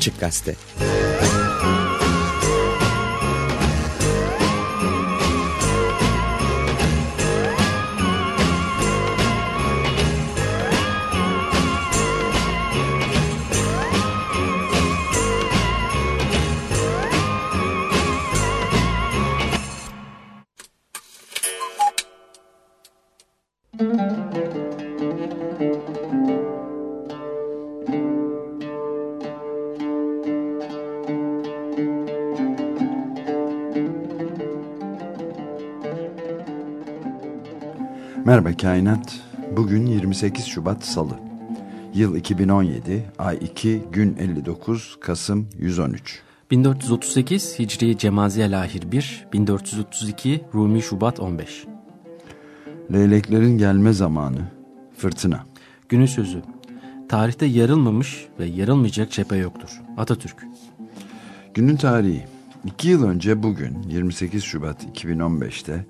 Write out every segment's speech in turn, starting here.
Açık Gazete Merhaba Kainat. Bugün 28 Şubat Salı. Yıl 2017, ay 2, gün 59, Kasım 113. 1438 Hicri Cemaziye Lahir 1, 1432 Rumi Şubat 15. Leyleklerin gelme zamanı, fırtına. Günün sözü. Tarihte yarılmamış ve yarılmayacak cephe yoktur. Atatürk. Günün tarihi. İki yıl önce bugün 28 Şubat 2015'te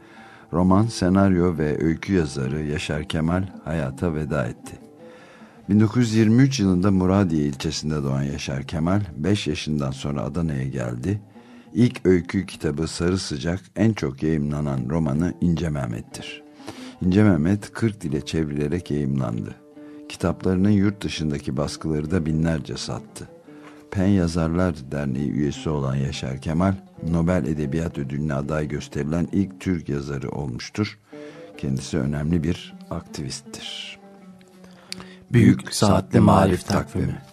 roman, senaryo ve öykü yazarı Yaşar Kemal hayata veda etti. 1923 yılında Muradiye ilçesinde doğan Yaşar Kemal 5 yaşından sonra Adana'ya geldi. İlk öykü kitabı Sarı Sıcak en çok yayımlanan romanı İnce Mehmet'tir. İnce Mehmet 40 dile çevrilerek yayımlandı. Kitaplarının yurt dışındaki baskıları da binlerce sattı. Pen Yazarlar Derneği üyesi olan Yaşar Kemal, Nobel Edebiyat Ödülü'ne aday gösterilen ilk Türk yazarı olmuştur. Kendisi önemli bir aktivisttir. Büyük Saatli Marif Takvimi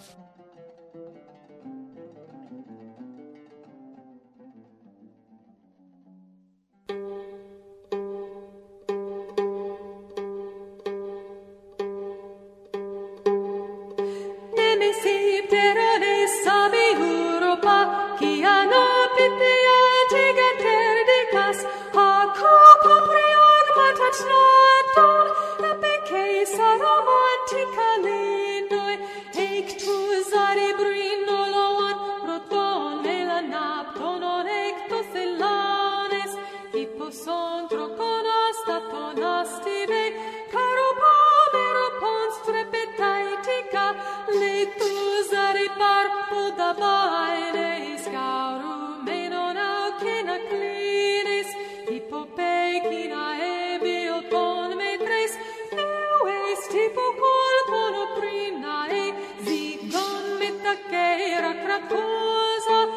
queira cratosa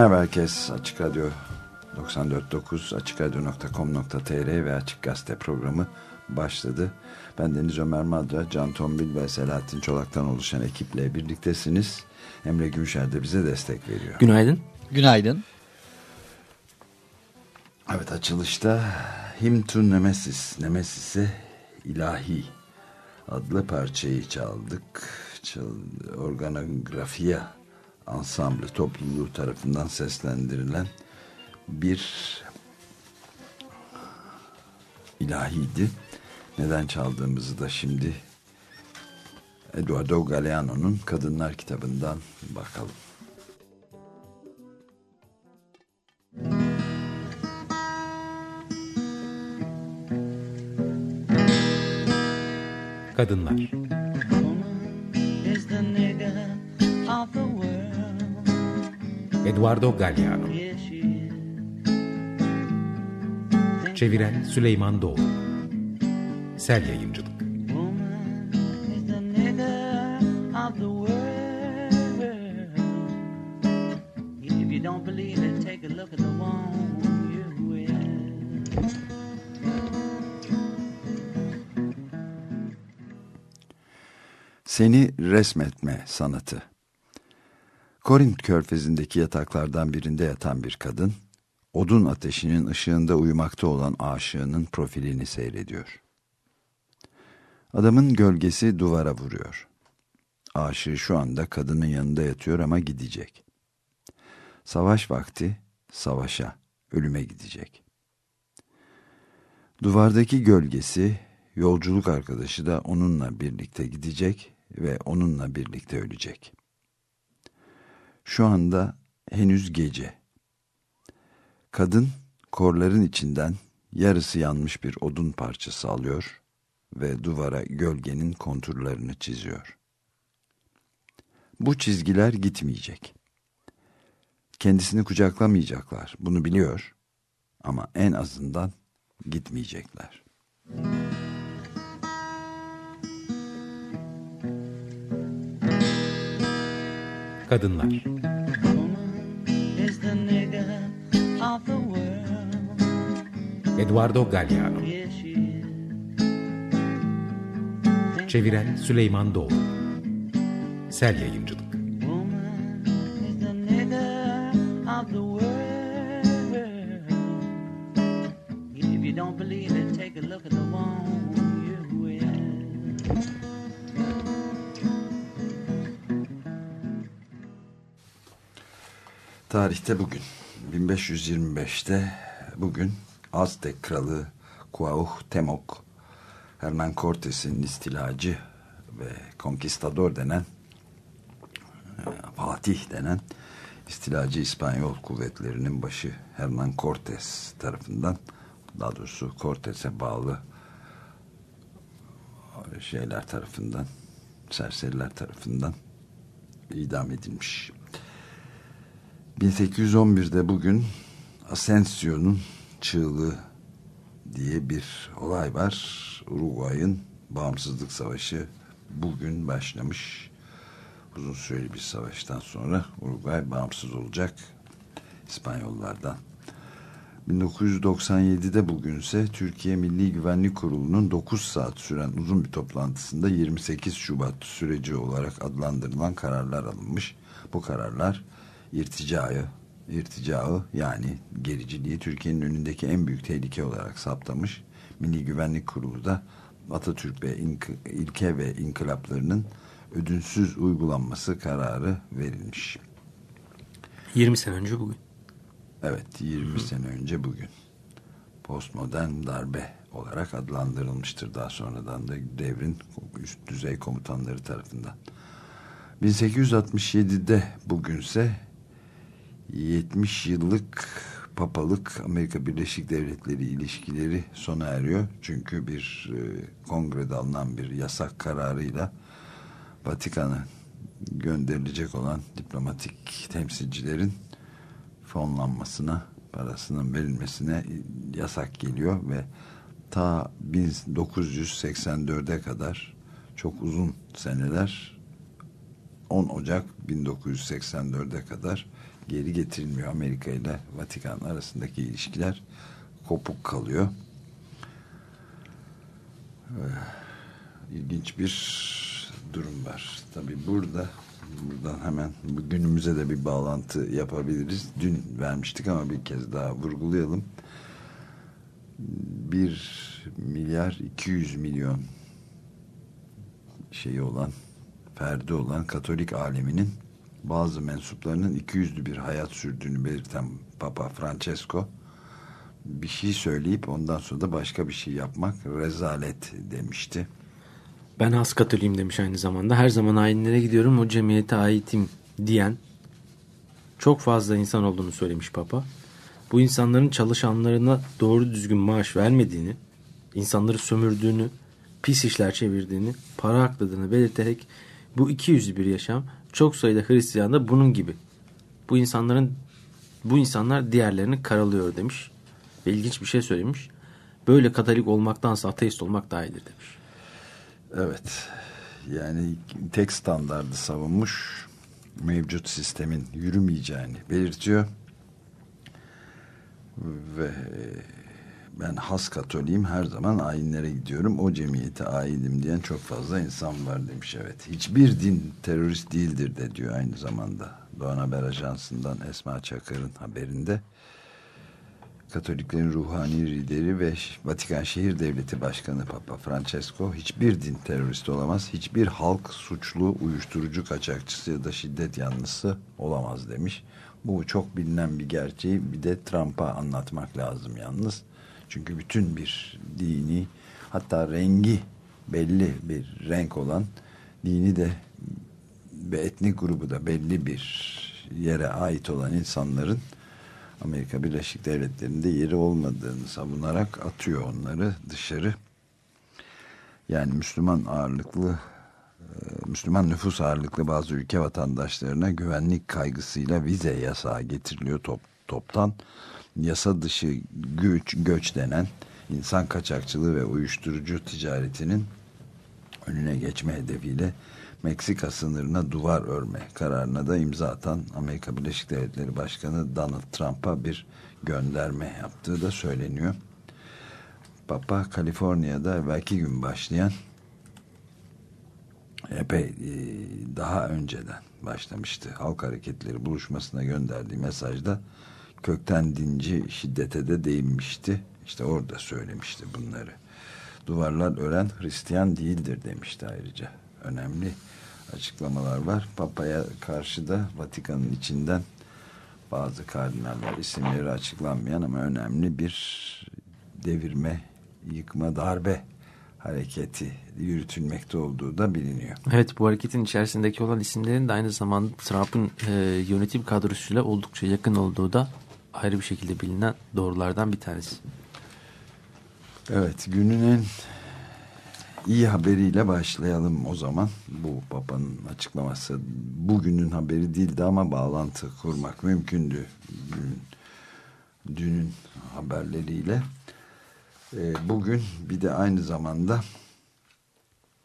Merhaba herkes. Açık Radyo 94.9 açıkradio.com.tr ve Açık Gazete programı başladı. Ben Deniz Ömer Madra, Can Tombil ve Selahattin Çolak'tan oluşan ekiple birliktesiniz. Emre Gümşer de bize destek veriyor. Günaydın. Günaydın. Evet açılışta Him to Nemesis, Nemesis'e ilahi adlı parçayı çaldık. Çal, organografiya ansamblı topluluğu tarafından seslendirilen bir ilahiydi. Neden çaldığımızı da şimdi Eduardo Galeano'nun Kadınlar kitabından bakalım. Kadınlar Eduardo Galliano Çeviren Süleyman Doğru. Sel Yayıncılık. Seni resmetme sanatı. Korint körfezindeki yataklardan birinde yatan bir kadın, odun ateşinin ışığında uyumakta olan aşığının profilini seyrediyor. Adamın gölgesi duvara vuruyor. Aşığı şu anda kadının yanında yatıyor ama gidecek. Savaş vakti savaşa, ölüme gidecek. Duvardaki gölgesi, yolculuk arkadaşı da onunla birlikte gidecek ve onunla birlikte ölecek. Şu anda henüz gece. Kadın korların içinden yarısı yanmış bir odun parçası alıyor ve duvara gölgenin konturlarını çiziyor. Bu çizgiler gitmeyecek. Kendisini kucaklamayacaklar. Bunu biliyor. Ama en azından gitmeyecekler. Kadınlar Eduardo Galliano Çeviren Süleyman Doğru. Sel Yayıncılık Tarihte bugün 1525'te bugün Aztek kralı Cuauhtémoc Hernan Cortes'in istilacı ve konkistador denen e, Fatih denen istilacı İspanyol kuvvetlerinin başı Hernan Cortes tarafından daha doğrusu Cortes'e bağlı şeyler tarafından serseriler tarafından idam edilmiş. 1811'de bugün Asensio'nun çığlığı diye bir olay var. Uruguay'ın bağımsızlık savaşı bugün başlamış. Uzun süreli bir savaştan sonra Uruguay bağımsız olacak İspanyollardan. 1997'de bugünse Türkiye Milli Güvenlik Kurulu'nun 9 saat süren uzun bir toplantısında 28 Şubat süreci olarak adlandırılan kararlar alınmış. Bu kararlar irticayı, irticağı yani gericiliği Türkiye'nin önündeki en büyük tehlike olarak saptamış. Milli Güvenlik Kurulu da Atatürk ve ilke ve inkılaplarının ödünsüz uygulanması kararı verilmiş. 20 sene önce bugün. Evet 20 Hı. sene önce bugün. Postmodern darbe olarak adlandırılmıştır daha sonradan da devrin üst düzey komutanları tarafından. 1867'de bugünse 70 yıllık papalık Amerika Birleşik Devletleri ilişkileri sona eriyor. Çünkü bir e, kongrede alınan bir yasak kararıyla Vatikan'a gönderilecek olan diplomatik temsilcilerin fonlanmasına, parasının verilmesine yasak geliyor ve ta 1984'e kadar çok uzun seneler 10 Ocak 1984'e kadar geri getirilmiyor. Amerika ile Vatikan arasındaki ilişkiler kopuk kalıyor. Ee, ilginç bir durum var. Tabi burada buradan hemen günümüze de bir bağlantı yapabiliriz. Dün vermiştik ama bir kez daha vurgulayalım. Bir milyar 200 milyon şeyi olan ferdi olan Katolik aleminin bazı mensuplarının iki yüzlü bir hayat sürdüğünü belirten Papa Francesco bir şey söyleyip ondan sonra da başka bir şey yapmak rezalet demişti. Ben has katoliyim demiş aynı zamanda. Her zaman ayinlere gidiyorum o cemiyete aitim diyen çok fazla insan olduğunu söylemiş Papa. Bu insanların çalışanlarına doğru düzgün maaş vermediğini, insanları sömürdüğünü, pis işler çevirdiğini, para akladığını belirterek bu iki yüzlü bir yaşam çok sayıda Hristiyan da bunun gibi. Bu insanların bu insanlar diğerlerini karalıyor demiş. Ve ilginç bir şey söylemiş. Böyle Katolik olmaktansa ateist olmak daha iyidir demiş. Evet. Yani tek standardı savunmuş mevcut sistemin yürümeyeceğini belirtiyor. Ve ben has katoliyim her zaman ayinlere gidiyorum o cemiyete aidim diyen çok fazla insan var demiş evet. Hiçbir din terörist değildir de diyor aynı zamanda Doğan Haber Ajansı'ndan Esma Çakar'ın haberinde. Katoliklerin ruhani lideri ve Vatikan Şehir Devleti Başkanı Papa Francesco hiçbir din terörist olamaz, hiçbir halk suçlu, uyuşturucu kaçakçısı ya da şiddet yanlısı olamaz demiş. Bu çok bilinen bir gerçeği bir de Trump'a anlatmak lazım yalnız. Çünkü bütün bir dini hatta rengi belli bir renk olan dini de ve etnik grubu da belli bir yere ait olan insanların Amerika Birleşik Devletleri'nde yeri olmadığını savunarak atıyor onları dışarı. Yani Müslüman ağırlıklı e, Müslüman nüfus ağırlıklı bazı ülke vatandaşlarına güvenlik kaygısıyla vize yasağı getiriliyor top, toptan. Yasa dışı göç, göç denen insan kaçakçılığı ve uyuşturucu ticaretinin önüne geçme hedefiyle Meksika sınırına duvar örme kararına da imza atan Amerika Birleşik Devletleri Başkanı Donald Trump'a bir gönderme yaptığı da söyleniyor. Papa Kaliforniya'da belki gün başlayan epey e, daha önceden başlamıştı. Halk hareketleri buluşmasına gönderdiği mesajda kökten dinci şiddete de değinmişti. İşte orada söylemişti bunları. Duvarlar ölen Hristiyan değildir demişti ayrıca. Önemli açıklamalar var. Papa'ya karşı da Vatikan'ın içinden bazı kardinaller isimleri açıklanmayan ama önemli bir devirme, yıkma, darbe hareketi yürütülmekte olduğu da biliniyor. Evet bu hareketin içerisindeki olan isimlerin de aynı zamanda Trump'ın e, yönetim kadrosuyla oldukça yakın olduğu da ayrı bir şekilde bilinen doğrulardan bir tanesi. Evet günün en iyi haberiyle başlayalım o zaman. Bu babanın açıklaması bugünün haberi değildi ama bağlantı kurmak mümkündü. Dün, dünün haberleriyle. E, bugün bir de aynı zamanda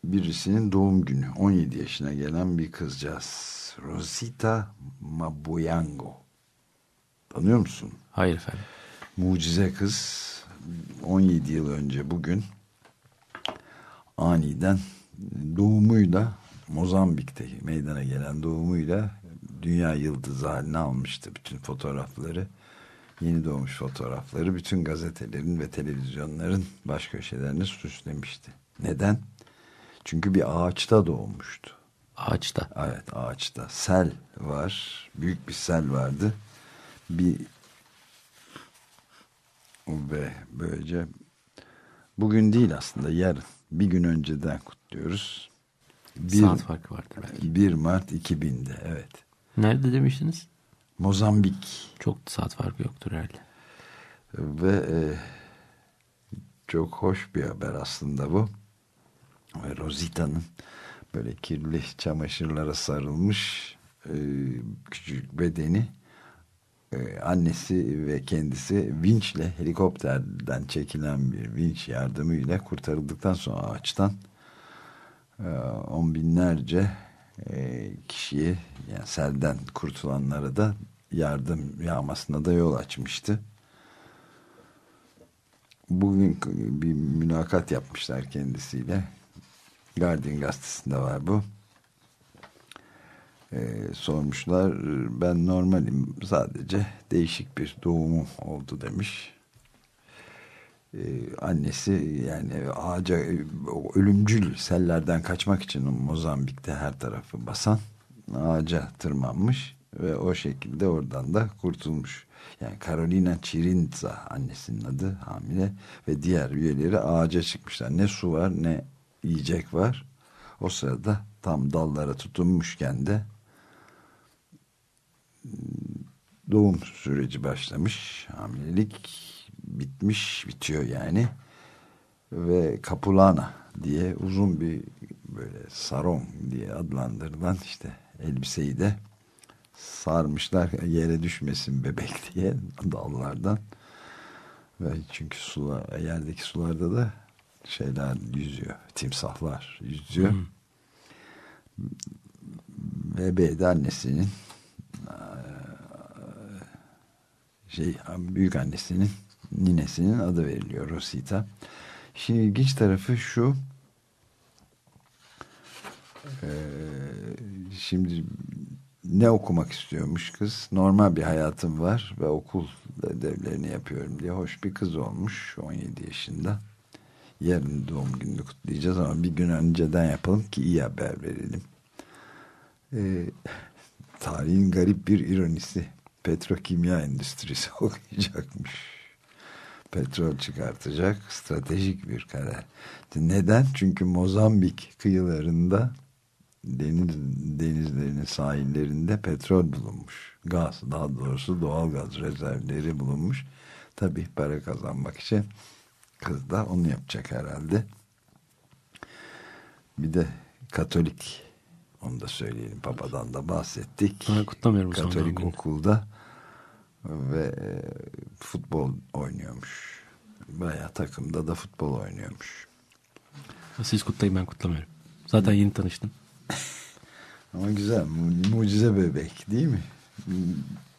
birisinin doğum günü. 17 yaşına gelen bir kızcağız. Rosita Mabuyango. Tanıyor musun? Hayır efendim. Mucize kız 17 yıl önce bugün aniden doğumuyla Mozambik'te meydana gelen doğumuyla dünya yıldızı haline almıştı bütün fotoğrafları yeni doğmuş fotoğrafları bütün gazetelerin ve televizyonların baş köşelerini süslemişti. Neden? Çünkü bir ağaçta doğmuştu. Ağaçta? Evet ağaçta. Sel var. Büyük bir sel vardı. Bir ve böylece bugün değil aslında yarın bir gün önceden kutluyoruz. Bir, Saat farkı vardır belki. 1 Mart 2000'de evet. Nerede demiştiniz? Mozambik. Çok saat farkı yoktur herhalde. Ve e, çok hoş bir haber aslında bu. Ve Rosita'nın böyle kirli çamaşırlara sarılmış e, küçük bedeni annesi ve kendisi vinçle helikopterden çekilen bir vinç yardımıyla kurtarıldıktan sonra ağaçtan e, on binlerce e, kişiye yani selden kurtulanlara da yardım yağmasına da yol açmıştı. Bugün bir mülakat yapmışlar kendisiyle. Guardian gazetesinde var bu. Ee, sormuşlar. Ben normalim sadece değişik bir doğumu oldu demiş. Ee, annesi yani ağaca ölümcül sellerden kaçmak için Mozambik'te her tarafı basan ağaca tırmanmış ve o şekilde oradan da kurtulmuş. Yani Carolina Chirinza annesinin adı hamile ve diğer üyeleri ağaca çıkmışlar. Ne su var ne yiyecek var. O sırada tam dallara tutunmuşken de doğum süreci başlamış. Hamilelik bitmiş, bitiyor yani. Ve Kapulana diye uzun bir böyle sarong diye adlandırılan işte elbiseyi de sarmışlar yere düşmesin bebek diye dallardan. Ve çünkü sular, yerdeki sularda da şeyler yüzüyor. Timsahlar yüzüyor. Hmm. Bebeği de annesinin şey büyük annesinin ninesinin adı veriliyor Rosita. Şimdi ilginç tarafı şu. Ee, şimdi ne okumak istiyormuş kız? Normal bir hayatım var ve okul ödevlerini yapıyorum diye. Hoş bir kız olmuş 17 yaşında. Yarın doğum gününü kutlayacağız ama bir gün önceden yapalım ki iyi haber verelim. Ee, tarihin garip bir ironisi. Petrokimya endüstrisi okuyacakmış. Petrol çıkartacak stratejik bir karar. Neden? Çünkü Mozambik kıyılarında deniz denizlerinin sahillerinde petrol bulunmuş. Gaz, daha doğrusu doğal gaz rezervleri bulunmuş. Tabii para kazanmak için kız da onu yapacak herhalde. Bir de Katolik onu da söyleyelim. Papadan da bahsettik. Ha, kutlamıyorum Katolik okulda ve e, futbol oynuyormuş. Bayağı takımda da futbol oynuyormuş. Siz kutlayın ben kutlamıyorum. Zaten yeni tanıştım. Ama güzel. Mucize bebek değil mi?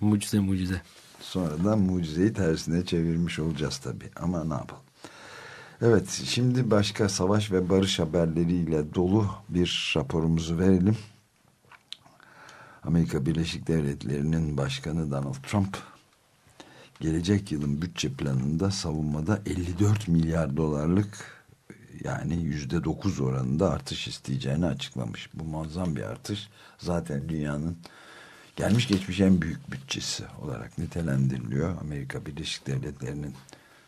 Mucize mucize. Sonradan mucizeyi tersine çevirmiş olacağız tabii. Ama ne yapalım. Evet şimdi başka savaş ve barış haberleriyle dolu bir raporumuzu verelim. Amerika Birleşik Devletleri'nin başkanı Donald Trump gelecek yılın bütçe planında savunmada 54 milyar dolarlık yani yüzde dokuz oranında artış isteyeceğini açıklamış. Bu muazzam bir artış. Zaten dünyanın gelmiş geçmiş en büyük bütçesi olarak nitelendiriliyor. Amerika Birleşik Devletleri'nin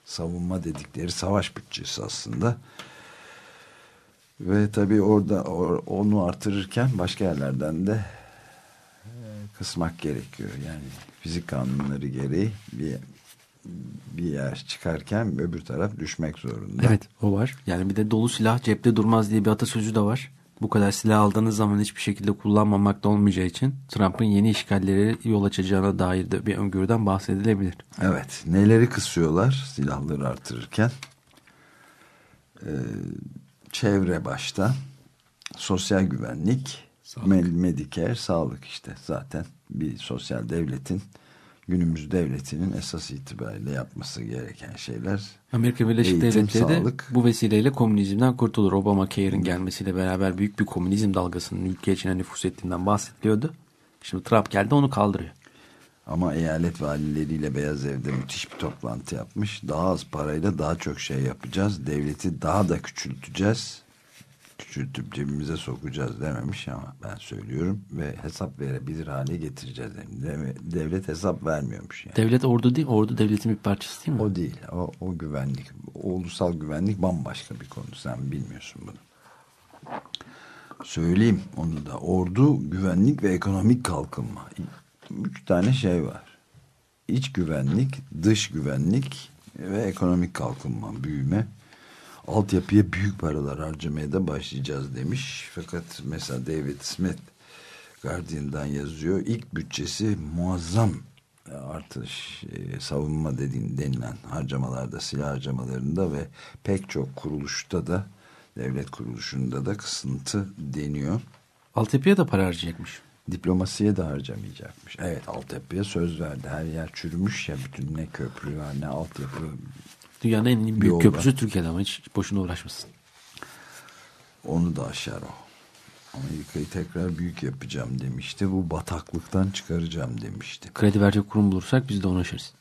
savunma dedikleri savaş bütçesi aslında. Ve tabii orada onu artırırken başka yerlerden de e, kısmak gerekiyor. Yani fizik kanunları gereği bir bir yer çıkarken öbür taraf düşmek zorunda. Evet o var. Yani bir de dolu silah cepte durmaz diye bir atasözü de var. Bu kadar silah aldığınız zaman hiçbir şekilde kullanmamak da olmayacağı için Trump'ın yeni işgalleri yol açacağına dair de bir öngörüden bahsedilebilir. Evet. Neleri kısıyorlar silahları artırırken? Ee, çevre başta. Sosyal güvenlik. Sağlık. Medicare, sağlık işte zaten bir sosyal devletin günümüz devletinin esas itibariyle yapması gereken şeyler. Amerika Birleşik Devletleri de bu vesileyle komünizmden kurtulur. Obama Care'in gelmesiyle beraber büyük bir komünizm dalgasının ülke içine nüfus ettiğinden bahsediliyordu. Şimdi Trump geldi onu kaldırıyor. Ama eyalet valileriyle Beyaz Ev'de müthiş bir toplantı yapmış. Daha az parayla daha çok şey yapacağız. Devleti daha da küçülteceğiz küçültüp cebimize sokacağız dememiş ama ben söylüyorum ve hesap verebilir hale getireceğiz. Devlet hesap vermiyormuş yani. Devlet ordu değil, ordu devletin bir parçası değil mi? O değil. O, o güvenlik, o ulusal güvenlik bambaşka bir konu. Sen bilmiyorsun bunu. Söyleyeyim onu da. Ordu, güvenlik ve ekonomik kalkınma. Üç tane şey var. İç güvenlik, dış güvenlik ve ekonomik kalkınma, büyüme altyapıya büyük paralar harcamaya da başlayacağız demiş. Fakat mesela David Smith Guardian'dan yazıyor. İlk bütçesi muazzam artış e, savunma dediğin denilen harcamalarda silah harcamalarında ve pek çok kuruluşta da devlet kuruluşunda da kısıntı deniyor. Altyapıya da para harcayacakmış. Diplomasiye de harcamayacakmış. Evet altyapıya söz verdi. Her yer çürümüş ya bütün ne köprü var ne altyapı Dünyanın en büyük köprüsü Türkiye'de ama hiç boşuna uğraşmasın. Onu da aşar o. Amerika'yı tekrar büyük yapacağım demişti. Bu bataklıktan çıkaracağım demişti. Kredi verecek kurum bulursak biz de onu aşarız.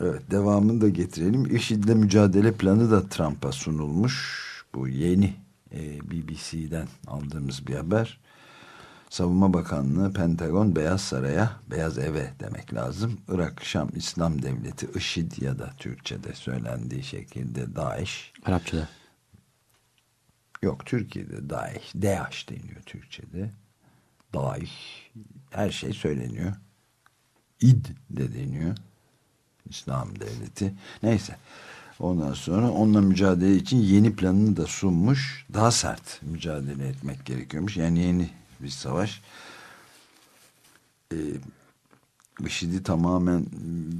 Evet devamını da getirelim. IŞİD'le mücadele planı da Trump'a sunulmuş. Bu yeni e, BBC'den aldığımız bir haber. Savunma Bakanlığı, Pentagon, Beyaz Saray'a, Beyaz Eve demek lazım. Irak Şam İslam Devleti, IŞİD ya da Türkçe'de söylendiği şekilde DAEŞ. Arapçada. Yok Türkiye'de DAEŞ, DAEŞ deniyor Türkçe'de. DAEŞ, her şey söyleniyor. İD de deniyor. İslam Devleti. Neyse. Ondan sonra onunla mücadele için yeni planını da sunmuş. Daha sert mücadele etmek gerekiyormuş. Yani yeni bir savaş. Ee, IŞİD'i tamamen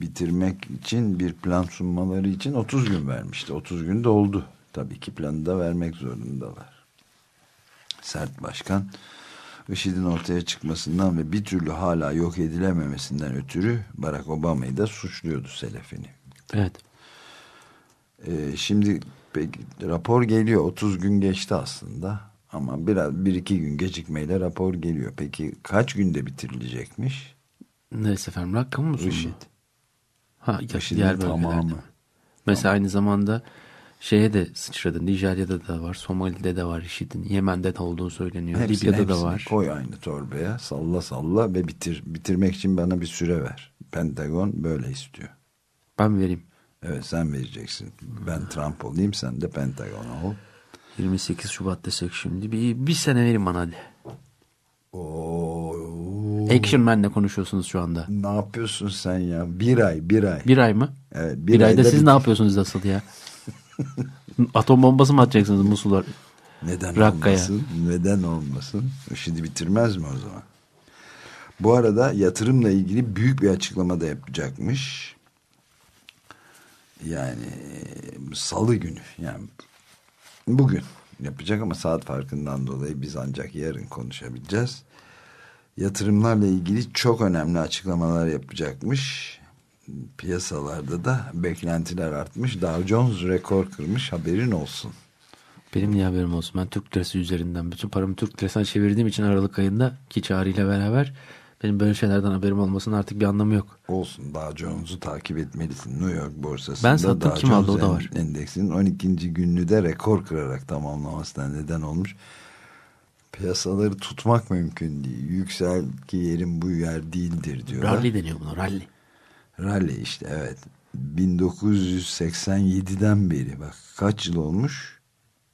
bitirmek için bir plan sunmaları için 30 gün vermişti. 30 gün de oldu. Tabii ki planı da vermek zorundalar. Sert başkan IŞİD'in ortaya çıkmasından ve bir türlü hala yok edilememesinden ötürü Barack Obama'yı da suçluyordu selefini. Evet. Ee, şimdi peki, rapor geliyor. 30 gün geçti aslında. Ama biraz bir iki gün gecikmeyle rapor geliyor. Peki kaç günde bitirilecekmiş? Neresi efendim? Rakam mı? IŞİD. Ha, IŞİD'in diğer tamamı. Mesela aynı zamanda şeye de sıçradı. Nijerya'da da var. Somali'de de var IŞİD'in. Yemen'de de olduğunu söyleniyor. Hepsini, Libya'da da hepsini var. Koy aynı torbaya salla salla ve bitir. Bitirmek için bana bir süre ver. Pentagon böyle istiyor. Ben vereyim. Evet sen vereceksin. Ben Trump olayım sen de Pentagon ol. 28 Şubat desek şimdi. Bir, bir sene verin bana hadi. Oo, Action Man'le konuşuyorsunuz şu anda. ne yapıyorsun sen ya? Bir ay, bir ay. Bir ay mı? Evet, Bir, ayda siz bitir. ne yapıyorsunuz asıl ya? Atom bombası mı atacaksınız Musul'a? Neden Rakka'ya. olmasın? Neden olmasın? Şimdi bitirmez mi o zaman? Bu arada yatırımla ilgili büyük bir açıklama da yapacakmış. Yani e, salı günü yani bugün yapacak ama saat farkından dolayı biz ancak yarın konuşabileceğiz. Yatırımlarla ilgili çok önemli açıklamalar yapacakmış. Piyasalarda da beklentiler artmış. Dow Jones rekor kırmış haberin olsun. Benim niye haberim olsun? Ben Türk lirası üzerinden bütün paramı Türk lirasına çevirdiğim için Aralık ayında ki çağrıyla beraber benim böyle şeylerden haberim olmasının artık bir anlamı yok. Olsun Dow Jones'u takip etmelisin. New York borsasında Ben sattım, Dow kim aldı? Jones O da var. Endeksinin 12. gününü de rekor kırarak tamamlamasına neden olmuş. Piyasaları tutmak mümkün değil. Yüksel ki yerin bu yer değildir diyorlar. Rally deniyor buna rally. Rally işte evet. 1987'den beri bak kaç yıl olmuş?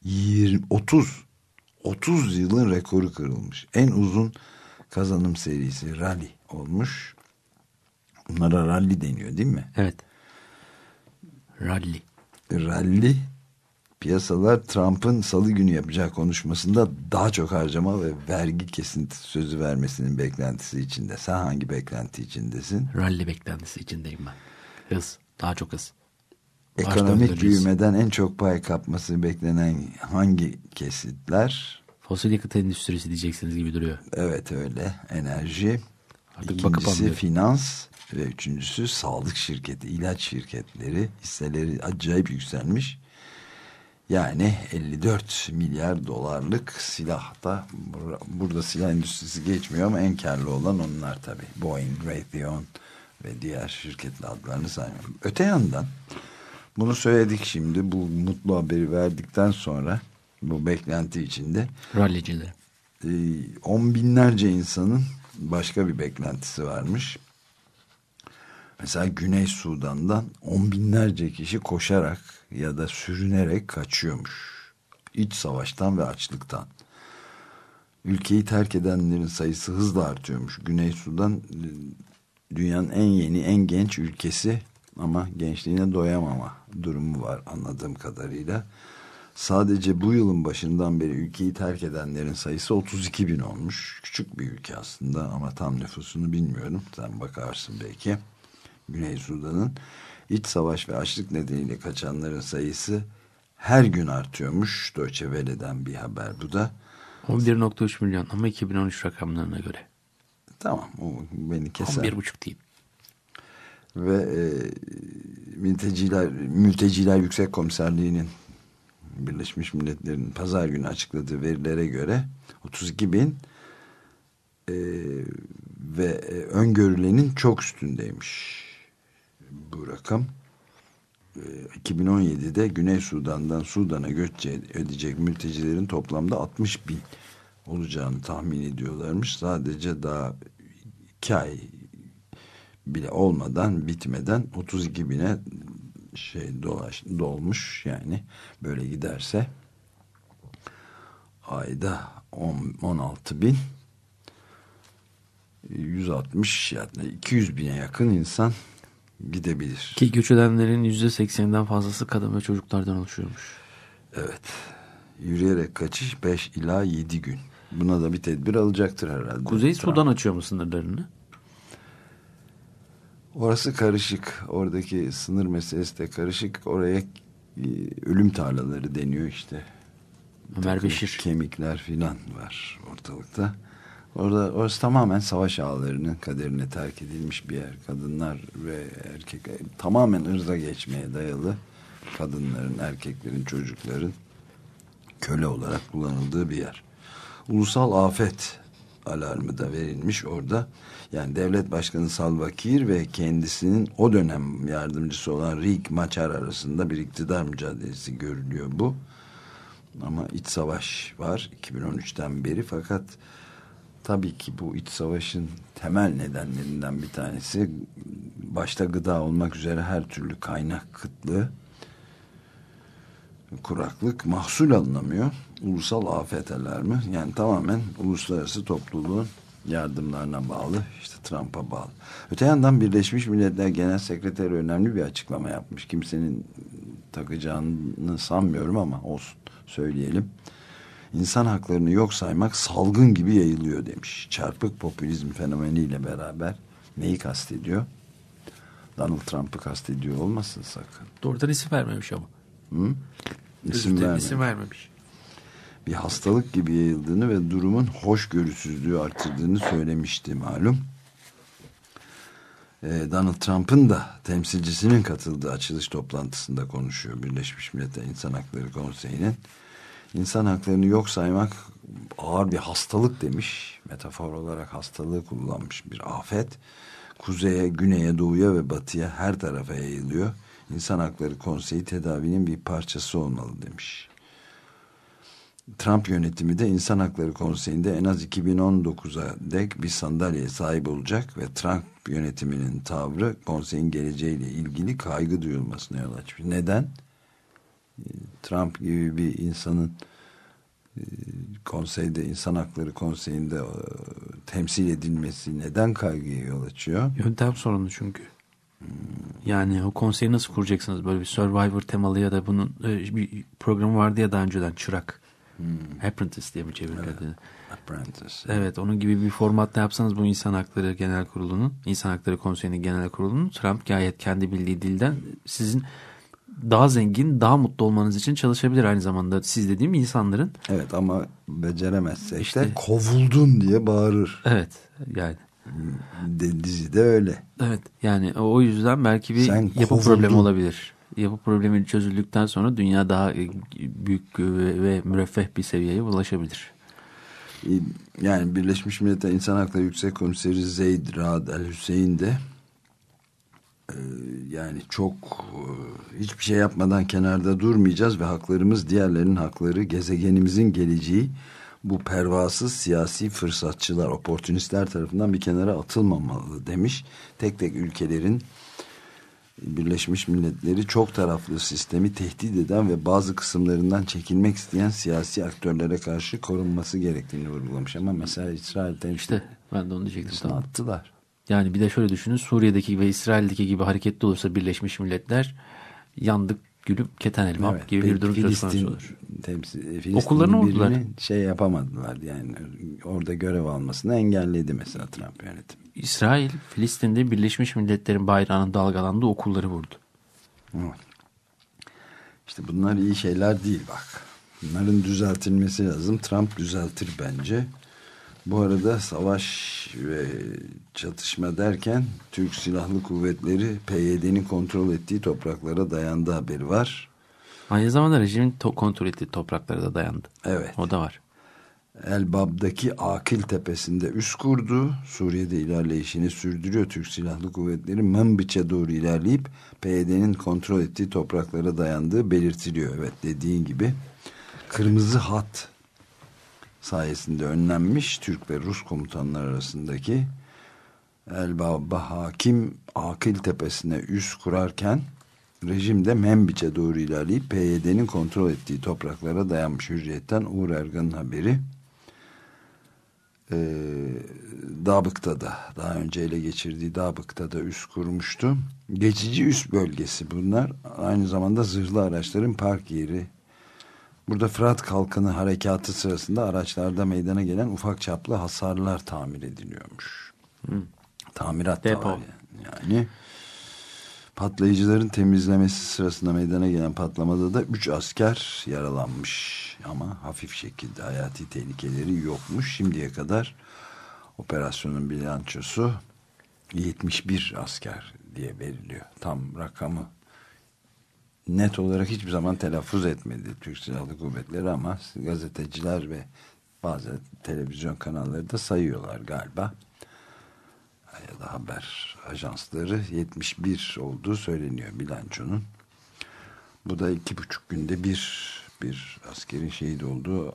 20, 30. 30 yılın rekoru kırılmış. En uzun kazanım serisi rally olmuş. Bunlara rally deniyor değil mi? Evet. Rally. Rally piyasalar Trump'ın salı günü yapacağı konuşmasında daha çok harcama ve vergi kesintisi sözü vermesinin beklentisi içinde. Sen hangi beklenti içindesin? Rally beklentisi içindeyim ben. Hız. Daha çok hız. Ekonomik büyümeden en çok pay kapması beklenen hangi kesitler? Fosil yakıt endüstrisi diyeceksiniz gibi duruyor. Evet öyle. Enerji. Artık bakıp İkincisi anlıyorum. finans ve üçüncüsü sağlık şirketi, ilaç şirketleri hisseleri acayip yükselmiş. Yani 54 milyar dolarlık silah da bur- burada silah endüstrisi geçmiyor ama en karlı olan onlar tabii. Boeing, Raytheon ve diğer şirketli adlarını saymıyorum. Öte yandan bunu söyledik şimdi bu mutlu haberi verdikten sonra bu beklenti içinde Rallyciler. e, on binlerce insanın başka bir beklentisi varmış. Mesela Güney Sudan'dan on binlerce kişi koşarak ya da sürünerek kaçıyormuş. İç savaştan ve açlıktan. Ülkeyi terk edenlerin sayısı hızla artıyormuş. Güney Sudan e, dünyanın en yeni, en genç ülkesi ama gençliğine doyamama durumu var anladığım kadarıyla. Sadece bu yılın başından beri ülkeyi terk edenlerin sayısı 32 bin olmuş. Küçük bir ülke aslında ama tam nüfusunu bilmiyorum. Sen bakarsın belki. Güney Sudan'ın iç savaş ve açlık nedeniyle kaçanların sayısı her gün artıyormuş. Deutsche Welle'den bir haber bu da. 11.3 milyon ama 2013 rakamlarına göre. Tamam o beni keser. 11.5 değil. Ve e, mülteciler, mülteciler Yüksek Komiserliği'nin Birleşmiş Milletler'in pazar günü açıkladığı verilere göre 32 bin e, ve e, öngörülenin çok üstündeymiş bu rakam. E, 2017'de Güney Sudan'dan Sudan'a göç edecek mültecilerin toplamda 60 bin olacağını tahmin ediyorlarmış. Sadece daha iki ay bile olmadan bitmeden 32 bine şey dolaş, dolmuş yani böyle giderse ayda 10, 16 bin 160 yani 200 bine yakın insan gidebilir. Ki göç edenlerin %80'den fazlası kadın ve çocuklardan oluşuyormuş. Evet. Yürüyerek kaçış 5 ila 7 gün. Buna da bir tedbir alacaktır herhalde. Kuzey. Sudan açıyor mu sınırlarını? Orası karışık. Oradaki sınır meselesi de karışık. Oraya e, ölüm tarlaları deniyor işte. Ömer Beşir. Kemikler filan var ortalıkta. Orada orası tamamen savaş ağlarının kaderine terk edilmiş bir yer. Kadınlar ve erkekler tamamen ırza geçmeye dayalı kadınların, erkeklerin, çocukların köle olarak kullanıldığı bir yer. Ulusal afet alarmı da verilmiş orada. Yani devlet başkanı Salva Kiir ve kendisinin o dönem yardımcısı olan Riek Machar arasında bir iktidar mücadelesi görülüyor bu. Ama iç savaş var 2013'ten beri fakat tabii ki bu iç savaşın temel nedenlerinden bir tanesi başta gıda olmak üzere her türlü kaynak kıtlığı kuraklık mahsul alınamıyor. Ulusal afet alarmı yani tamamen uluslararası topluluğun yardımlarına bağlı işte Trump'a bağlı. Öte yandan Birleşmiş Milletler Genel Sekreteri önemli bir açıklama yapmış. Kimsenin takacağını sanmıyorum ama olsun söyleyelim. İnsan haklarını yok saymak salgın gibi yayılıyor demiş. Çarpık popülizm fenomeniyle beraber neyi kastediyor? Donald Trump'ı kastediyor olmasın sakın. Doğrudan isim vermemiş ama. Hı? İsim, vermemiş. isim vermemiş. Bir hastalık gibi yayıldığını ve durumun hoşgörüsüzlüğü arttırdığını söylemişti malum. Ee, Donald Trump'ın da temsilcisinin katıldığı açılış toplantısında konuşuyor Birleşmiş Milletler İnsan Hakları Konseyi'nin. İnsan haklarını yok saymak ağır bir hastalık demiş. Metafor olarak hastalığı kullanmış bir afet. Kuzeye, güneye, doğuya ve batıya her tarafa yayılıyor. İnsan Hakları Konseyi tedavinin bir parçası olmalı demiş. Trump yönetimi de İnsan Hakları Konseyi'nde en az 2019'a dek bir sandalyeye sahip olacak ve Trump yönetiminin tavrı konseyin geleceğiyle ilgili kaygı duyulmasına yol açmış. Neden? Trump gibi bir insanın e, konseyde insan hakları konseyinde e, temsil edilmesi neden kaygıya yol açıyor? Yöntem sorunu çünkü. Yani o konseyi nasıl kuracaksınız? Böyle bir Survivor temalı ya da bunun e, bir programı vardı ya daha önceden Çırak. Hmm. Apprentice diye mi çevirdiler? Evet. Apprentice. Evet onun gibi bir formatta yapsanız bu insan hakları genel kurulunun, insan hakları konseyinin genel kurulunun Trump gayet kendi bildiği dilden sizin daha zengin, daha mutlu olmanız için çalışabilir aynı zamanda. Siz dediğim insanların. Evet ama beceremezse işte, işte kovuldun diye bağırır. Evet yani. De, dizide öyle. Evet yani o yüzden belki bir Sen yapı kovuldun. problemi olabilir. Yapı problemi çözüldükten sonra dünya daha büyük ve müreffeh bir seviyeye ulaşabilir. Yani Birleşmiş Milletler İnsan Hakları Yüksek Komiseri Zeyd Raad El Hüseyin de ee, yani çok e, hiçbir şey yapmadan kenarda durmayacağız ve haklarımız diğerlerinin hakları gezegenimizin geleceği bu pervasız siyasi fırsatçılar oportunistler tarafından bir kenara atılmamalı demiş. Tek tek ülkelerin Birleşmiş Milletleri çok taraflı sistemi tehdit eden ve bazı kısımlarından çekilmek isteyen siyasi aktörlere karşı korunması gerektiğini vurgulamış. Ama mesela İsrail'den işte ben de onu diyecektim. Tamam. Attılar. Yani bir de şöyle düşünün Suriye'deki ve İsrail'deki gibi hareketli olursa Birleşmiş Milletler yandık gülüp keten elma evet, gibi bir durum söz konusu olur. Temsil, Okullarını vurdular. Şey yapamadılar yani orada görev almasını engelledi mesela Trump yönetimi. İsrail Filistin'de Birleşmiş Milletler'in bayrağının dalgalandığı okulları vurdu. Evet. İşte bunlar iyi şeyler değil bak. Bunların düzeltilmesi lazım. Trump düzeltir bence. Bu arada savaş ve çatışma derken Türk Silahlı Kuvvetleri PYD'nin kontrol ettiği topraklara dayandı haberi var. Aynı zamanda rejimin kontrol ettiği topraklara da dayandı. Evet. O da var. Elbab'daki Akil Tepesi'nde üst kurdu. Suriye'de ilerleyişini sürdürüyor. Türk Silahlı Kuvvetleri Manbiç'e doğru ilerleyip PYD'nin kontrol ettiği topraklara dayandığı belirtiliyor. Evet dediğin gibi. Kırmızı hat sayesinde önlenmiş Türk ve Rus komutanlar arasındaki Elbaba Hakim Akil Tepesi'ne üs kurarken rejimde Membiç'e doğru ilerleyip PYD'nin kontrol ettiği topraklara dayanmış hürriyetten Uğur Ergan'ın haberi ee, Dabık'ta da daha önce ele geçirdiği Dabık'ta da üs kurmuştu. Geçici üst bölgesi bunlar. Aynı zamanda zırhlı araçların park yeri Burada Fırat Kalkanı harekatı sırasında araçlarda meydana gelen ufak çaplı hasarlar tamir ediliyormuş. Hı. Tamirat Depo. da var yani. yani. Patlayıcıların temizlemesi sırasında meydana gelen patlamada da 3 asker yaralanmış. Ama hafif şekilde hayati tehlikeleri yokmuş. Şimdiye kadar operasyonun bilançosu 71 asker diye veriliyor. Tam rakamı net olarak hiçbir zaman telaffuz etmedi Türk Silahlı Kuvvetleri ama gazeteciler ve bazı televizyon kanalları da sayıyorlar galiba. Ya da haber ajansları 71 olduğu söyleniyor bilançonun. Bu da iki buçuk günde bir bir askerin şehit olduğu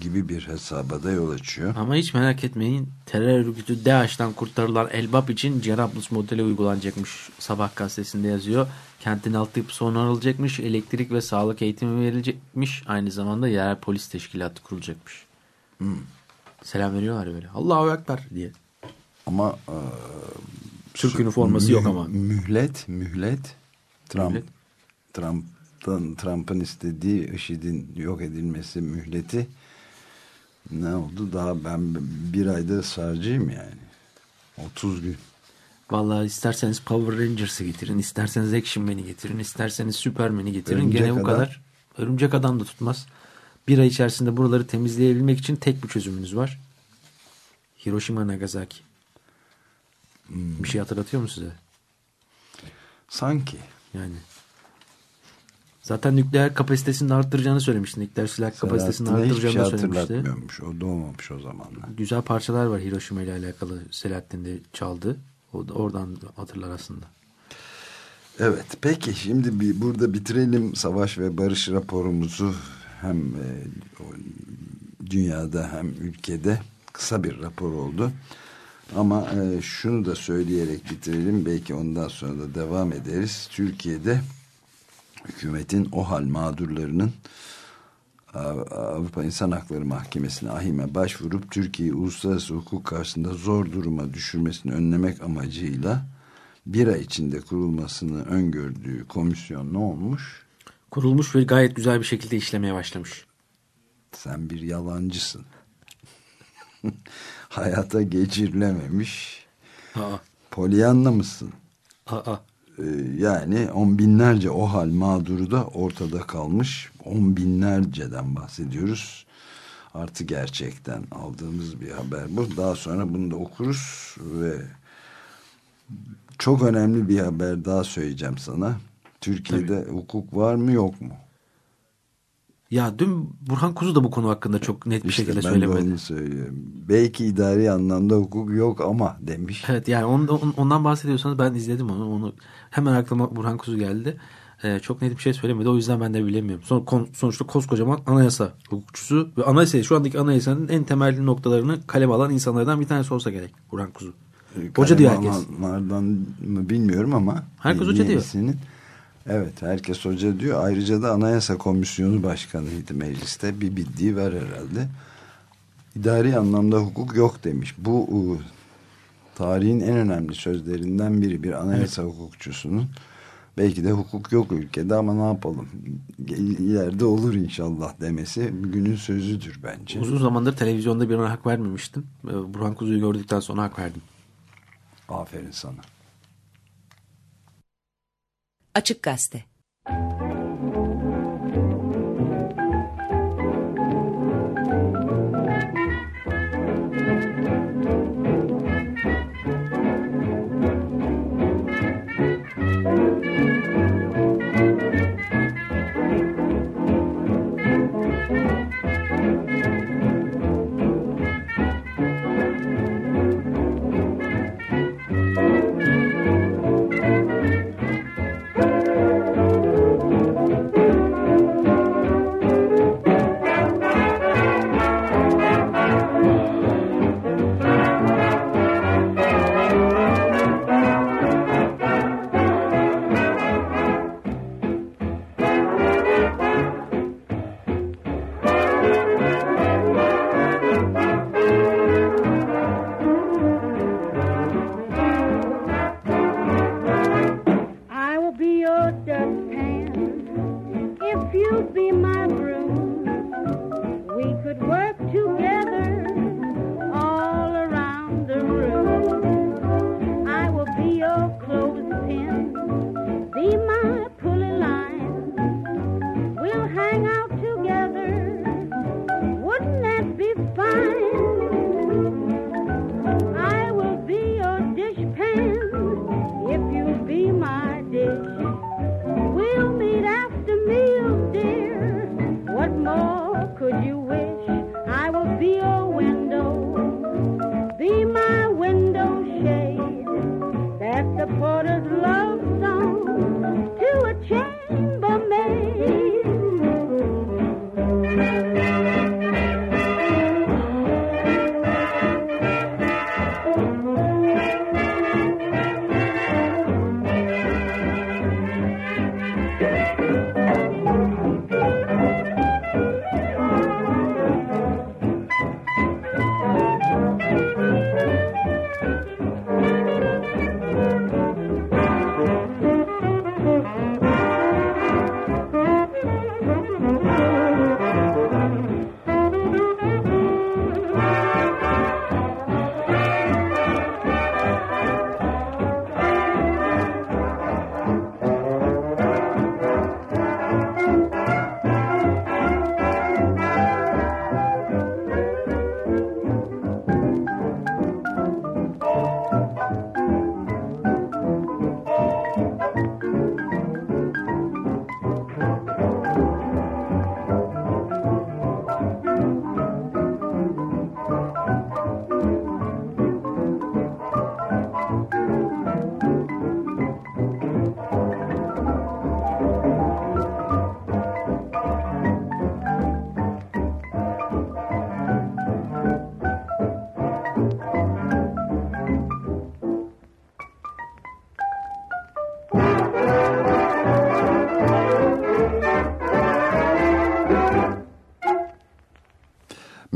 gibi bir hesaba da yol açıyor. Ama hiç merak etmeyin terör örgütü DAEŞ'ten kurtarılan Elbap için Cerablus modeli uygulanacakmış. Sabah gazetesinde yazıyor. Kentin altyapısı onarılacakmış. Elektrik ve sağlık eğitimi verilecekmiş. Aynı zamanda yerel polis teşkilatı kurulacakmış. Hmm. Selam veriyorlar böyle. Allahu Ekber diye. Ama e, Türk üniforması yok ama. Mühlet, mühlet. Trump, mühlet. Trump Trump'ın istediği IŞİD'in yok edilmesi mühleti ne oldu? Daha ben bir ayda ısrarcıyım yani. 30 gün. Vallahi isterseniz Power Rangers'ı getirin, isterseniz Action Man'i getirin, isterseniz Superman'i getirin. Örümcek Gene bu adam. kadar. Örümcek adam da tutmaz. Bir ay içerisinde buraları temizleyebilmek için tek bir çözümünüz var. Hiroşima Nagasaki. Hmm. Bir şey hatırlatıyor mu size? Sanki. Yani Zaten nükleer kapasitesini arttıracağını söylemişti. Nükleer silah kapasitesini arttıracağını şey söylemişti. O doğmamış o zamanlar. Güzel parçalar var Hiroşima ile alakalı Selahattin de çaldı. O, oradan hatırlar aslında. Evet peki şimdi bir, burada bitirelim savaş ve barış raporumuzu hem e, dünyada hem ülkede kısa bir rapor oldu. Ama e, şunu da söyleyerek bitirelim belki ondan sonra da devam ederiz. Türkiye'de hükümetin o hal mağdurlarının Avrupa İnsan Hakları Mahkemesi'ne ahime başvurup Türkiye'yi uluslararası hukuk karşısında zor duruma düşürmesini önlemek amacıyla bir ay içinde kurulmasını öngördüğü komisyon ne olmuş? Kurulmuş ve gayet güzel bir şekilde işlemeye başlamış. Sen bir yalancısın. Hayata geçirilememiş. Aa. Polyanla mısın? Aa. Ee, yani on binlerce o hal mağduru da ortada kalmış. On binlerceden bahsediyoruz. Artı gerçekten aldığımız bir haber bu. Daha sonra bunu da okuruz ve çok önemli bir haber daha söyleyeceğim sana. Türkiye'de Tabii. hukuk var mı yok mu? Ya dün Burhan Kuzu da bu konu hakkında çok net bir işte şekilde ben söylemedi. Ben onu söylüyorum. Belki idari anlamda hukuk yok ama demiş. Evet yani ondan, ondan bahsediyorsanız ben izledim onu. onu hemen aklıma Burhan Kuzu geldi. Ee, çok net bir şey söylemedi. O yüzden ben de bilemiyorum. Son, kon, sonuçta koskocaman anayasa hukukçusu ve anayasa şu andaki anayasanın en temel noktalarını kaleme alan insanlardan bir tanesi olsa gerek Burhan Kuzu. Hoca diyor herkes. mı bilmiyorum ama. Herkes hoca diyor. Evet herkes hoca diyor. Ayrıca da Anayasa Komisyonu Başkanıydı mecliste. Bir bildiği var herhalde. İdari anlamda hukuk yok demiş. Bu tarihin en önemli sözlerinden biri bir anayasa evet. hukukçusunun. Belki de hukuk yok ülkede ama ne yapalım? İleride olur inşallah demesi günün sözüdür bence. Uzun zamandır televizyonda birine hak vermemiştim. Ee, Burhan Kuzu'yu gördükten sonra hak verdim. Aferin sana. Açık Gazete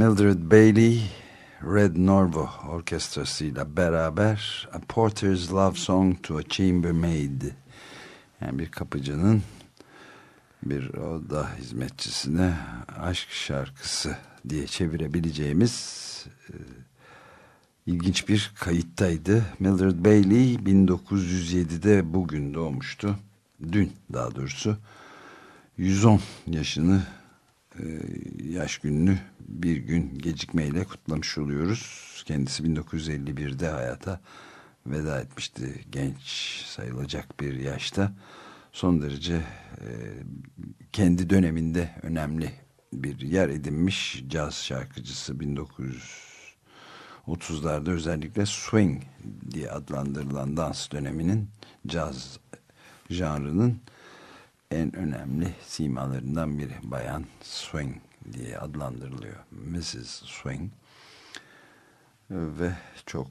Mildred Bailey, Red Norvo orkestrasıyla beraber A Porter's Love Song to a Chambermaid. Yani bir kapıcının bir oda hizmetçisine aşk şarkısı diye çevirebileceğimiz e, ilginç bir kayıttaydı. Mildred Bailey 1907'de bugün doğmuştu. Dün daha doğrusu 110 yaşını e, yaş gününü bir gün gecikmeyle kutlamış oluyoruz. Kendisi 1951'de hayata veda etmişti genç sayılacak bir yaşta. Son derece e, kendi döneminde önemli bir yer edinmiş caz şarkıcısı 1930'larda özellikle swing diye adlandırılan dans döneminin caz janrının en önemli simalarından biri bayan swing diye adlandırılıyor. Mrs. Swing. Ve çok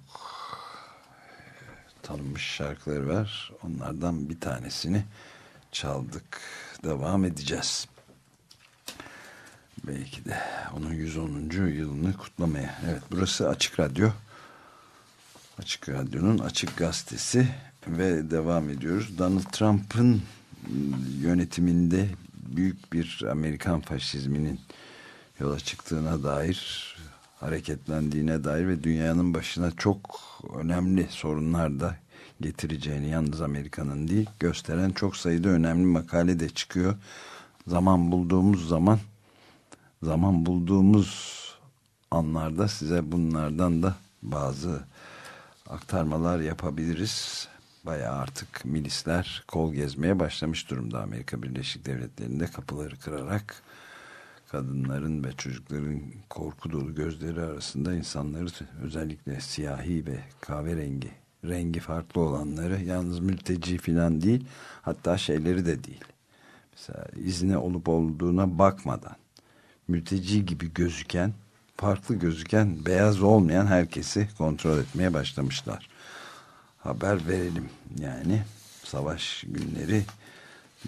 tanınmış şarkıları var. Onlardan bir tanesini çaldık. Devam edeceğiz. Belki de onun 110. yılını kutlamaya. Evet burası Açık Radyo. Açık Radyo'nun Açık Gazetesi ve devam ediyoruz. Donald Trump'ın yönetiminde büyük bir Amerikan faşizminin yola çıktığına dair hareketlendiğine dair ve dünyanın başına çok önemli sorunlar da getireceğini yalnız Amerika'nın değil gösteren çok sayıda önemli makale de çıkıyor. Zaman bulduğumuz zaman zaman bulduğumuz anlarda size bunlardan da bazı aktarmalar yapabiliriz. Baya artık milisler kol gezmeye başlamış durumda Amerika Birleşik Devletleri'nde kapıları kırarak kadınların ve çocukların korku dolu gözleri arasında insanları özellikle siyahi ve kahverengi rengi farklı olanları yalnız mülteci falan değil hatta şeyleri de değil. Mesela izine olup olduğuna bakmadan mülteci gibi gözüken farklı gözüken beyaz olmayan herkesi kontrol etmeye başlamışlar. Haber verelim yani savaş günleri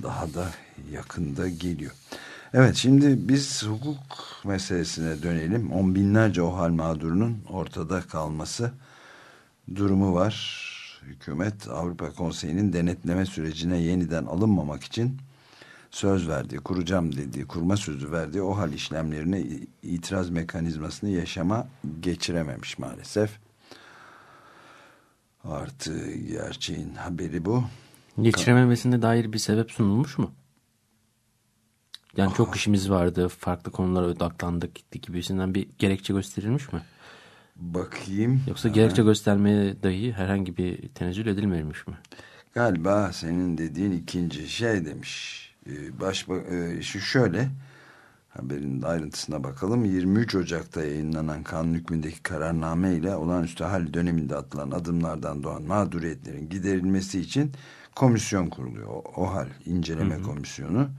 daha da yakında geliyor. Evet şimdi biz hukuk meselesine dönelim. On binlerce OHAL mağdurunun ortada kalması durumu var. Hükümet Avrupa Konseyi'nin denetleme sürecine yeniden alınmamak için söz verdiği, kuracağım dediği, kurma sözü verdiği OHAL işlemlerine itiraz mekanizmasını yaşama geçirememiş maalesef. Artı gerçeğin haberi bu. Geçirememesine dair bir sebep sunulmuş mu? Yani çok işimiz vardı, farklı konulara odaklandık gitti gibisinden bir gerekçe gösterilmiş mi? Bakayım. Yoksa gerekçe göstermeye dahi herhangi bir tenezzül edilmemiş mi? Galiba senin dediğin ikinci şey demiş. Başba şu şöyle haberin ayrıntısına bakalım. 23 Ocak'ta yayınlanan kanun hükmündeki kararname ile olağanüstü hal döneminde atılan adımlardan doğan mağduriyetlerin giderilmesi için komisyon kuruluyor. O, o hal inceleme hı hı. komisyonu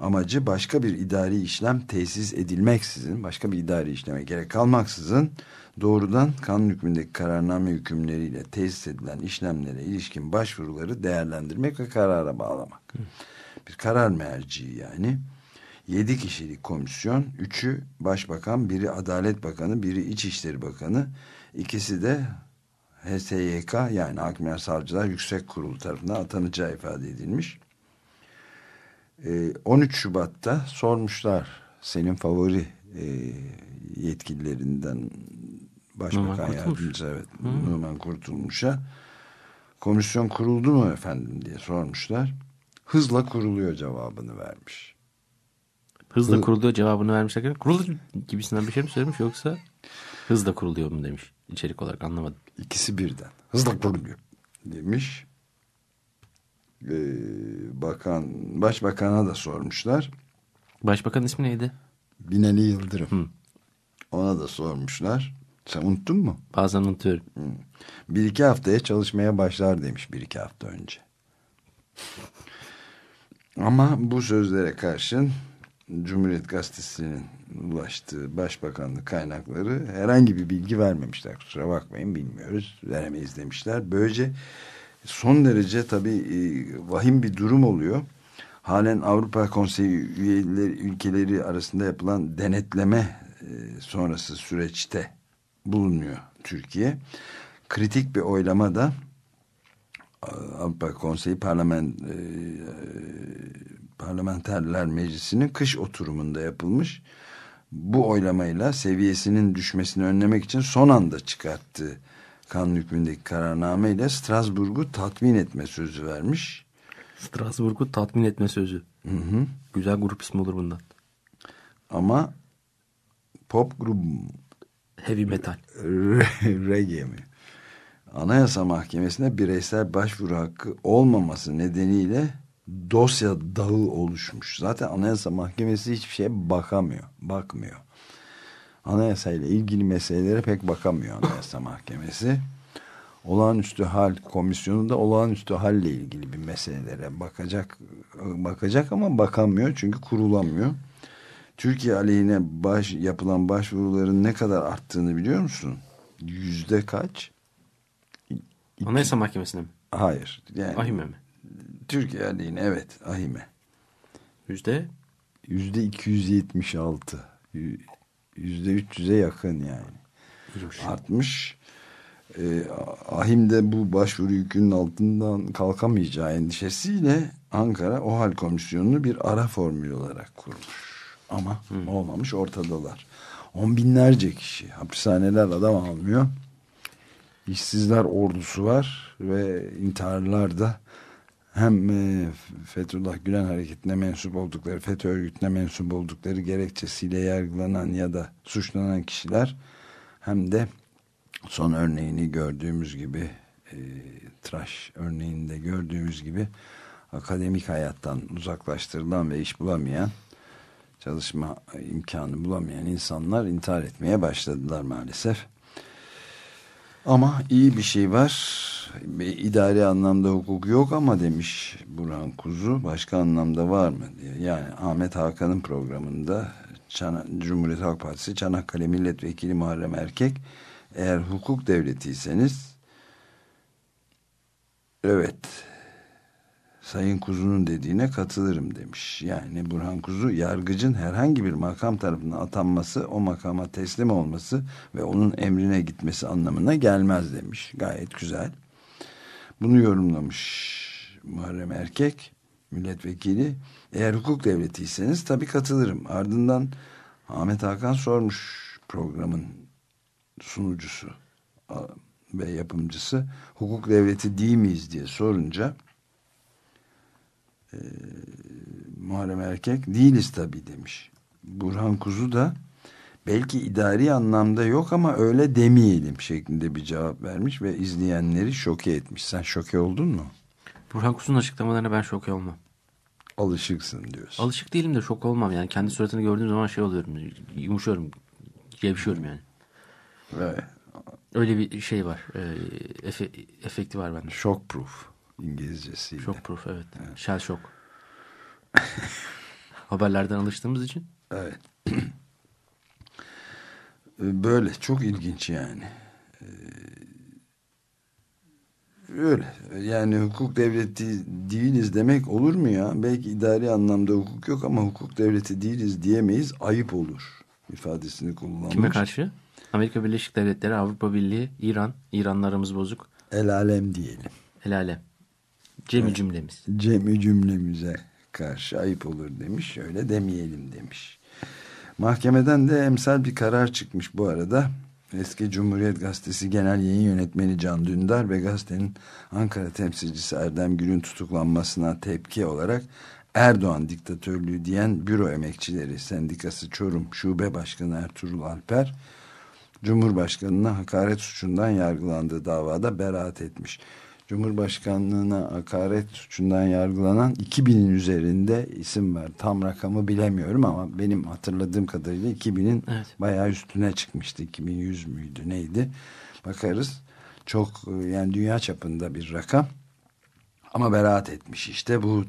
amacı başka bir idari işlem tesis edilmeksizin, başka bir idari işleme gerek kalmaksızın doğrudan kanun hükmündeki kararname hükümleriyle tesis edilen işlemlere ilişkin başvuruları değerlendirmek ve karara bağlamak. Hı. Bir karar merci yani. Yedi kişilik komisyon, üçü başbakan, biri adalet bakanı, biri içişleri bakanı, ikisi de HSYK yani Hakimler Savcılar Yüksek Kurulu tarafından atanacağı ifade edilmiş. 13 ee, Şubat'ta sormuşlar senin favori e, yetkililerinden Başbakan Yardımcısı evet. Numan Kurtulmuş'a komisyon kuruldu mu efendim diye sormuşlar. Hızla kuruluyor cevabını vermiş. Hızla Hı... kuruluyor cevabını vermiş. Kurulu gibisinden bir şey mi söylemiş yoksa hızla kuruluyor mu demiş içerik olarak anlamadım. İkisi birden. Hızla kuruluyor demiş. Ee, bakan başbakana da sormuşlar. Başbakan ismi neydi? Binali Yıldırım. Hı. Ona da sormuşlar. Sen unuttun mu? Bazen unutuyorum. Hı. Bir iki haftaya çalışmaya başlar demiş bir iki hafta önce. Ama bu sözlere karşın Cumhuriyet Gazetesi'nin ulaştığı başbakanlık kaynakları herhangi bir bilgi vermemişler. Kusura bakmayın bilmiyoruz. Veremeyiz demişler. Böylece son derece tabii e, vahim bir durum oluyor. Halen Avrupa Konseyi üyeleri ülkeleri arasında yapılan denetleme sonrası süreçte bulunuyor Türkiye. Kritik bir oylama da Avrupa Konseyi Parlament, e, Parlamenterler Meclisi'nin kış oturumunda yapılmış. Bu oylamayla seviyesinin düşmesini önlemek için son anda çıkarttığı kanun hükmündeki kararname ile Strasbourg'u tatmin etme sözü vermiş. Strasbourg'u tatmin etme sözü. Hı hı. Güzel grup ismi olur bundan. Ama pop grubu Heavy metal. reggae mi? Anayasa Mahkemesi'ne bireysel başvuru hakkı olmaması nedeniyle dosya dağı oluşmuş. Zaten Anayasa Mahkemesi hiçbir şeye bakamıyor, bakmıyor. Anayasa ile ilgili meselelere pek bakamıyor Anayasa Mahkemesi. Olağanüstü Hal Komisyonu da olağanüstü halle ilgili bir meselelere bakacak bakacak ama bakamıyor çünkü kurulamıyor. Türkiye aleyhine baş, yapılan başvuruların ne kadar arttığını biliyor musun? Yüzde kaç? Anayasa Mahkemesi'ne mi? Hayır. Yani Ahime mi? Türkiye aleyhine evet ahime. Yüzde? Yüzde 276. Yüzde 300'e yakın yani. İyiymiş. Artmış. Ee, ahim de bu başvuru yükünün altından kalkamayacağı endişesiyle Ankara OHAL komisyonunu bir ara formül olarak kurmuş. Ama Hmm. olmamış ortadalar. On binlerce kişi. Hapishaneler adam almıyor. İşsizler ordusu var ve intiharlar da hem e, Fethullah Gülen hareketine mensup oldukları, FETÖ örgütüne mensup oldukları gerekçesiyle yargılanan ya da suçlanan kişiler hem de son örneğini gördüğümüz gibi e, tıraş örneğinde gördüğümüz gibi akademik hayattan uzaklaştırılan ve iş bulamayan çalışma imkanı bulamayan insanlar intihar etmeye başladılar maalesef. Ama iyi bir şey var. İdari anlamda hukuk yok ama demiş Burhan Kuzu. Başka anlamda var mı diye. Yani Ahmet Hakan'ın programında Çana, Cumhuriyet Halk Partisi Çanakkale Milletvekili Muharrem Erkek eğer hukuk devletiyseniz evet Sayın Kuzu'nun dediğine katılırım demiş. Yani Burhan Kuzu yargıcın herhangi bir makam tarafından atanması, o makama teslim olması ve onun emrine gitmesi anlamına gelmez demiş. Gayet güzel. Bunu yorumlamış Muharrem Erkek, milletvekili. Eğer hukuk devletiyseniz tabii katılırım. Ardından Ahmet Hakan sormuş programın sunucusu ve yapımcısı hukuk devleti değil miyiz diye sorunca e, Muharrem Erkek değiliz tabii demiş. Burhan Kuzu da belki idari anlamda yok ama öyle demeyelim şeklinde bir cevap vermiş ve izleyenleri şoke etmiş. Sen şoke oldun mu? Burhan Kusu'nun açıklamalarına ben şok olmam. Alışıksın diyorsun. Alışık değilim de şok olmam yani. Kendi suratını gördüğüm zaman şey oluyorum. Yumuşuyorum. Gevşiyorum yani. Evet. Öyle bir şey var. E, efe, efekti var bende. Shock proof İngilizcesiyle. Shock proof evet. evet. Shell shock. Haberlerden alıştığımız için. Evet. Böyle çok ilginç yani. Öyle. Yani hukuk devleti değiliz demek olur mu ya? Belki idari anlamda hukuk yok ama hukuk devleti değiliz diyemeyiz. Ayıp olur ifadesini kullanmış. Kime karşı? Amerika Birleşik Devletleri, Avrupa Birliği, İran. İran'la aramız bozuk. El alem diyelim. El alem. Cemi cümlemiz. Cemi cümlemize karşı ayıp olur demiş. Öyle demeyelim demiş. Mahkemeden de emsal bir karar çıkmış bu arada. Eski Cumhuriyet Gazetesi Genel Yayın Yönetmeni Can Dündar ve gazetenin Ankara temsilcisi Erdem Gül'ün tutuklanmasına tepki olarak Erdoğan diktatörlüğü diyen Büro Emekçileri Sendikası Çorum Şube Başkanı Ertuğrul Alper Cumhurbaşkanına hakaret suçundan yargılandığı davada beraat etmiş. Cumhurbaşkanlığına hakaret suçundan yargılanan 2000'in üzerinde isim var. Tam rakamı bilemiyorum ama benim hatırladığım kadarıyla 2000'in evet. bayağı üstüne çıkmıştı. 2100 müydü neydi? Bakarız. Çok yani dünya çapında bir rakam. Ama beraat etmiş işte bu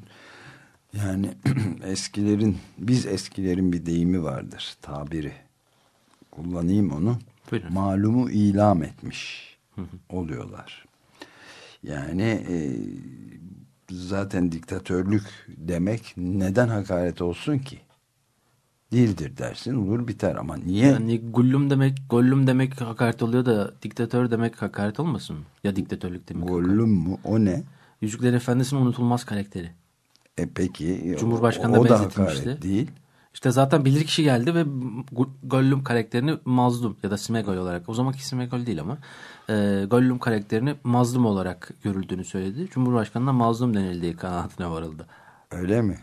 yani eskilerin biz eskilerin bir deyimi vardır tabiri. Kullanayım onu. Buyurun. Malumu ilam etmiş oluyorlar. Yani e, zaten diktatörlük demek neden hakaret olsun ki? Değildir dersin olur biter ama niye? Yani gullum demek, gollum demek hakaret oluyor da diktatör demek hakaret olmasın mı? Ya diktatörlük demek. Gollum mu? O ne? Yüzüklerin Efendisi'nin unutulmaz karakteri. E peki Cumhurbaşkanı o, o da benzetilmişti. hakaret değil. İşte zaten bilir kişi geldi ve Gollum karakterini mazlum ya da Smegol olarak o zamanki Smegol değil ama e, Gollum karakterini mazlum olarak görüldüğünü söyledi. Cumhurbaşkanına mazlum denildiği kanaatine varıldı. Öyle mi?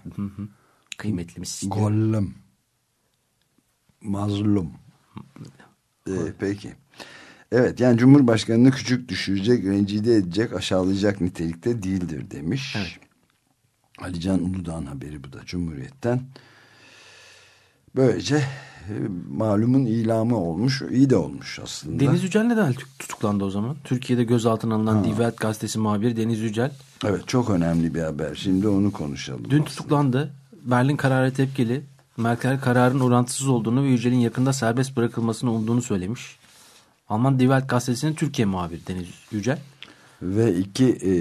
Kıymetlimiz. Gollum. Mazlum. Ee, peki. Evet yani Cumhurbaşkanı'nı küçük düşürecek, rencide edecek, aşağılayacak nitelikte değildir demiş. Evet. Ali Can Uludağ'ın haberi bu da Cumhuriyet'ten. Böylece malumun ilamı olmuş. iyi de olmuş aslında. Deniz Yücel neden tutuklandı o zaman? Türkiye'de gözaltına alınan Die Welt gazetesi muhabiri Deniz Yücel Evet çok önemli bir haber. Şimdi onu konuşalım. dün aslında. tutuklandı. Berlin kararı tepkili. Merkel kararın orantısız olduğunu ve Yücel'in yakında serbest bırakılmasını umduğunu söylemiş. Alman Die Welt gazetesinin Türkiye muhabiri Deniz Yücel. Ve iki e,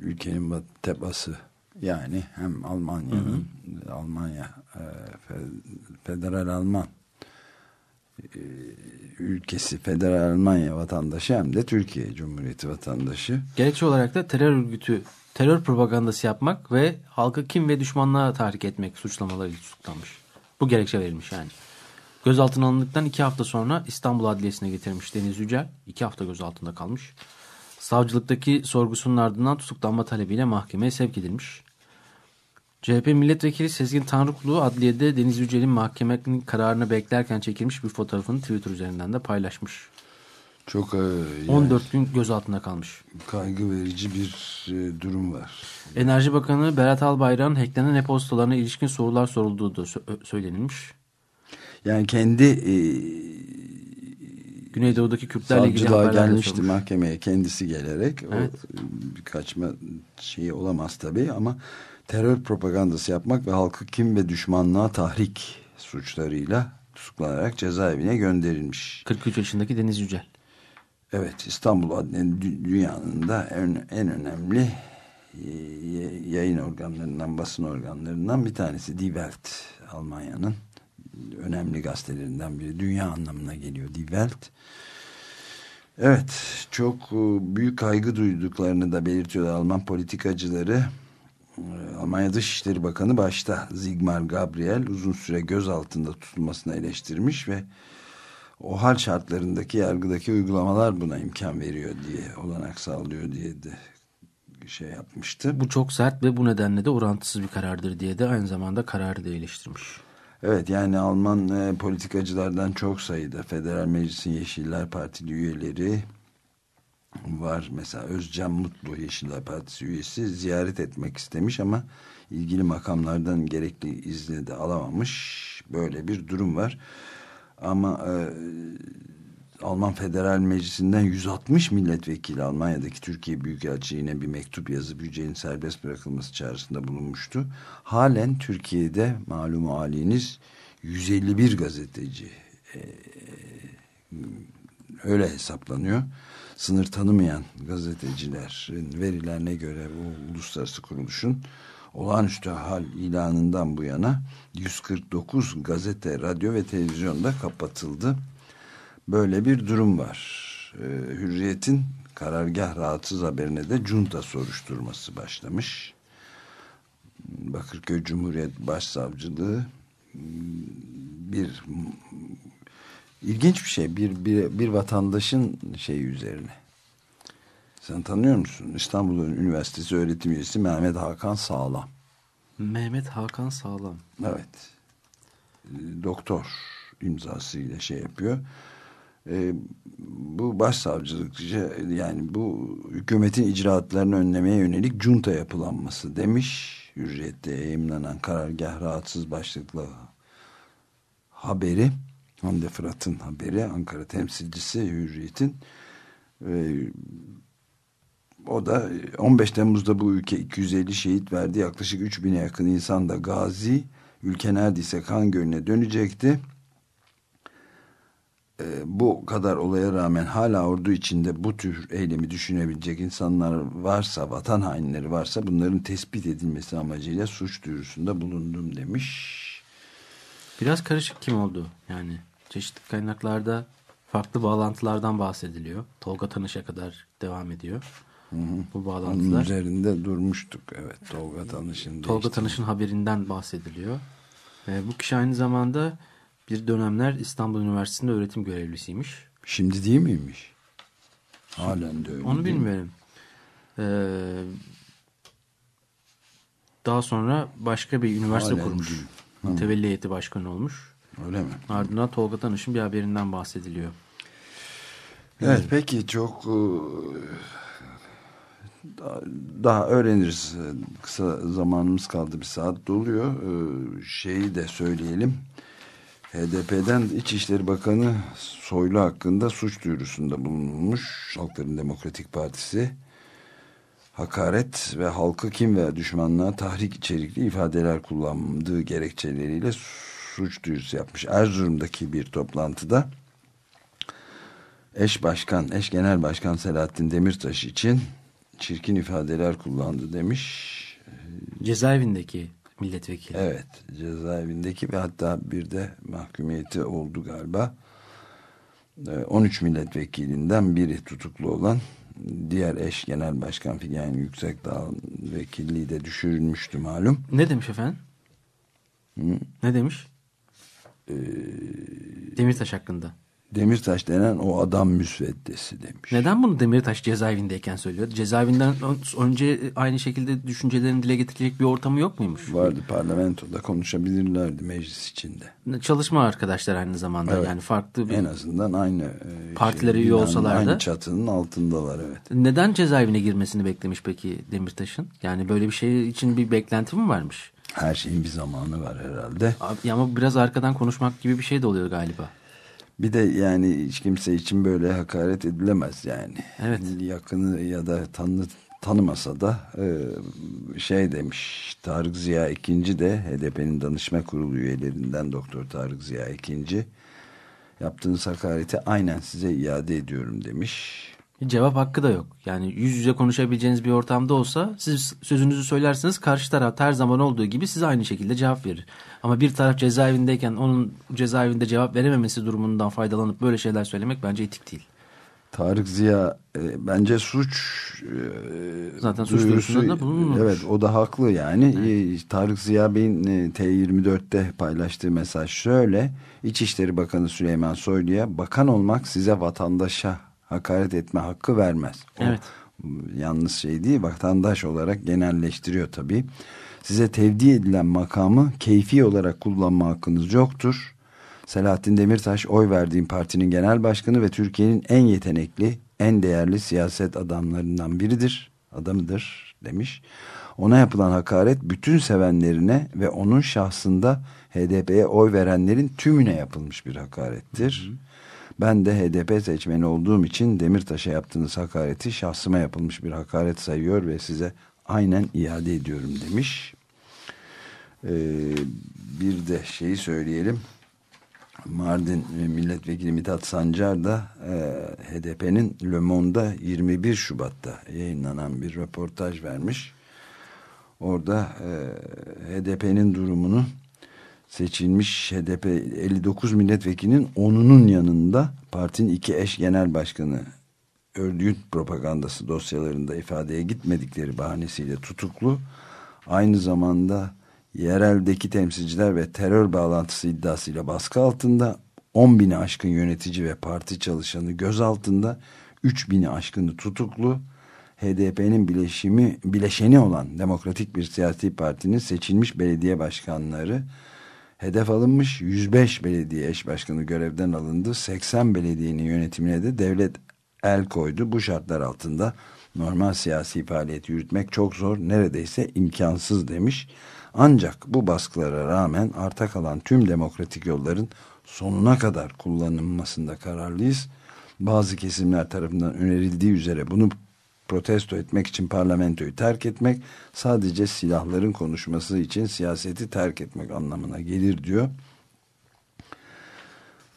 ülkenin tebası yani hem Almanya'nın Almanya e, fe- federal Alman e, ülkesi federal Almanya vatandaşı hem de Türkiye Cumhuriyeti vatandaşı. Gerekçe olarak da terör örgütü terör propagandası yapmak ve halkı kim ve düşmanlığa tahrik etmek suçlamalarıyla tutuklanmış. Bu gerekçe verilmiş yani. Gözaltına alındıktan iki hafta sonra İstanbul Adliyesi'ne getirmiş Deniz Yücel. İki hafta gözaltında kalmış. Savcılıktaki sorgusunun ardından tutuklanma talebiyle mahkemeye sevk edilmiş. CHP milletvekili Sezgin Tanrıkulu adliyede Deniz Yücel'in mahkemenin kararını beklerken çekilmiş bir fotoğrafını Twitter üzerinden de paylaşmış. Çok e, yani 14 gün gözaltında kalmış. kaygı verici bir e, durum var. Enerji Bakanı Berat Albayrak'ın hacklenen e-postalarına ilişkin sorular sorulduğu da sö- söylenilmiş. Yani kendi e, Güneydoğu'daki Kürtlerle ilgili haberler gelmişti sorulmuş. mahkemeye kendisi gelerek. Evet. O kaçma şeyi olamaz tabii ama terör propagandası yapmak ve halkı kim ve düşmanlığa tahrik suçlarıyla tutuklanarak cezaevine gönderilmiş. 43 yaşındaki Deniz Yücel. Evet İstanbul dü- dünyanın da en, en önemli e, yayın organlarından, basın organlarından bir tanesi. Die Welt Almanya'nın önemli gazetelerinden biri. Dünya anlamına geliyor Die Welt. Evet çok e, büyük kaygı duyduklarını da belirtiyorlar Alman politikacıları. E, Almanya Dışişleri Bakanı başta Sigmar Gabriel uzun süre gözaltında tutulmasını eleştirmiş ve o hal şartlarındaki yargıdaki uygulamalar buna imkan veriyor diye olanak sağlıyor diye de şey yapmıştı. Bu çok sert ve bu nedenle de orantısız bir karardır diye de aynı zamanda kararı da eleştirmiş. Evet yani Alman e, politikacılardan çok sayıda Federal Meclis'in Yeşiller Partili üyeleri var. Mesela Özcan Mutlu Yeşiller Partisi üyesi ziyaret etmek istemiş ama ilgili makamlardan gerekli izni de alamamış. Böyle bir durum var. Ama e, Alman Federal Meclisi'nden 160 milletvekili Almanya'daki Türkiye Büyükelçiliğine bir mektup yazıp Yücel'in serbest bırakılması çağrısında bulunmuştu. Halen Türkiye'de malumu haliniz 151 gazeteci e, öyle hesaplanıyor. Sınır tanımayan gazetecilerin verilerine göre bu uluslararası kuruluşun olağanüstü hal ilanından bu yana 149 gazete, radyo ve televizyonda kapatıldı. Böyle bir durum var. Ee, Hürriyet'in karargah rahatsız haberine de junta soruşturması başlamış. Bakırköy Cumhuriyet Başsavcılığı bir ilginç bir şey bir, bir, bir vatandaşın şeyi üzerine sen tanıyor musun? İstanbul Üniversitesi öğretim üyesi Mehmet Hakan Sağlam. Mehmet Hakan Sağlam. Evet. E, Doktor imzasıyla şey yapıyor. E, bu başsavcılıkça yani bu hükümetin icraatlarını önlemeye yönelik junta yapılanması demiş. Hürriyette yayınlanan karargah rahatsız başlıklı haberi Hande Fırat'ın haberi Ankara temsilcisi Hürriyet'in e, o da 15 Temmuz'da bu ülke 250 şehit verdi. Yaklaşık 3000'e yakın insan da gazi. Ülke neredeyse kan gölüne dönecekti. Ee, bu kadar olaya rağmen hala ordu içinde bu tür eylemi düşünebilecek insanlar varsa, vatan hainleri varsa bunların tespit edilmesi amacıyla suç duyurusunda bulundum demiş. Biraz karışık kim oldu yani. Çeşitli kaynaklarda farklı bağlantılardan bahsediliyor. Tolga Tanış'a kadar devam ediyor. Hı hı. Bu bağlantılar. Onun üzerinde durmuştuk. Evet Tolga Tanış'ın. Tolga Tanış'ın haberinden bahsediliyor. E, bu kişi aynı zamanda bir dönemler İstanbul Üniversitesi'nde öğretim görevlisiymiş. Şimdi değil miymiş? Halen de öyle. Onu bilmiyorum. Ee, daha sonra başka bir üniversite Halen kurmuş. Tevelli heyeti başkanı olmuş. Öyle mi? Ardından Tolga Tanış'ın bir haberinden bahsediliyor. Evet, evet. peki çok e, daha öğreniriz. Kısa zamanımız kaldı bir saat doluyor. E, şeyi de söyleyelim. HDP'den İçişleri Bakanı Soylu hakkında suç duyurusunda bulunmuş. Halkların Demokratik Partisi hakaret ve halkı kim veya düşmanlığa tahrik içerikli ifadeler kullandığı gerekçeleriyle suç duyurusu yapmış. Erzurum'daki bir toplantıda eş başkan, eş genel başkan Selahattin Demirtaş için çirkin ifadeler kullandı demiş. Cezaevindeki milletvekili. Evet cezaevindeki ve hatta bir de mahkumiyeti oldu galiba. 13 ee, milletvekilinden biri tutuklu olan diğer eş genel başkan Figen Yüksekdağ vekilliği de düşürülmüştü malum. Ne demiş efendim? Hı? Ne demiş? Ee, Demirtaş hakkında. Demirtaş denen o adam müsveddesi demiş. Neden bunu Demirtaş cezaevindeyken söylüyor? Cezaevinden önce aynı şekilde düşüncelerini dile getirecek bir ortamı yok muymuş? Vardı parlamentoda konuşabilirlerdi meclis içinde. Çalışma arkadaşlar aynı zamanda evet. yani farklı bir... En azından aynı e, partilere şey, üye olsalar Aynı çatının altındalar evet. Neden cezaevine girmesini beklemiş peki Demirtaş'ın? Yani böyle bir şey için bir beklenti mi varmış? Her şeyin bir zamanı var herhalde. Abi, ama biraz arkadan konuşmak gibi bir şey de oluyor galiba. Bir de yani hiç kimse için böyle hakaret edilemez yani. Evet. Yakını ya da tanı, tanımasa da e, şey demiş Tarık Ziya ikinci de HDP'nin danışma kurulu üyelerinden Doktor Tarık Ziya ikinci yaptığınız hakareti aynen size iade ediyorum demiş cevap hakkı da yok. Yani yüz yüze konuşabileceğiniz bir ortamda olsa siz sözünüzü söylersiniz karşı taraf her zaman olduğu gibi size aynı şekilde cevap verir. Ama bir taraf cezaevindeyken onun cezaevinde cevap verememesi durumundan faydalanıp böyle şeyler söylemek bence etik değil. Tarık Ziya e, bence suç e, zaten suç duyurusunda bulunmuş. Evet o da haklı yani. Evet. E, Tarık Ziya Bey'in e, T24'te paylaştığı mesaj şöyle. İçişleri Bakanı Süleyman Soylu'ya bakan olmak size vatandaşa hakaret etme hakkı vermez. O evet. Yalnız şey değil vatandaş olarak genelleştiriyor tabii. Size tevdi edilen makamı keyfi olarak kullanma hakkınız yoktur. Selahattin Demirtaş oy verdiğim partinin genel başkanı ve Türkiye'nin en yetenekli, en değerli siyaset adamlarından biridir. Adamıdır demiş. Ona yapılan hakaret bütün sevenlerine ve onun şahsında HDP'ye oy verenlerin tümüne yapılmış bir hakarettir. Hı hı. Ben de HDP seçmeni olduğum için Demirtaş'a yaptığınız hakareti şahsıma yapılmış bir hakaret sayıyor ve size aynen iade ediyorum demiş. Ee, bir de şeyi söyleyelim. Mardin milletvekili Mithat Sancar da e, HDP'nin Le Monde'da 21 Şubat'ta yayınlanan bir röportaj vermiş. Orada e, HDP'nin durumunu seçilmiş HDP 59 milletvekilinin onunun yanında partinin iki eş genel başkanı örgüt propagandası dosyalarında ifadeye gitmedikleri bahanesiyle tutuklu. Aynı zamanda yereldeki temsilciler ve terör bağlantısı iddiasıyla baskı altında 10 bini aşkın yönetici ve parti çalışanı gözaltında 3 bini aşkını tutuklu HDP'nin bileşimi bileşeni olan Demokratik bir siyasi partinin seçilmiş belediye başkanları hedef alınmış 105 belediye eş başkanı görevden alındı. 80 belediyenin yönetimine de devlet el koydu. Bu şartlar altında normal siyasi faaliyet yürütmek çok zor neredeyse imkansız demiş. Ancak bu baskılara rağmen arta kalan tüm demokratik yolların sonuna kadar kullanılmasında kararlıyız. Bazı kesimler tarafından önerildiği üzere bunu protesto etmek için parlamentoyu terk etmek sadece silahların konuşması için siyaseti terk etmek anlamına gelir diyor.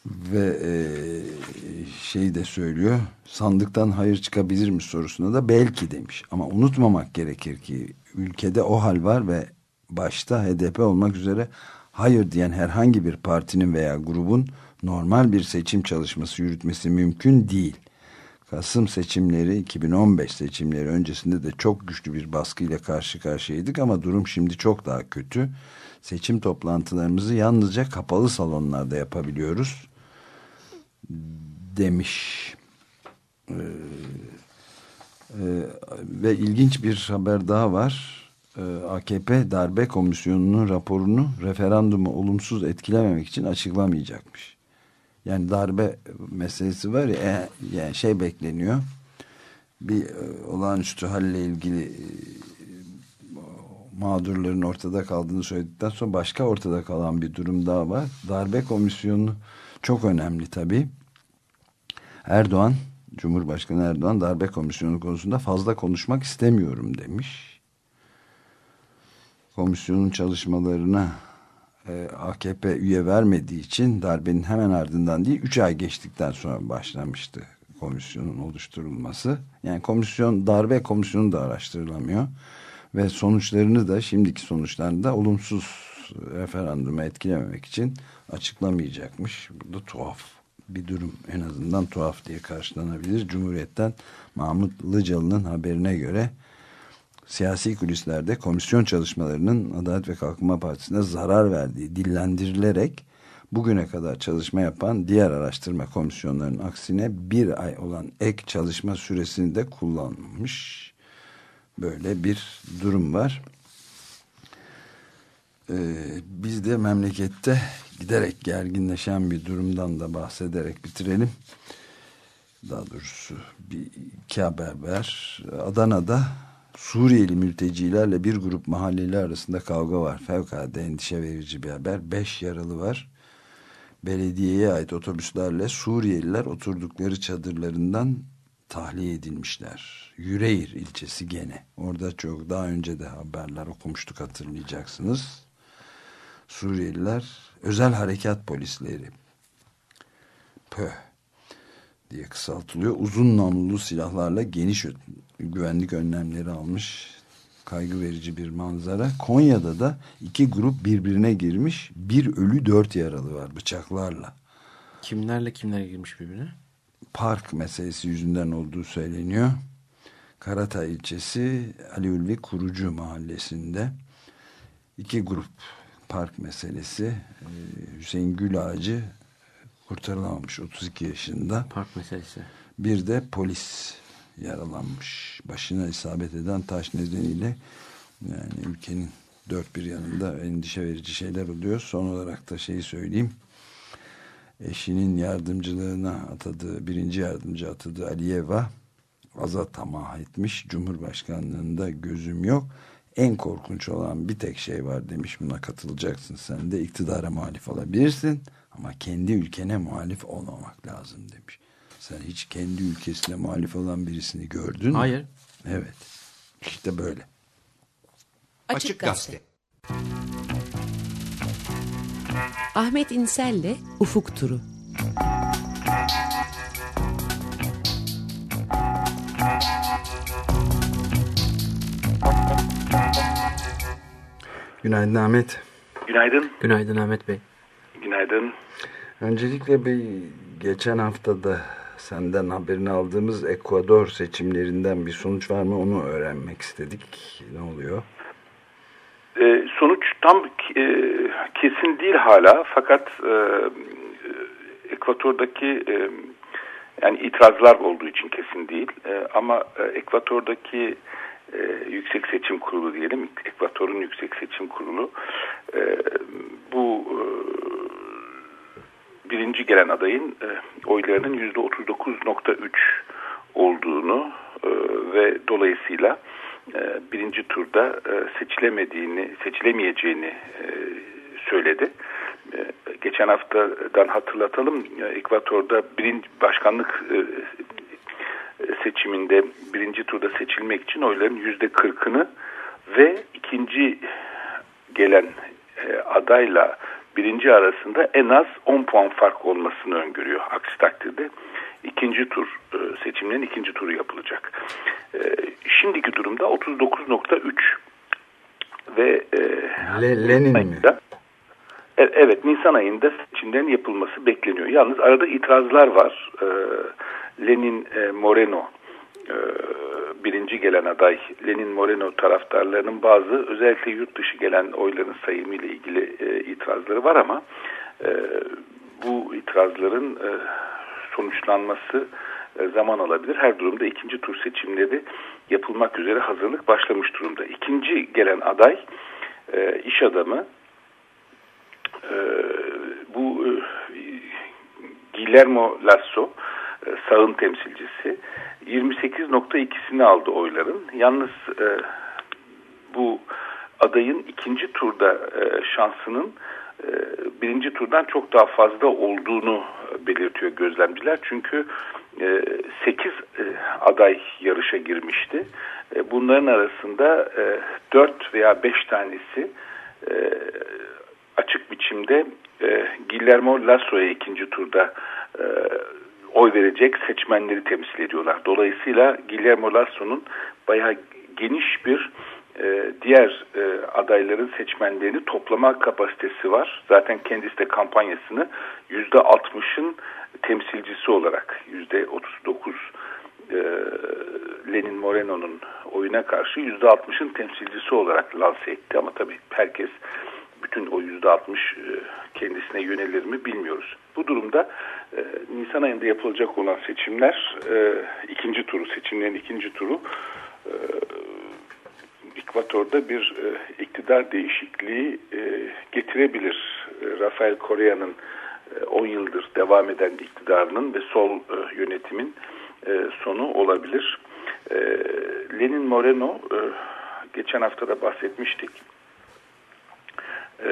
Ve e, şey de söylüyor sandıktan hayır çıkabilir mi sorusuna da belki demiş. Ama unutmamak gerekir ki ülkede o hal var ve başta HDP olmak üzere hayır diyen herhangi bir partinin veya grubun normal bir seçim çalışması yürütmesi mümkün değil. Kasım seçimleri 2015 seçimleri öncesinde de çok güçlü bir baskıyla karşı karşıyaydık ama durum şimdi çok daha kötü. Seçim toplantılarımızı yalnızca kapalı salonlarda yapabiliyoruz demiş. Ee, e, ve ilginç bir haber daha var. Ee, AKP darbe komisyonunun raporunu referandumu olumsuz etkilememek için açıklamayacakmış. Yani darbe meselesi var ya e, yani şey bekleniyor. Bir e, olağanüstü halle ilgili e, mağdurların ortada kaldığını söyledikten sonra başka ortada kalan bir durum daha var. Darbe komisyonu çok önemli tabii. Erdoğan, Cumhurbaşkanı Erdoğan darbe komisyonu konusunda fazla konuşmak istemiyorum demiş. Komisyonun çalışmalarına e, AKP üye vermediği için darbenin hemen ardından değil 3 ay geçtikten sonra başlamıştı komisyonun oluşturulması. Yani komisyon darbe komisyonu da araştırılamıyor ve sonuçlarını da şimdiki sonuçlarını da olumsuz referandumu etkilememek için açıklamayacakmış. Bu da tuhaf bir durum en azından tuhaf diye karşılanabilir. Cumhuriyet'ten Mahmut Lıcalı'nın haberine göre siyasi kulislerde komisyon çalışmalarının Adalet ve Kalkınma Partisi'ne zarar verdiği dillendirilerek bugüne kadar çalışma yapan diğer araştırma komisyonlarının aksine bir ay olan ek çalışma süresini de kullanmış. Böyle bir durum var. Ee, biz de memlekette giderek gerginleşen bir durumdan da bahsederek bitirelim. Daha doğrusu bir iki haber var. Adana'da Suriyeli mültecilerle bir grup mahalleli arasında kavga var. Fevkalade endişe verici bir haber. Beş yaralı var. Belediyeye ait otobüslerle Suriyeliler oturdukları çadırlarından tahliye edilmişler. Yüreğir ilçesi gene. Orada çok daha önce de haberler okumuştuk hatırlayacaksınız. Suriyeliler özel harekat polisleri PÖH diye kısaltılıyor. Uzun namlulu silahlarla geniş güvenlik önlemleri almış. Kaygı verici bir manzara. Konya'da da iki grup birbirine girmiş. Bir ölü dört yaralı var bıçaklarla. Kimlerle kimler girmiş birbirine? Park meselesi yüzünden olduğu söyleniyor. Karatay ilçesi Ali Ulvi Kurucu mahallesinde iki grup park meselesi ee, Hüseyin Gül Ağacı kurtarılamamış 32 yaşında. Park meselesi. Bir de polis yaralanmış. Başına isabet eden taş nedeniyle yani ülkenin dört bir yanında endişe verici şeyler oluyor. Son olarak da şeyi söyleyeyim. Eşinin yardımcılığına atadığı, birinci yardımcı atadığı Aliyeva aza tamah etmiş. Cumhurbaşkanlığında gözüm yok. En korkunç olan bir tek şey var demiş. Buna katılacaksın sen de. iktidara muhalif olabilirsin ama kendi ülkene muhalif olmamak lazım demiş. Sen hiç kendi ülkesine muhalif olan birisini gördün mü? Hayır. Evet. İşte böyle. Açık, Açık Gazete. Ahmet İnsel'le Ufuk Turu. Günaydın Ahmet. Günaydın. Günaydın Ahmet Bey. Günaydın. Öncelikle bir geçen haftada senden haberini aldığımız Ekvador seçimlerinden bir sonuç var mı onu öğrenmek istedik. Ne oluyor? Ee, sonuç tam e, kesin değil hala fakat e, Ekvador'daki e, yani itirazlar olduğu için kesin değil e, ama e, Ekvador'daki e, Yüksek Seçim Kurulu diyelim Ekvador'un Yüksek Seçim Kurulu e, bu e, birinci gelen adayın e, oylarının yüzde 39.3 olduğunu e, ve dolayısıyla e, birinci turda e, seçilemediğini, seçilemeyeceğini e, söyledi. E, geçen haftadan hatırlatalım, e, Ekvator'da birinci başkanlık e, seçiminde birinci turda seçilmek için oyların yüzde kırkını ve ikinci gelen e, adayla birinci arasında en az 10 puan fark olmasını öngörüyor. Aksi takdirde ikinci tur e, seçimlerin ikinci turu yapılacak. E, şimdiki durumda 39.3 ve e, Le, Lenin mi? Evet Nisan ayında seçimlerin yapılması bekleniyor. Yalnız arada itirazlar var. Lenin Moreno birinci gelen aday Lenin Moreno taraftarlarının bazı özellikle yurt dışı gelen oyların sayımı ile ilgili e, itirazları var ama e, bu itirazların e, sonuçlanması e, zaman alabilir. Her durumda ikinci tur seçimleri yapılmak üzere hazırlık başlamış durumda. İkinci gelen aday e, iş adamı e, bu e, Guillermo Lasso e, sağın temsilcisi 28.2'sini aldı oyların. Yalnız e, bu adayın ikinci turda e, şansının birinci turdan çok daha fazla olduğunu belirtiyor gözlemciler. Çünkü e, 8 e, aday yarışa girmişti. E, bunların arasında e, 4 veya 5 tanesi e, açık biçimde e, Guillermo Lasso'ya ikinci turda e, oy verecek seçmenleri temsil ediyorlar. Dolayısıyla Guillermo Lasso'nun bayağı geniş bir e, diğer e, adayların seçmenlerini toplama kapasitesi var. Zaten kendisi de kampanyasını yüzde 60'ın temsilcisi olarak yüzde 39 e, Lenin Moreno'nun oyuna karşı yüzde 60'ın temsilcisi olarak lanse etti. Ama tabii herkes bütün o yüzde 60 e, kendisine yönelir mi bilmiyoruz. Bu durumda Nisan ayında yapılacak olan seçimler ikinci turu, seçimlerin ikinci turu Ekvator'da bir e, iktidar değişikliği e, getirebilir. E, Rafael Correa'nın 10 e, yıldır devam eden iktidarının ve sol e, yönetimin e, sonu olabilir. E, Lenin Moreno e, geçen hafta da bahsetmiştik. E,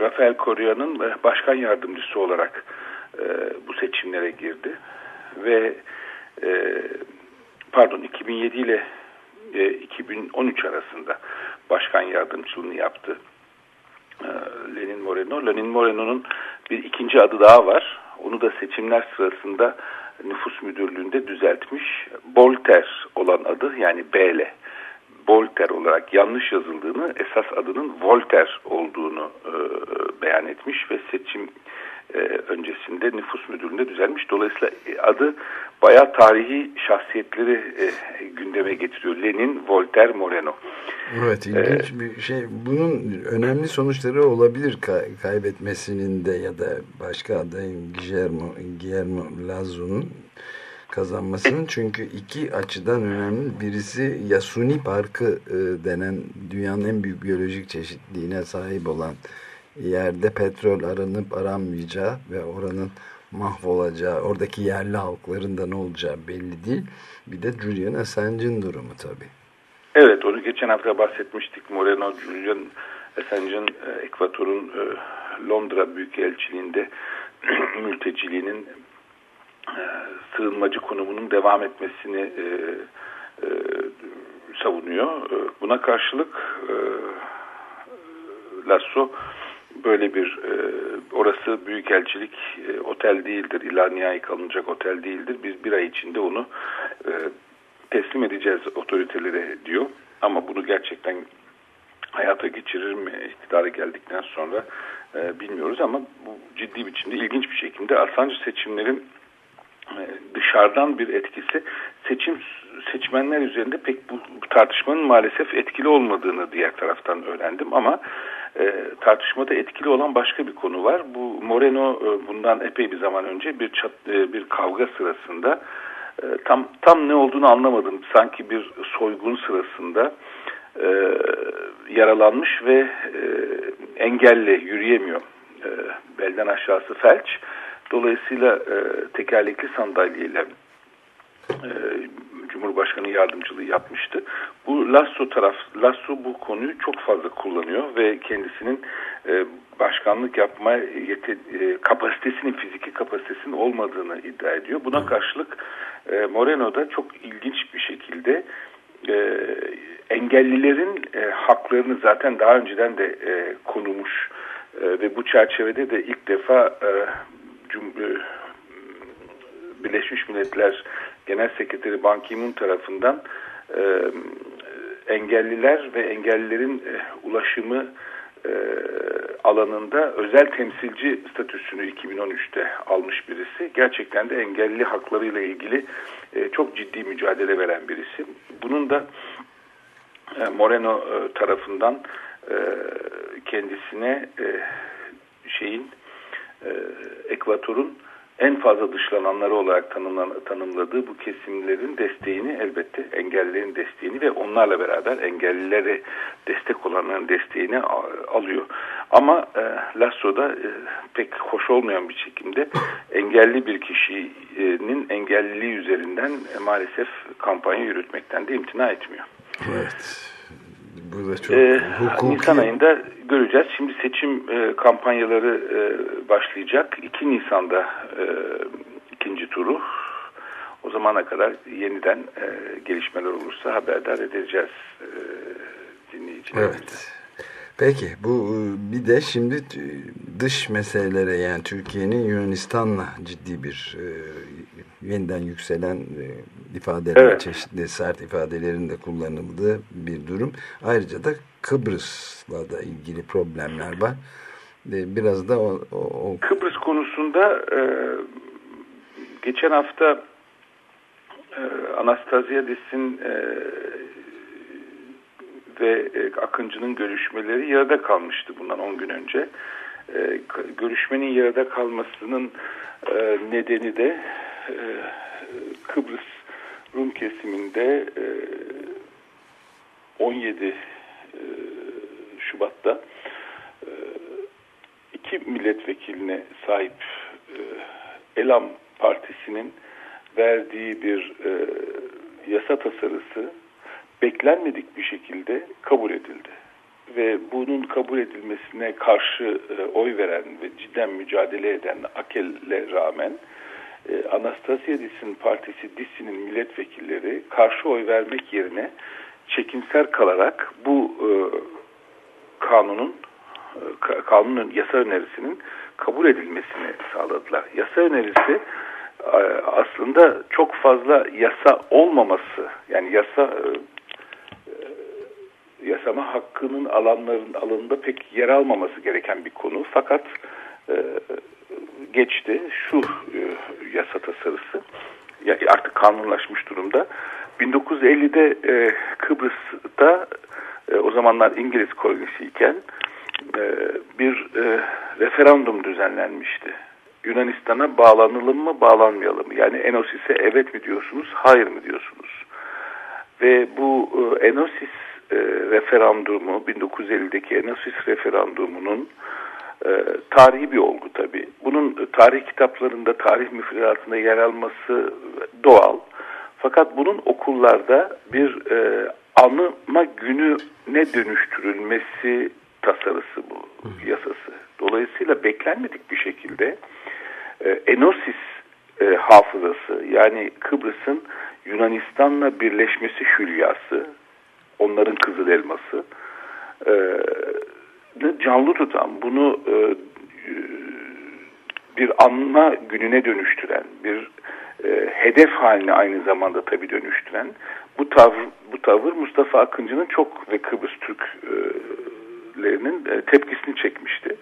Rafael Correa'nın başkan yardımcısı olarak e, bu seçimlere girdi ve e, pardon 2007 ile e, 2013 arasında başkan yardımcılığını yaptı e, Lenin Moreno. Lenin Moreno'nun bir ikinci adı daha var. Onu da seçimler sırasında nüfus müdürlüğünde düzeltmiş. Bolter olan adı yani BL. Voltaire olarak yanlış yazıldığını, esas adının Voltaire olduğunu e, beyan etmiş ve seçim e, öncesinde nüfus müdürlüğünde düzelmiş. Dolayısıyla e, adı bayağı tarihi şahsiyetleri e, gündeme getiriyor. Lenin, Voltaire, Moreno. Evet ilginç ee, bir şey. Bunun önemli sonuçları olabilir kay kaybetmesinin de ya da başka adayın Guillermo, Guillermo Lazo'nun kazanmasının çünkü iki açıdan önemli. Birisi Yasuni Parkı e, denen dünyanın en büyük biyolojik çeşitliliğine sahip olan yerde petrol aranıp aranmayacağı ve oranın mahvolacağı, oradaki yerli halkların da ne olacağı belli değil. Bir de Julian Assange'in durumu tabii. Evet, onu geçen hafta bahsetmiştik. Moreno, Julian Assange'in e, Ekvator'un e, Londra Büyükelçiliğinde mülteciliğinin e, sığınmacı konumunun devam etmesini savunuyor. Buna karşılık Lasso böyle bir e, orası büyükelçilik e, otel değildir. Nihai kalınacak otel değildir. Biz bir ay içinde onu e, teslim edeceğiz otoritelere diyor. Ama bunu gerçekten hayata geçirir mi iktidara geldikten sonra e, bilmiyoruz ama bu ciddi biçimde ilginç bir şekilde Assange seçimlerin e, dışarıdan bir etkisi seçim seçmenler üzerinde pek bu, bu tartışmanın maalesef etkili olmadığını diğer taraftan öğrendim ama e, tartışmada etkili olan başka bir konu var. Bu Moreno e, bundan epey bir zaman önce bir çat, e, bir kavga sırasında e, tam tam ne olduğunu anlamadım. Sanki bir soygun sırasında e, yaralanmış ve e, engelle yürüyemiyor. E, belden aşağısı felç. Dolayısıyla e, tekerlekli sandalyeyle e, Cumhurbaşkanı yardımcılığı yapmıştı. Bu Lasso taraf, Lasso bu konuyu çok fazla kullanıyor ve kendisinin e, başkanlık yapma yete, e, kapasitesinin, fiziki kapasitesinin olmadığını iddia ediyor. Buna karşılık e, Moreno da çok ilginç bir şekilde e, engellilerin e, haklarını zaten daha önceden de e, konumuş e, ve bu çerçevede de ilk defa e, Cum e, Birleşmiş Milletler Genel Sekreteri Ban Ki-moon tarafından e, engelliler ve engellilerin e, ulaşımı e, alanında özel temsilci statüsünü 2013'te almış birisi. Gerçekten de engelli haklarıyla ilgili e, çok ciddi mücadele veren birisi. Bunun da e, Moreno e, tarafından e, kendisine e, şeyin e, Ekvator'un en fazla dışlananları olarak tanımlan, tanımladığı bu kesimlerin desteğini elbette engellilerin desteğini ve onlarla beraber engellilere destek olanların desteğini alıyor. Ama e, Lasso'da e, pek hoş olmayan bir şekilde engelli bir kişinin engelliliği üzerinden e, maalesef kampanya yürütmekten de imtina etmiyor. Evet. Bu da çok ee, hukuki. Nisan ayında göreceğiz. Şimdi seçim e, kampanyaları e, başlayacak. 2 Nisan'da e, ikinci turu. O zamana kadar yeniden e, gelişmeler olursa haberdar edeceğiz e, dinleyicilerimize. Evet. Peki bu bir de şimdi dış meselelere yani Türkiye'nin Yunanistan'la ciddi bir e, yeniden yükselen e, ifadeler Evet. çeşitli sert ifadelerin de kullanıldığı bir durum. Ayrıca da Kıbrıs'la da ilgili problemler var. E, biraz da o, o, o Kıbrıs konusunda e, geçen hafta e, Anastasiadis'in e, ve e, Akıncı'nın görüşmeleri yarıda kalmıştı bundan 10 gün önce. E, görüşmenin yarıda kalmasının e, nedeni de e, Kıbrıs Rum kesiminde e, 17 e, Şubat'ta e, iki milletvekiline sahip Elam Partisi'nin verdiği bir yasa tasarısı beklenmedik bir şekilde kabul edildi. Ve bunun kabul edilmesine karşı oy veren ve cidden mücadele eden AKEL'e rağmen Anastasiadis'in partisi DİSİ'nin milletvekilleri karşı oy vermek yerine çekimser kalarak bu e, kanunun e, kanunun yasa önerisinin kabul edilmesini sağladılar. Yasa önerisi e, aslında çok fazla yasa olmaması yani yasa e, yasama hakkının alanların alanında pek yer almaması gereken bir konu. Fakat geçti şu yasa tasarısı artık kanunlaşmış durumda. 1950'de Kıbrıs'ta o zamanlar İngiliz kolonisiyken bir referandum düzenlenmişti. Yunanistan'a bağlanalım mı bağlanmayalım mı? Yani Enosis'e evet mi diyorsunuz, hayır mı diyorsunuz? Ve bu Enosis referandumu, 1950'deki Enosis referandumunun tarihi bir olgu tabii. Bunun tarih kitaplarında, tarih müfredatında yer alması doğal. Fakat bunun okullarda bir e, anıma gününe dönüştürülmesi tasarısı bu yasası. Dolayısıyla beklenmedik bir şekilde e, Enosis e, hafızası yani Kıbrıs'ın Yunanistan'la birleşmesi hülyası, onların kızıl elması e, canlı tutan, bunu e, bir anma gününe dönüştüren, bir e, hedef haline aynı zamanda tabii dönüştüren bu tavır, bu tavır Mustafa Akıncı'nın çok ve Kıbrıs Türklerinin e, tepkisini çekmişti.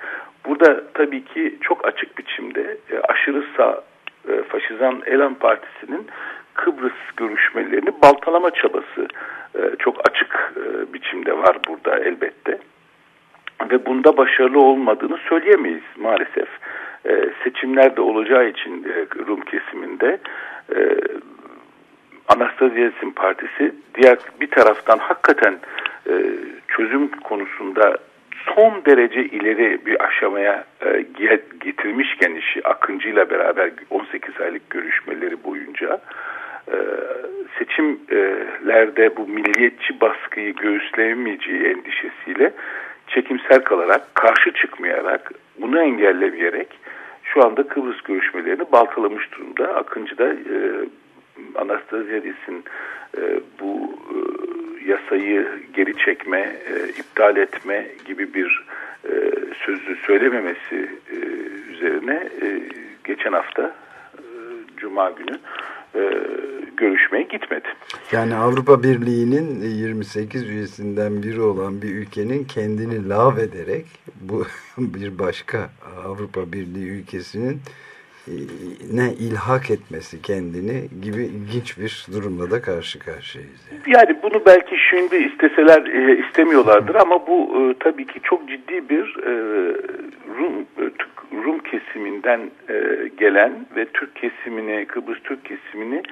Burada tabii ki çok açık biçimde e, aşırı sağ e, faşizan Elan Partisi'nin Kıbrıs görüşmelerini baltalama çabası e, çok açık e, biçimde var burada elbette. Ve bunda başarılı olmadığını söyleyemeyiz maalesef. E, seçimler olacağı için e, Rum kesiminde e, Anastasiadis'in partisi diğer bir taraftan hakikaten e, çözüm konusunda son derece ileri bir aşamaya e, getirmişken işi Akıncı'yla beraber 18 aylık görüşmeleri boyunca e, seçimlerde bu milliyetçi baskıyı göğüsleyemeyeceği endişesiyle çekimsel kalarak, karşı çıkmayarak, bunu engellemeyerek şu anda Kıbrıs görüşmelerini baltalamış durumda. Akıncı da e, Anastasiadis'in e, bu e, yasayı geri çekme, e, iptal etme gibi bir e, sözü söylememesi e, üzerine e, geçen hafta e, Cuma günü görüşmeye gitmedi. Yani Avrupa Birliği'nin 28 üyesinden biri olan bir ülkenin kendini lav ederek bu bir başka Avrupa Birliği ülkesinin e, ne ilhak etmesi kendini gibi ilginç bir durumla da karşı karşıyayız. Yani, yani bunu belki şimdi isteseler e, istemiyorlardır ama bu e, tabii ki çok ciddi bir e, Rum e, Rum kesiminden e, gelen ve Türk kesimini Kıbrıs Türk kesimini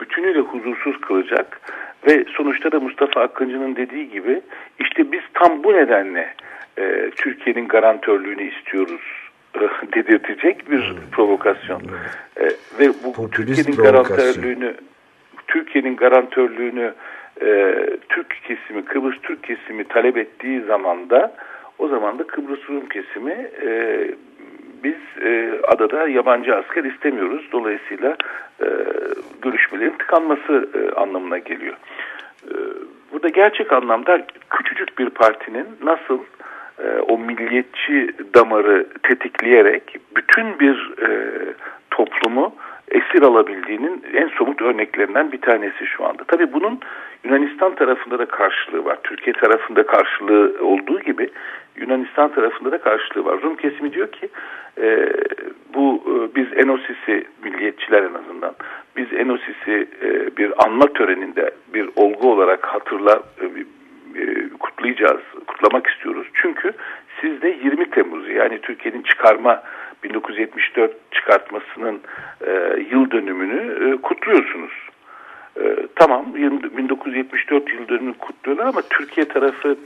bütünüyle huzursuz kılacak ve sonuçta da Mustafa Akıncı'nın dediği gibi işte biz tam bu nedenle e, Türkiye'nin garantörlüğünü istiyoruz dedirtecek bir provokasyon. E, ve bu Türkiye'nin garantörlüğünü Türkiye'nin garantörlüğünü e, Türk kesimi, Kıbrıs Türk kesimi talep ettiği zaman da o zaman da Kıbrıs Rum kesimi e, biz e, adada yabancı asker istemiyoruz. Dolayısıyla e, görüşmelerin tıkanması e, anlamına geliyor. E, burada gerçek anlamda küçücük bir partinin nasıl e, o milliyetçi damarı tetikleyerek bütün bir e, toplumu esir alabildiğinin en somut örneklerinden bir tanesi şu anda. Tabii bunun Yunanistan tarafında da karşılığı var. Türkiye tarafında karşılığı olduğu gibi Yunanistan tarafında da karşılığı var. Rum kesimi diyor ki e, bu e, biz Enosis'i milliyetçiler en azından biz Enosis'i e, bir anma töreninde bir olgu olarak hatırla e, e, kutlayacağız, kutlamak istiyoruz. Çünkü siz de 20 Temmuz yani Türkiye'nin çıkarma 1974 çıkartmasının e, yıl dönümünü e, kutluyorsunuz. E, tamam 1974 yıl dönümünü kutluyorlar ama Türkiye tarafı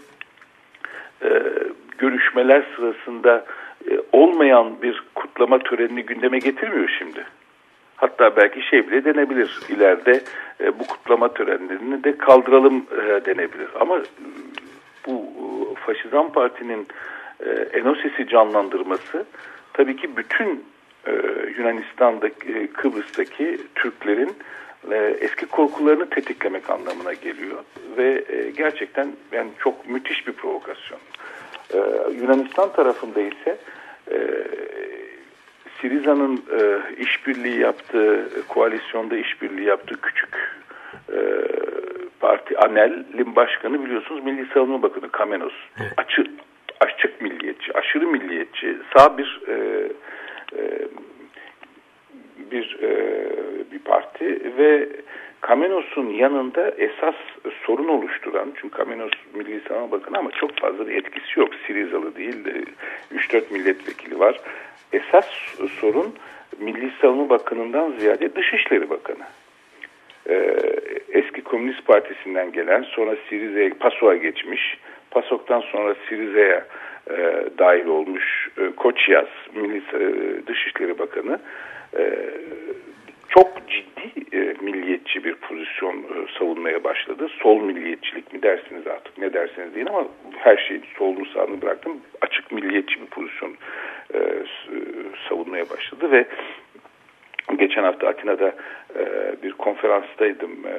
e, görüşmeler sırasında e, olmayan bir kutlama törenini gündeme getirmiyor şimdi. Hatta belki şey bile denebilir ileride e, bu kutlama törenlerini de kaldıralım e, denebilir. Ama e, bu e, Faşizan Parti'nin e, Enosis'i canlandırması tabii ki bütün e, Yunanistan'daki, e, Kıbrıs'taki Türklerin e, eski korkularını tetiklemek anlamına geliyor. Ve e, gerçekten yani çok müthiş bir provokasyon. E, Yunanistan tarafında ise e, Siriza'nın e, işbirliği yaptığı, koalisyonda işbirliği yaptığı küçük e, parti ANEL'in başkanı biliyorsunuz Milli Savunma Bakanı Kamenos. Açı, açık milliyetçi, aşırı milliyetçi, sağ bir e, e, bir e, bir parti ve Kamenos'un yanında esas sorun oluşturan, çünkü Kamenos Milli Savunma Bakanı ama çok fazla bir etkisi yok. Sirizalı değil, 3-4 milletvekili var. Esas sorun Milli Savunma Bakanı'ndan ziyade Dışişleri Bakanı. Ee, eski Komünist Partisi'nden gelen, sonra Siriza'ya, PASOK'a geçmiş, PASOK'tan sonra Siriza'ya e, dahil olmuş e, Koçyas, Milli e, Dışişleri Bakanı, e, çok ciddi e, milliyetçi bir pozisyon e, savunmaya başladı. Sol milliyetçilik mi dersiniz artık ne dersiniz deyin ama her şeyin solunu sağını bıraktım. Açık milliyetçi bir pozisyon e, savunmaya başladı ve Geçen hafta Atina'da e, bir konferanstaydım. E,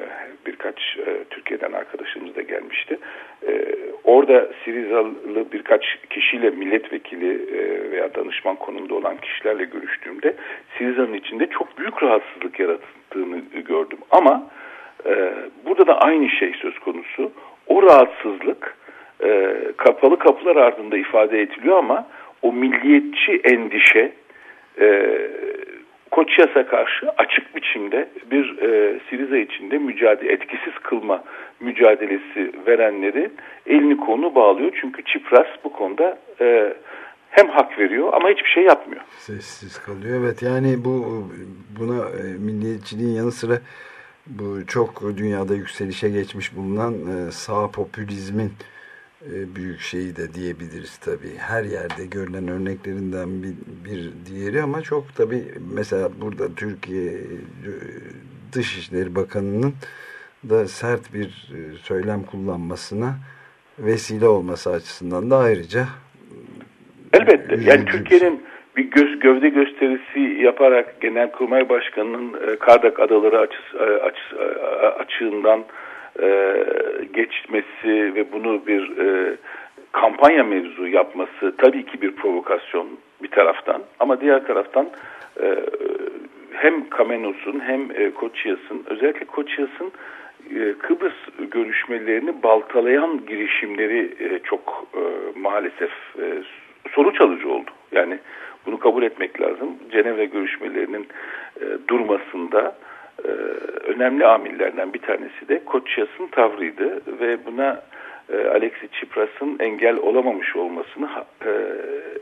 birkaç e, Türkiye'den arkadaşımız da gelmişti. E, orada Sirizalı birkaç kişiyle milletvekili e, veya danışman konumda olan kişilerle görüştüğümde Siriza'nın içinde çok büyük rahatsızlık yarattığını gördüm. Ama e, burada da aynı şey söz konusu. O rahatsızlık e, kapalı kapılar ardında ifade ediliyor ama o milliyetçi endişe e, Koçyas'a karşı açık biçimde bir e, Siriza içinde mücadele, etkisiz kılma mücadelesi verenleri elini kolunu bağlıyor. Çünkü Çipras bu konuda e, hem hak veriyor ama hiçbir şey yapmıyor. Sessiz kalıyor. Evet yani bu buna e, milliyetçiliğin yanı sıra bu çok dünyada yükselişe geçmiş bulunan e, sağ popülizmin e, büyük şeyi de diyebiliriz tabii. Her yerde görülen örneklerinden bir, bir diğeri ama çok tabii mesela burada Türkiye e, Dışişleri Bakanı'nın da sert bir e, söylem kullanmasına vesile olması açısından da ayrıca Elbette. Yani Türkiye'nin bir göz gövde gösterisi yaparak Genelkurmay Başkanı'nın Kardak Adaları açı, açı, açığından e, geçmesi ve bunu bir e, kampanya mevzu yapması tabii ki bir provokasyon bir taraftan ama diğer taraftan e, hem Kamenos'un hem e, Koçyas'ın özellikle Koçyas'ın e, Kıbrıs görüşmelerini baltalayan girişimleri e, çok e, maalesef e, sonuç alıcı oldu. Yani bunu kabul etmek lazım. Cenevre görüşmelerinin e, durmasında e, önemli amillerden bir tanesi de Koçyas'ın tavrıydı ve buna e, Alexis Tsipras'ın engel olamamış olmasını e,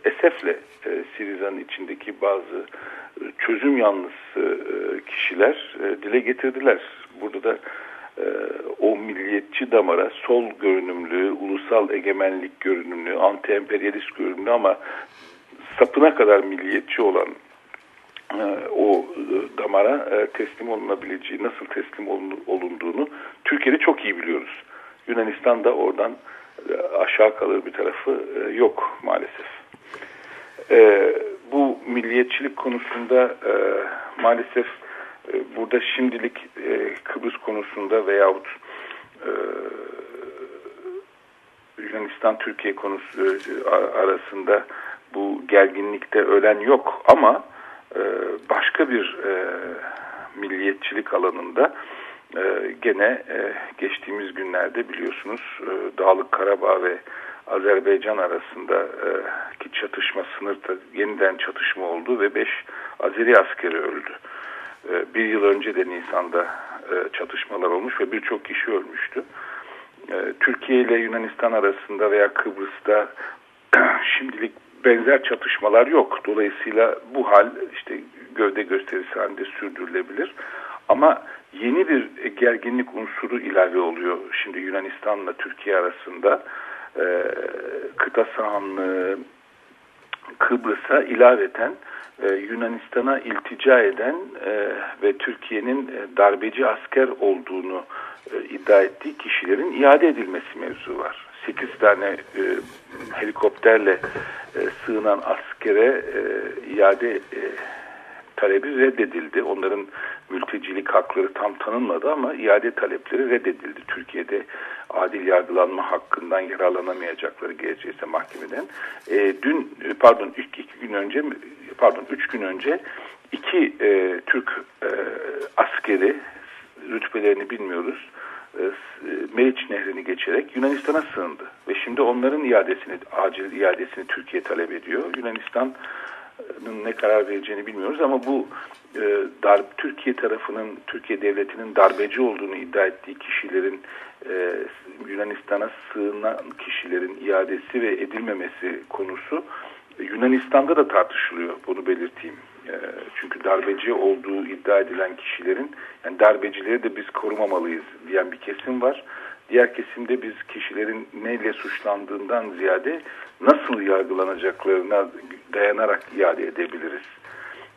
esefle e, Siriza'nın içindeki bazı e, çözüm yanlısı e, kişiler e, dile getirdiler. Burada da e, o milliyetçi damara sol görünümlü, ulusal egemenlik görünümlü, anti-emperyalist görünümlü ama sapına kadar milliyetçi olan o e, damara e, teslim olunabileceği, nasıl teslim olunduğunu Türkiye'de çok iyi biliyoruz. Yunanistan da oradan aşağı kalır bir tarafı yok maalesef. Bu milliyetçilik konusunda maalesef burada şimdilik Kıbrıs konusunda veyahut Yunanistan-Türkiye konusu arasında bu gerginlikte ölen yok ama e, başka bir e, milliyetçilik alanında e, gene e, geçtiğimiz günlerde biliyorsunuz e, Dağlık Karabağ ve Azerbaycan arasında e, ki çatışma sınırda yeniden çatışma oldu ve 5 Azeri askeri öldü. E, bir yıl önce de Nisan'da e, çatışmalar olmuş ve birçok kişi ölmüştü. E, Türkiye ile Yunanistan arasında veya Kıbrıs'ta şimdilik benzer çatışmalar yok. Dolayısıyla bu hal işte gövde gösterisi halinde sürdürülebilir. Ama yeni bir gerginlik unsuru ilave oluyor şimdi Yunanistan'la Türkiye arasında. E, kıta sahanlığı Kıbrıs'a ilaveten e, Yunanistan'a iltica eden e, ve Türkiye'nin e, darbeci asker olduğunu e, iddia ettiği kişilerin iade edilmesi mevzu var. 8 tane e, helikopterle e, sığınan askere e, iade e, talebi reddedildi. Onların mültecilik hakları tam tanınmadı ama iade talepleri reddedildi. Türkiye'de adil yargılanma hakkından yararlanamayacakları gelecekse mahkemeden. E, dün pardon iki, iki gün önce pardon üç gün önce iki e, Türk e, askeri rütbelerini bilmiyoruz e, Meriç Nehri'ni geçerek Yunanistan'a sığındı. Ve şimdi onların iadesini, acil iadesini Türkiye talep ediyor. Yunanistan'ın ne karar vereceğini bilmiyoruz ama bu e, dar, Türkiye tarafının, Türkiye devletinin darbeci olduğunu iddia ettiği kişilerin e, Yunanistan'a sığınan kişilerin iadesi ve edilmemesi konusu Yunanistan'da da tartışılıyor. Bunu belirteyim. Ee, çünkü darbeci olduğu iddia edilen kişilerin yani darbecileri de biz korumamalıyız diyen bir kesim var. Diğer kesimde biz kişilerin neyle suçlandığından ziyade nasıl yargılanacaklarına dayanarak iade edebiliriz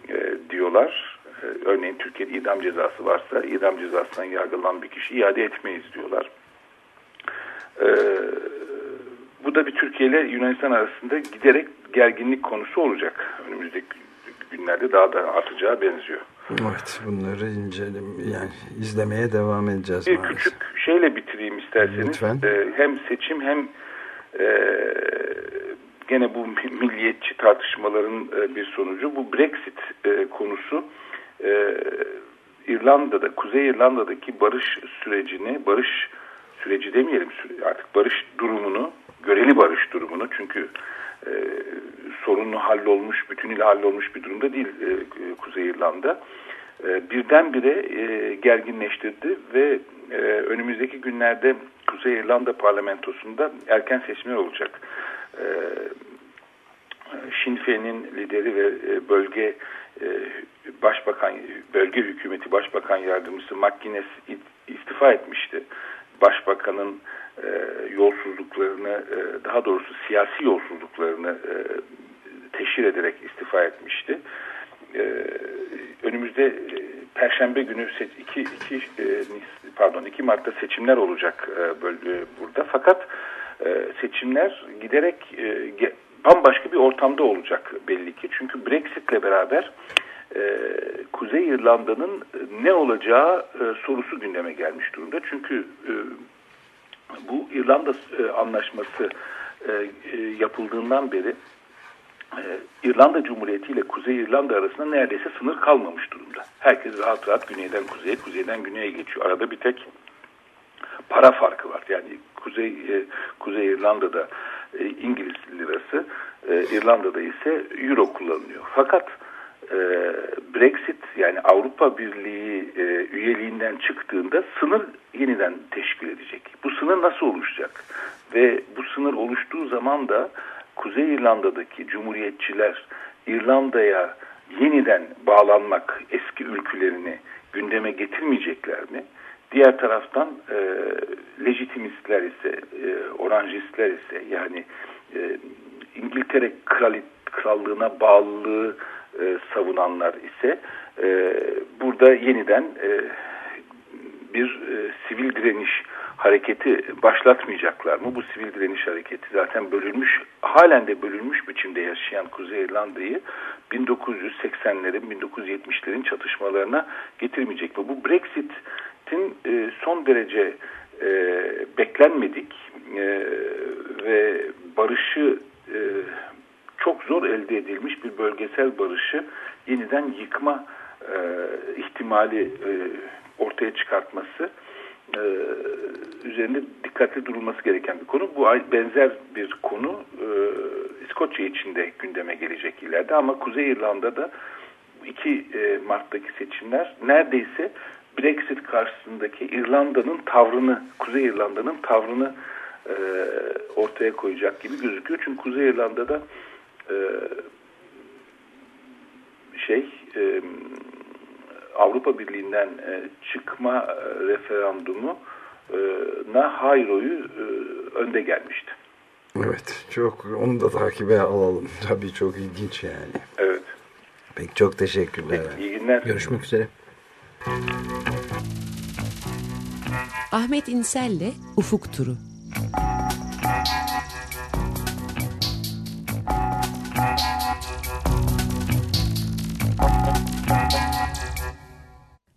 e, diyorlar. E, örneğin Türkiye'de idam cezası varsa idam cezasından yargılanan bir kişi iade etmeyiz diyorlar. E, bu da bir Türkiye ile Yunanistan arasında giderek gerginlik konusu olacak önümüzdeki günlerde daha da artacağı benziyor. Evet bunları incelim yani izlemeye devam edeceğiz. Bir maalesef. küçük şeyle bitireyim isterseniz. Lütfen. Ee, hem seçim hem e, gene bu milliyetçi tartışmaların e, bir sonucu bu Brexit e, konusu e, İrlanda'da Kuzey İrlanda'daki barış sürecini barış süreci demeyelim artık barış durumunu göreli barış durumunu çünkü e, sorunlu hallolmuş, bütünüyle hallolmuş bir durumda değil e, Kuzey İrlanda. E, birdenbire e, gerginleştirdi ve e, önümüzdeki günlerde Kuzey İrlanda parlamentosunda erken seçimler olacak. E, Sinn Féin'in lideri ve e, bölge e, başbakan, bölge hükümeti başbakan yardımcısı McGuinness istifa etmişti. Başbakanın e, yolsuzluklarını, e, daha doğrusu siyasi yolsuzluklarını e, teşhir ederek istifa etmişti. E, önümüzde e, Perşembe günü 2, 2, e, pardon 2 Mart'ta seçimler olacak e, burada. Fakat seçimler giderek bambaşka bir ortamda olacak belli ki. Çünkü Brexit'le beraber Kuzey İrlanda'nın ne olacağı sorusu gündeme gelmiş durumda. Çünkü bu İrlanda anlaşması yapıldığından beri İrlanda Cumhuriyeti ile Kuzey İrlanda arasında neredeyse sınır kalmamış durumda. Herkes rahat rahat güneyden kuzeye, kuzeyden güneye geçiyor. Arada bir tek para farkı var. Yani Kuzey e, Kuzey İrlanda'da e, İngiliz lirası, e, İrlanda'da ise euro kullanılıyor. Fakat e, Brexit yani Avrupa Birliği e, üyeliğinden çıktığında sınır yeniden teşkil edecek. Bu sınır nasıl oluşacak? Ve bu sınır oluştuğu zaman da Kuzey İrlanda'daki cumhuriyetçiler İrlanda'ya yeniden bağlanmak eski ülkülerini gündeme getirmeyecekler mi? Diğer taraftan e, lejitimistler ise, e, oranjistler ise yani e, İngiltere kralit, krallığına bağlılığı e, savunanlar ise e, burada yeniden e, bir e, sivil direniş hareketi başlatmayacaklar mı? Bu sivil direniş hareketi zaten bölünmüş, halen de bölünmüş biçimde yaşayan Kuzey İrlanda'yı 1980'lerin, 1970'lerin çatışmalarına getirmeyecek mi? Bu Brexit'in e, son derece e, beklenmedik e, ve barışı e, çok zor elde edilmiş bir bölgesel barışı yeniden yıkma e, ihtimali e, ortaya çıkartması e, üzerinde dikkatli durulması gereken bir konu. Bu benzer bir konu e, İskoçya için de gündeme gelecek ileride ama Kuzey İrlanda'da 2 e, Mart'taki seçimler neredeyse Brexit karşısındaki İrlanda'nın tavrını, Kuzey İrlanda'nın tavrını e, ortaya koyacak gibi gözüküyor. Çünkü Kuzey İrlanda'da e, şey e, Avrupa Birliği'nden e, çıkma e, referandumu na hayır oyu e, önde gelmişti. Evet çok onu da takibe alalım. Tabii çok ilginç yani. Evet. Peki çok teşekkürler. Peki, iyi günler. Görüşmek üzere. Ahmet İnsel'le Ufuk Turu.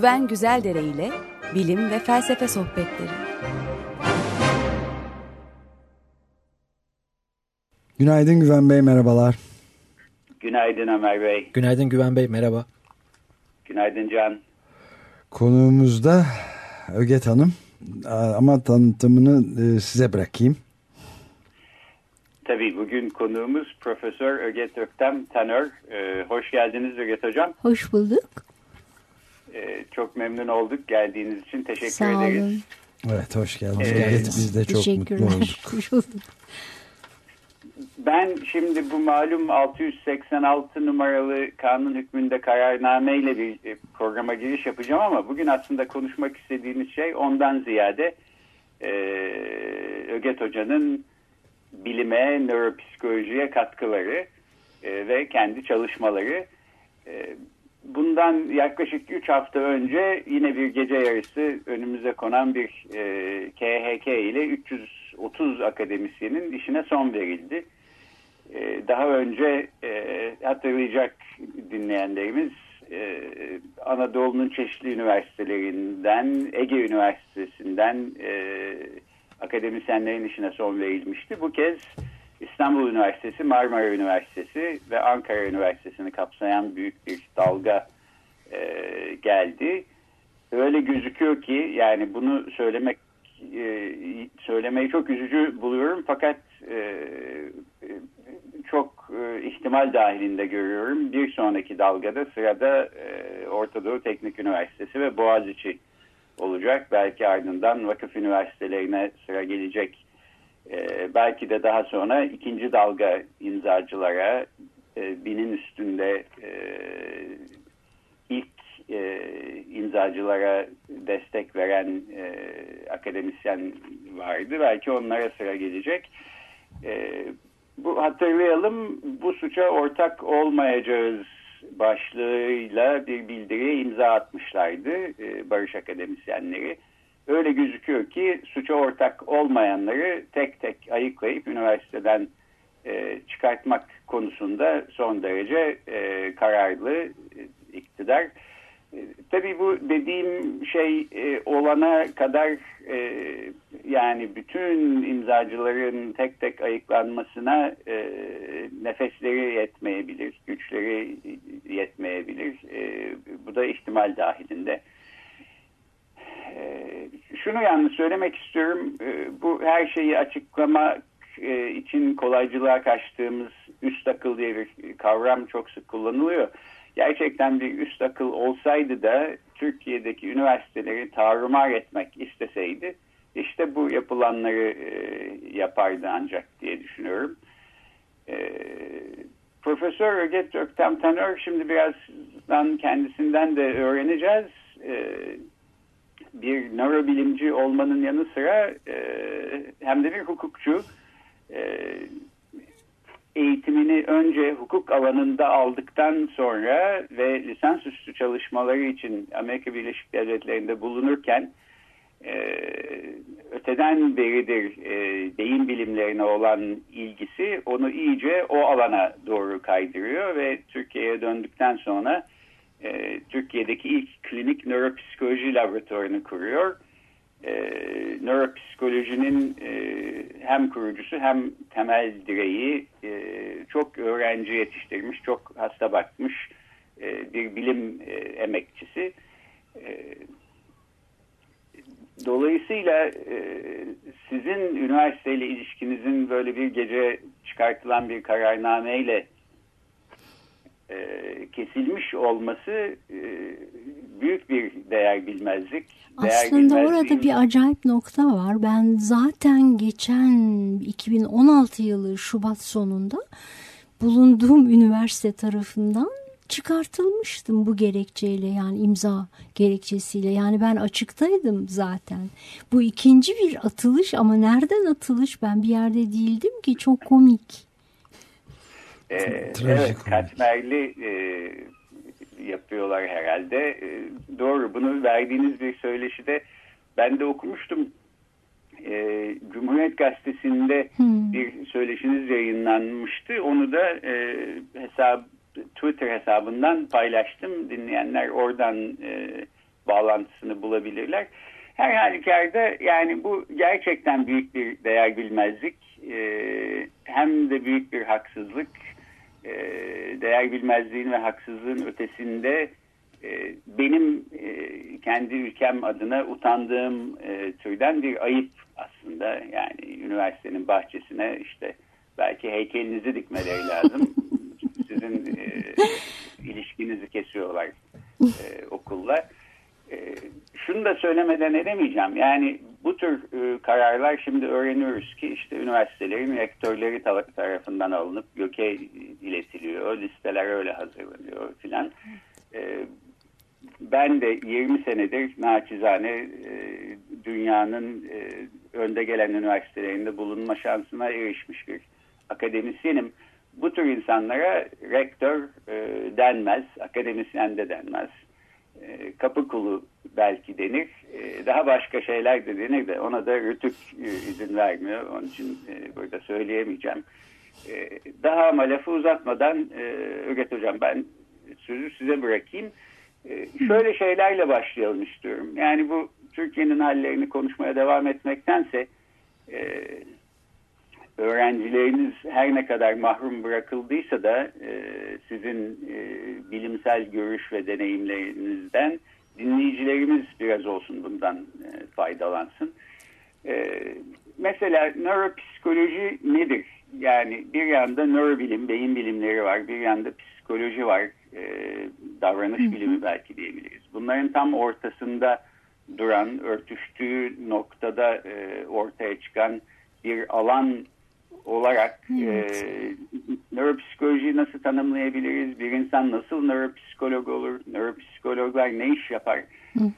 Güven Güzeldere ile bilim ve felsefe sohbetleri. Günaydın Güven Bey merhabalar. Günaydın Ömer Bey. Günaydın Güven Bey merhaba. Günaydın Can. Konuğumuzda Öget Hanım ama tanıtımını e, size bırakayım. Tabii bugün konuğumuz Profesör Öget Öktem Tanör. Ee, hoş geldiniz Öget Hocam. Hoş bulduk. Ee, çok memnun olduk geldiğiniz için. Teşekkür Sağ ederiz. olun. Evet hoş geldiniz. Evet. Öget, biz de çok mutlu olduk. Ben şimdi bu malum 686 numaralı kanun hükmünde kararname ile bir e, programa giriş yapacağım ama bugün aslında konuşmak istediğimiz şey ondan ziyade e, Öget Hoca'nın bilime, nöropsikolojiye katkıları e, ve kendi çalışmaları. E, bundan yaklaşık 3 hafta önce yine bir gece yarısı önümüze konan bir e, KHK ile 330 akademisyenin işine son verildi. E, daha önce e, hatırlayacak dinleyenlerimiz e, Anadolu'nun çeşitli üniversitelerinden, Ege Üniversitesi'nden e, akademisyenlerin işine son verilmişti. Bu kez İstanbul Üniversitesi, Marmara Üniversitesi ve Ankara Üniversitesi'ni kapsayan büyük bir dalga e, geldi. Öyle gözüküyor ki yani bunu söylemek e, söylemeyi çok üzücü buluyorum fakat e, çok e, ihtimal dahilinde görüyorum. Bir sonraki dalgada sırada e, Orta Doğu Teknik Üniversitesi ve Boğaziçi olacak. Belki ardından vakıf üniversitelerine sıra gelecek. E, belki de daha sonra ikinci dalga imzacılara e, binin üstünde e, ilk e, imzacılara destek veren e, akademisyen vardı. Belki onlara sıra gelecek. E, bu hatırlayalım bu suça ortak olmayacağız başlığıyla bir bildiriye imza atmışlardı e, barış akademisyenleri. Öyle gözüküyor ki suça ortak olmayanları tek tek ayıklayıp üniversiteden e, çıkartmak konusunda son derece e, kararlı e, iktidar. E, tabii bu dediğim şey e, olana kadar e, yani bütün imzacıların tek tek ayıklanmasına e, nefesleri yetmeyebilir, güçleri yetmeyebilir. E, bu da ihtimal dahilinde. E, şunu yalnız söylemek istiyorum. E, bu her şeyi açıklamak e, için kolaycılığa kaçtığımız üst akıl diye bir kavram çok sık kullanılıyor. Gerçekten bir üst akıl olsaydı da Türkiye'deki üniversiteleri tarumar etmek isteseydi işte bu yapılanları e, yapardı ancak diye düşünüyorum. Profesör Öget Öktem Tanör şimdi birazdan kendisinden de öğreneceğiz. Bir nörobilimci olmanın yanı sıra e, hem de bir hukukçu. E, eğitimini önce hukuk alanında aldıktan sonra ve lisansüstü çalışmaları için Amerika Birleşik Devletleri'nde bulunurken e, öteden beridir e, beyin bilimlerine olan ilgisi onu iyice o alana doğru kaydırıyor ve Türkiye'ye döndükten sonra e, Türkiye'deki ilk klinik nöropsikoloji laboratuvarını kuruyor e, nöropsikolojinin e, hem kurucusu hem temel direği e, çok öğrenci yetiştirmiş, çok hasta bakmış e, bir bilim e, emekçisi. E, dolayısıyla e, sizin üniversiteyle ilişkinizin böyle bir gece çıkartılan bir kararnameyle e, kesilmiş olması e, büyük bir değer bilmezlik. Aslında değer orada bir acayip nokta var. Ben zaten geçen 2016 yılı Şubat sonunda bulunduğum üniversite tarafından çıkartılmıştım bu gerekçeyle yani imza gerekçesiyle yani ben açıktaydım zaten. Bu ikinci bir atılış ama nereden atılış ben bir yerde değildim ki çok komik. Ee, evet katmerli e, yapıyorlar herhalde. E, doğru bunu verdiğiniz bir söyleşide ben de okumuştum. E, Cumhuriyet Gazetesi'nde hmm. bir söyleşiniz yayınlanmıştı. Onu da e, hesap Twitter hesabından paylaştım. Dinleyenler oradan e, bağlantısını bulabilirler. Her halükarda yani bu gerçekten büyük bir değer bilmezlik. E, hem de büyük bir haksızlık e, değer bilmezliğin ve haksızlığın ötesinde e, benim e, kendi ülkem adına utandığım e, türden bir ayıp aslında. Yani üniversitenin bahçesine işte belki heykelinizi dikmeleri lazım. Sizin e, ilişkinizi kesiyorlar e, okulla. E, şunu da söylemeden edemeyeceğim. Yani bu tür e, kararlar şimdi öğreniyoruz ki işte üniversitelerin rektörleri tarafından alınıp göke iletiliyor. Listeler öyle hazırlanıyor filan. E, ben de 20 senedir naçizane e, dünyanın e, önde gelen üniversitelerinde bulunma şansına erişmiş bir akademisyenim. Bu tür insanlara rektör e, denmez, akademisyen de denmez. E, kapı kulu belki denir. E, daha başka şeyler de denir de ona da rütük e, izin vermiyor. Onun için burada söyleyemeyeceğim. Daha ama lafı uzatmadan Öget Hocam ben sözü size bırakayım. Şöyle şeylerle başlayalım istiyorum. Yani bu Türkiye'nin hallerini konuşmaya devam etmektense öğrencileriniz her ne kadar mahrum bırakıldıysa da e, sizin e, bilimsel görüş ve deneyimlerinizden dinleyicilerimiz biraz olsun bundan e, faydalansın. E, mesela nöropsikoloji nedir? Yani bir yanda nörobilim, beyin bilimleri var, bir yanda psikoloji var, e, davranış bilimi belki diyebiliriz. Bunların tam ortasında duran, örtüştüğü noktada e, ortaya çıkan bir alan olarak e, nöropsikolojiyi nasıl tanımlayabiliriz? Bir insan nasıl nöropsikolog olur? Nöropsikologlar ne iş yapar?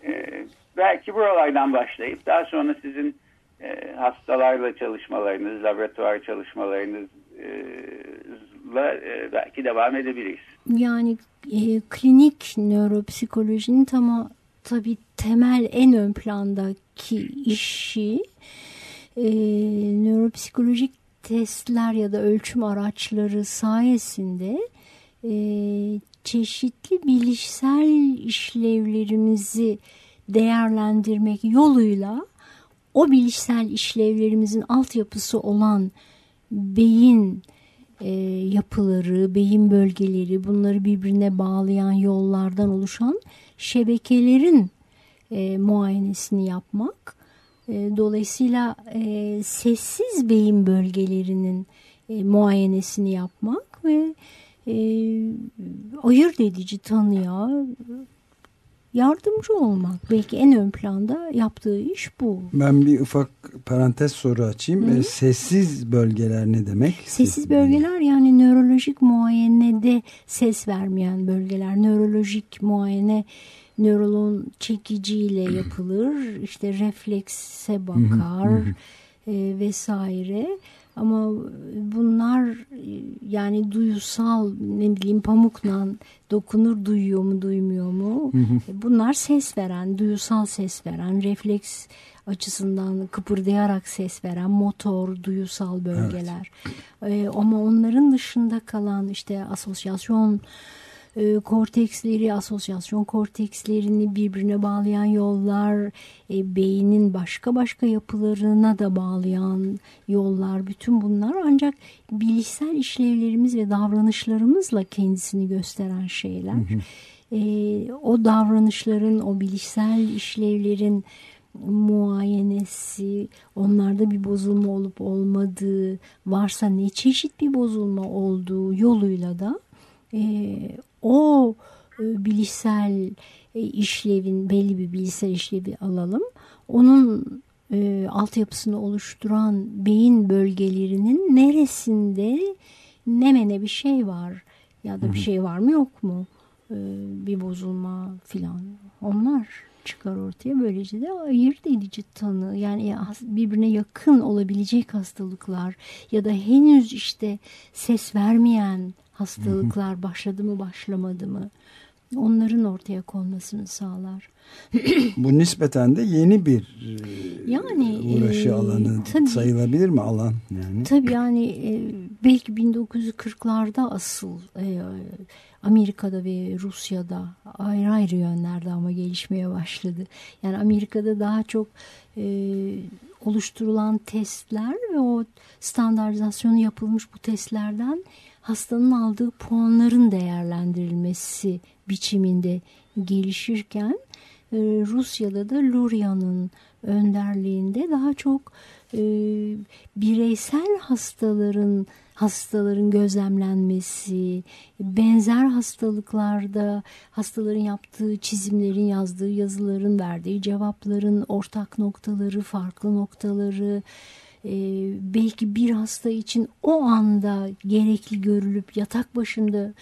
E, belki buralardan başlayıp daha sonra sizin e, hastalarla çalışmalarınız, laboratuvar çalışmalarınızla e, belki devam edebiliriz. Yani e, klinik nöropsikolojinin tam tabii temel en ön plandaki işi e, nöropsikolojik testler ya da ölçüm araçları sayesinde e, çeşitli bilişsel işlevlerimizi değerlendirmek yoluyla o bilişsel işlevlerimizin altyapısı olan beyin e, yapıları, beyin bölgeleri bunları birbirine bağlayan yollardan oluşan şebekelerin e, muayenesini yapmak. E, dolayısıyla e, sessiz beyin bölgelerinin e, muayenesini yapmak ve e, ayırt edici tanıya yardımcı olmak. Belki en ön planda yaptığı iş bu. Ben bir ufak parantez soru açayım. E, sessiz bölgeler ne demek? Sessiz bölgeler yani nörolojik muayenede ses vermeyen bölgeler. Nörolojik muayene nörolon çekiciyle yapılır. İşte reflekse bakar e, vesaire. Ama bunlar yani duyusal ne bileyim pamukla dokunur duyuyor mu duymuyor mu? Bunlar ses veren, duyusal ses veren, refleks açısından kıpırdayarak ses veren motor, duyusal bölgeler. Evet. Ee, ama onların dışında kalan işte asosyasyon e, korteksleri, asosyasyon kortekslerini birbirine bağlayan yollar, e, beynin başka başka yapılarına da bağlayan yollar, bütün bunlar ancak bilişsel işlevlerimiz ve davranışlarımızla kendisini gösteren şeyler. E, o davranışların, o bilişsel işlevlerin muayenesi, onlarda bir bozulma olup olmadığı, varsa ne çeşit bir bozulma olduğu yoluyla da e, o e, bilişsel e, işlevin belli bir bilişsel işlevi alalım. Onun e, altyapısını oluşturan beyin bölgelerinin neresinde nemene bir şey var ya da bir şey var mı yok mu e, bir bozulma filan onlar çıkar ortaya. Böylece de ayırt edici tanı yani birbirine yakın olabilecek hastalıklar ya da henüz işte ses vermeyen hastalıklar başladı mı başlamadı mı onların ortaya konmasını sağlar. Bu nispeten de yeni bir e, yani uğraşı e, alanı tabii, sayılabilir mi alan yani? Tabii yani e, belki 1940'larda asıl e, Amerika'da ve Rusya'da ayrı ayrı yönlerde ama gelişmeye başladı. Yani Amerika'da daha çok e, oluşturulan testler ve o standartizasyonu yapılmış bu testlerden hastanın aldığı puanların değerlendirilmesi biçiminde gelişirken e, Rusya'da da Luria'nın önderliğinde daha çok e, bireysel hastaların hastaların gözlemlenmesi, benzer hastalıklarda hastaların yaptığı çizimlerin, yazdığı yazıların, verdiği cevapların ortak noktaları, farklı noktaları, e, belki bir hasta için o anda gerekli görülüp yatak başında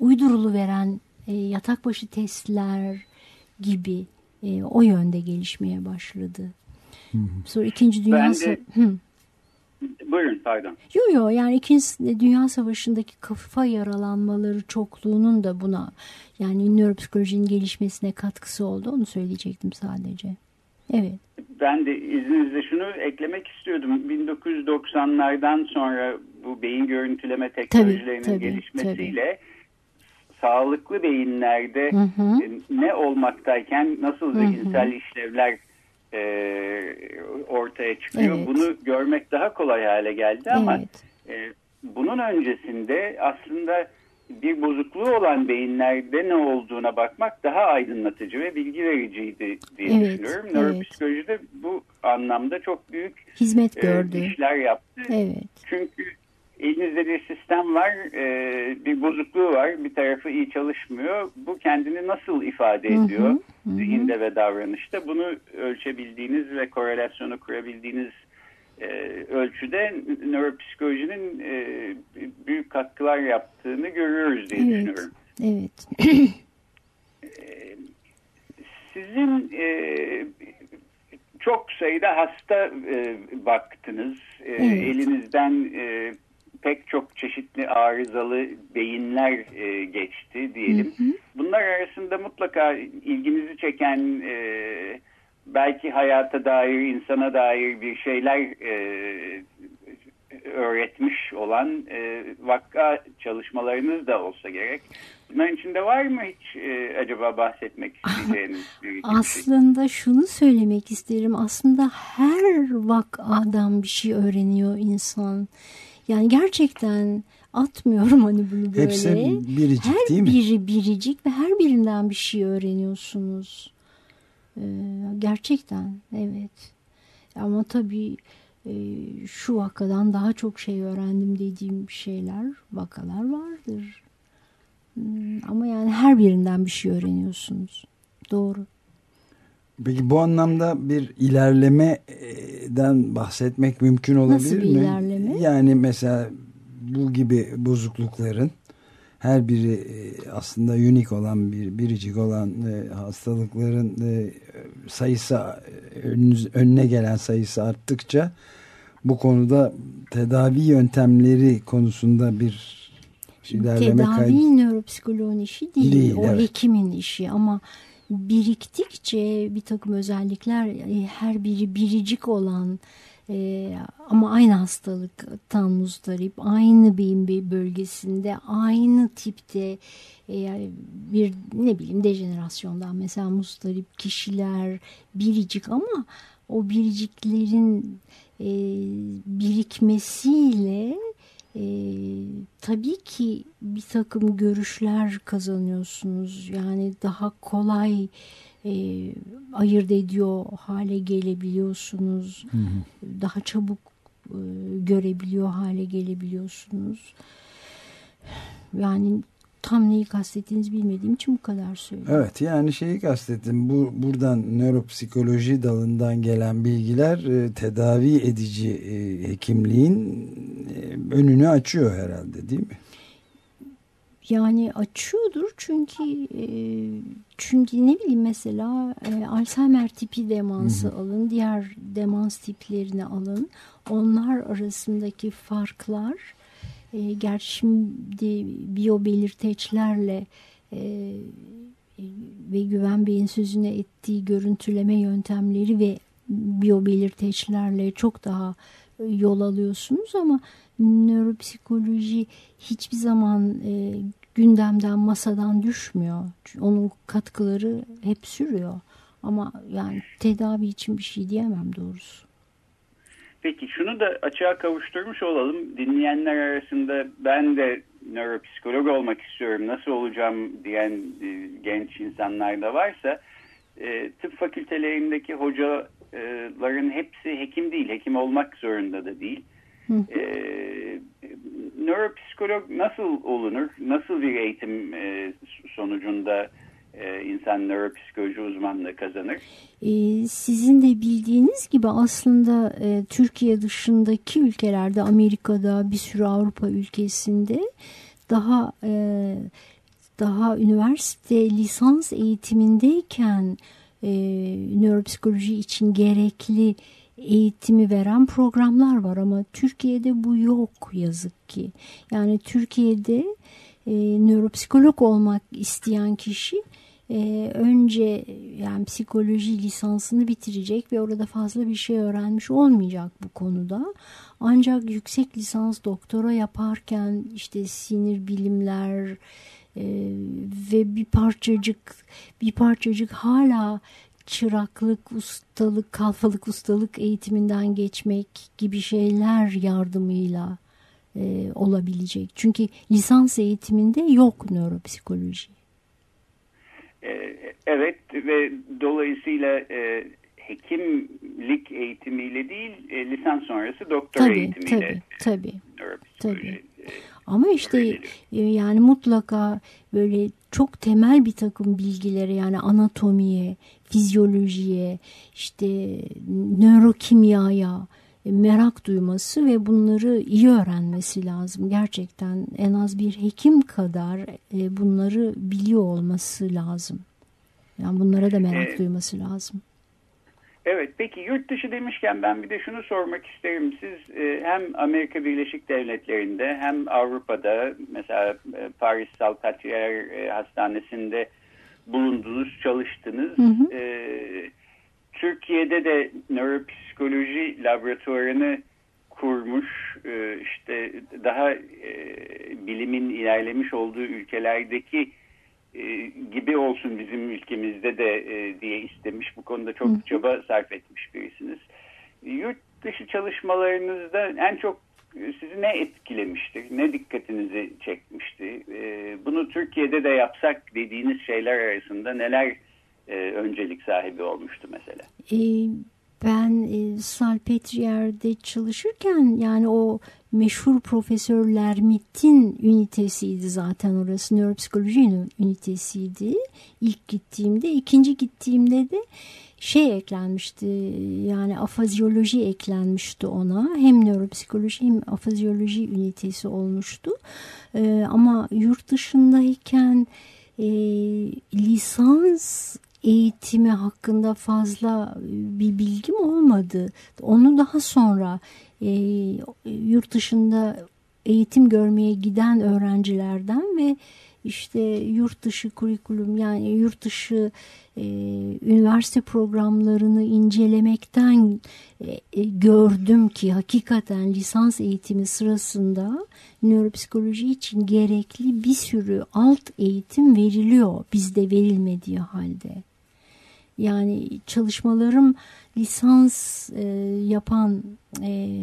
uydurulu veren e, yatak başı testler gibi e, o yönde gelişmeye başladı. Hı hı. Sonra ikinci Dünya Savaşı... Buyurun pardon. Yok yok yani ikinci Dünya Savaşı'ndaki kafa yaralanmaları çokluğunun da buna yani nöropsikolojinin gelişmesine katkısı oldu. Onu söyleyecektim sadece. Evet. Ben de izninizle şunu eklemek istiyordum. 1990'lardan sonra bu beyin görüntüleme teknolojilerinin tabii, tabii, gelişmesiyle tabii. sağlıklı beyinlerde hı hı. ne olmaktayken nasıl zihinsel hı hı. işlevler e, ortaya çıkıyor. Evet. Bunu görmek daha kolay hale geldi ama evet. e, bunun öncesinde aslında bir bozukluğu olan beyinlerde ne olduğuna bakmak daha aydınlatıcı ve bilgi vericiydi diye evet, düşünüyorum. Evet. Nöropsikolojide bu anlamda çok büyük hizmet gördü. E, işler yaptı. Evet. Çünkü elinizde bir sistem var, e, bir bozukluğu var, bir tarafı iyi çalışmıyor. Bu kendini nasıl ifade ediyor hı hı, zihinde ve davranışta? Bunu ölçebildiğiniz ve korelasyonu kurabildiğiniz e, ölçüde nöropsikolojinin e, büyük katkılar yaptığını görüyoruz diye evet. düşünüyorum. Evet. E, sizin e, çok sayıda hasta e, baktınız. E, evet. Elinizden e, pek çok çeşitli arızalı beyinler e, geçti diyelim. Hı hı. Bunlar arasında mutlaka ilginizi çeken e, belki hayata dair, insana dair bir şeyler e, öğretmiş olan e, vakka çalışmalarınız da olsa gerek. Bunların içinde var mı hiç e, acaba bahsetmek isteyeceğiniz bir şey? Aslında şunu söylemek isterim. Aslında her vakadan bir şey öğreniyor insan. Yani gerçekten atmıyorum hani bunu böyle. Hepsi biricik her değil mi? Her biri biricik ve her birinden bir şey öğreniyorsunuz. Ee, gerçekten evet. Ama tabii e, şu vakadan daha çok şey öğrendim dediğim şeyler, vakalar vardır. Hmm, ama yani her birinden bir şey öğreniyorsunuz. Doğru. Peki bu anlamda bir ilerlemeden bahsetmek mümkün olabilir Nasıl bir mi? ilerleme? Yani mesela bu gibi bozuklukların her biri e, aslında unik olan bir biricik olan e, hastalıkların e, sayısı önüne gelen sayısı arttıkça bu konuda tedavi yöntemleri konusunda bir ilerleme Tedavi kaydı. nöropsikoloğun işi değil. değil o evet. hekimin işi ama biriktikçe bir takım özellikler her biri biricik olan ee, ama aynı hastalıktan muzdarip, aynı beyin bölgesinde, aynı tipte e, bir ne bileyim dejenerasyondan mesela muzdarip kişiler biricik ama o biriciklerin e, birikmesiyle e, tabii ki bir takım görüşler kazanıyorsunuz. Yani daha kolay e, ayırt ediyor hale gelebiliyorsunuz. Hı hı. Daha çabuk e, görebiliyor hale gelebiliyorsunuz. Yani tam neyi kastettiğinizi bilmediğim için bu kadar söylüyorum. Evet yani şeyi kastettim. Bu buradan nöropsikoloji dalından gelen bilgiler e, tedavi edici e, hekimliğin e, önünü açıyor herhalde değil mi? Yani açıyordur çünkü e, çünkü ne bileyim mesela e, Alzheimer tipi demansı hı hı. alın, diğer demans tiplerini alın. Onlar arasındaki farklar e, gerçi şimdi biyo belirteçlerle e, ve Güven Bey'in sözüne ettiği görüntüleme yöntemleri ve biyo belirteçlerle çok daha yol alıyorsunuz ama nöropsikoloji hiçbir zaman e, gündemden masadan düşmüyor. Onun katkıları hep sürüyor. Ama yani tedavi için bir şey diyemem doğrusu. Peki şunu da açığa kavuşturmuş olalım. Dinleyenler arasında ben de nöropsikolog olmak istiyorum, nasıl olacağım diyen e, genç insanlar da varsa e, tıp fakültelerindeki hocaların hepsi hekim değil, hekim olmak zorunda da değil. E, nöropsikolog nasıl olunur? Nasıl bir eğitim e, sonucunda e, insan nöropsikoloji uzmanlığı kazanır? Ee, sizin de bildiğiniz gibi aslında e, Türkiye dışındaki ülkelerde, Amerika'da, bir sürü Avrupa ülkesinde daha e, daha üniversite lisans eğitimindeyken e, nöropsikoloji için gerekli eğitimi veren programlar var ama Türkiye'de bu yok yazık ki. Yani Türkiye'de e, nöropsikolog olmak isteyen kişi e, önce yani psikoloji lisansını bitirecek ve orada fazla bir şey öğrenmiş olmayacak bu konuda. Ancak yüksek lisans doktora yaparken işte sinir bilimler e, ve bir parçacık bir parçacık hala çıraklık, ustalık, kalfalık ustalık eğitiminden geçmek gibi şeyler yardımıyla e, olabilecek. Çünkü lisans eğitiminde yok nöropsikoloji. E, evet ve dolayısıyla e, hekimlik eğitimiyle değil e, lisans sonrası doktora tabii, eğitimiyle tabii, tabii, tabii. Ama işte yani mutlaka böyle çok temel bir takım bilgilere yani anatomiye, fizyolojiye, işte nörokimyaya merak duyması ve bunları iyi öğrenmesi lazım. Gerçekten en az bir hekim kadar e, bunları biliyor olması lazım. Yani bunlara da merak Evet. duyması lazım. Evet peki yurt dışı demişken ben bir de şunu sormak isterim. Siz e, hem Amerika Birleşik Devletleri'nde hem Avrupa'da mesela e, Paris Salpatier e, Hastanesi'nde bulundunuz, çalıştınız. Hı hı. E, Türkiye'de de nöropsikoloji laboratuvarını kurmuş. E, işte daha e, bilimin ilerlemiş olduğu ülkelerdeki e, gibi olsun bizim ülkemizde de e, diye istemiş. Bu konuda çok Hı çaba sarf etmiş birisiniz. Yurt dışı çalışmalarınızda en çok sizi ne etkilemişti? Ne dikkatinizi çekmişti? E, bunu Türkiye'de de yapsak dediğiniz şeyler arasında neler e, öncelik sahibi olmuştu mesela? E, ben e, Salpetrier'de çalışırken yani o meşhur Profesör Lermit'in ünitesiydi zaten orası. Nöropsikoloji ünitesiydi. İlk gittiğimde. ikinci gittiğimde de şey eklenmişti yani afazyoloji eklenmişti ona. Hem nöropsikoloji hem afazyoloji ünitesi olmuştu. E, ama yurt dışındayken e, lisans eğitimi hakkında fazla bir bilgim olmadı. Onu daha sonra e, yurt dışında eğitim görmeye giden öğrencilerden ve işte yurt dışı kurikulum yani yurt dışı e, üniversite programlarını incelemekten e, e, gördüm ki hakikaten lisans eğitimi sırasında nöropsikoloji için gerekli bir sürü alt eğitim veriliyor bizde verilmediği halde. Yani çalışmalarım lisans e, yapan e,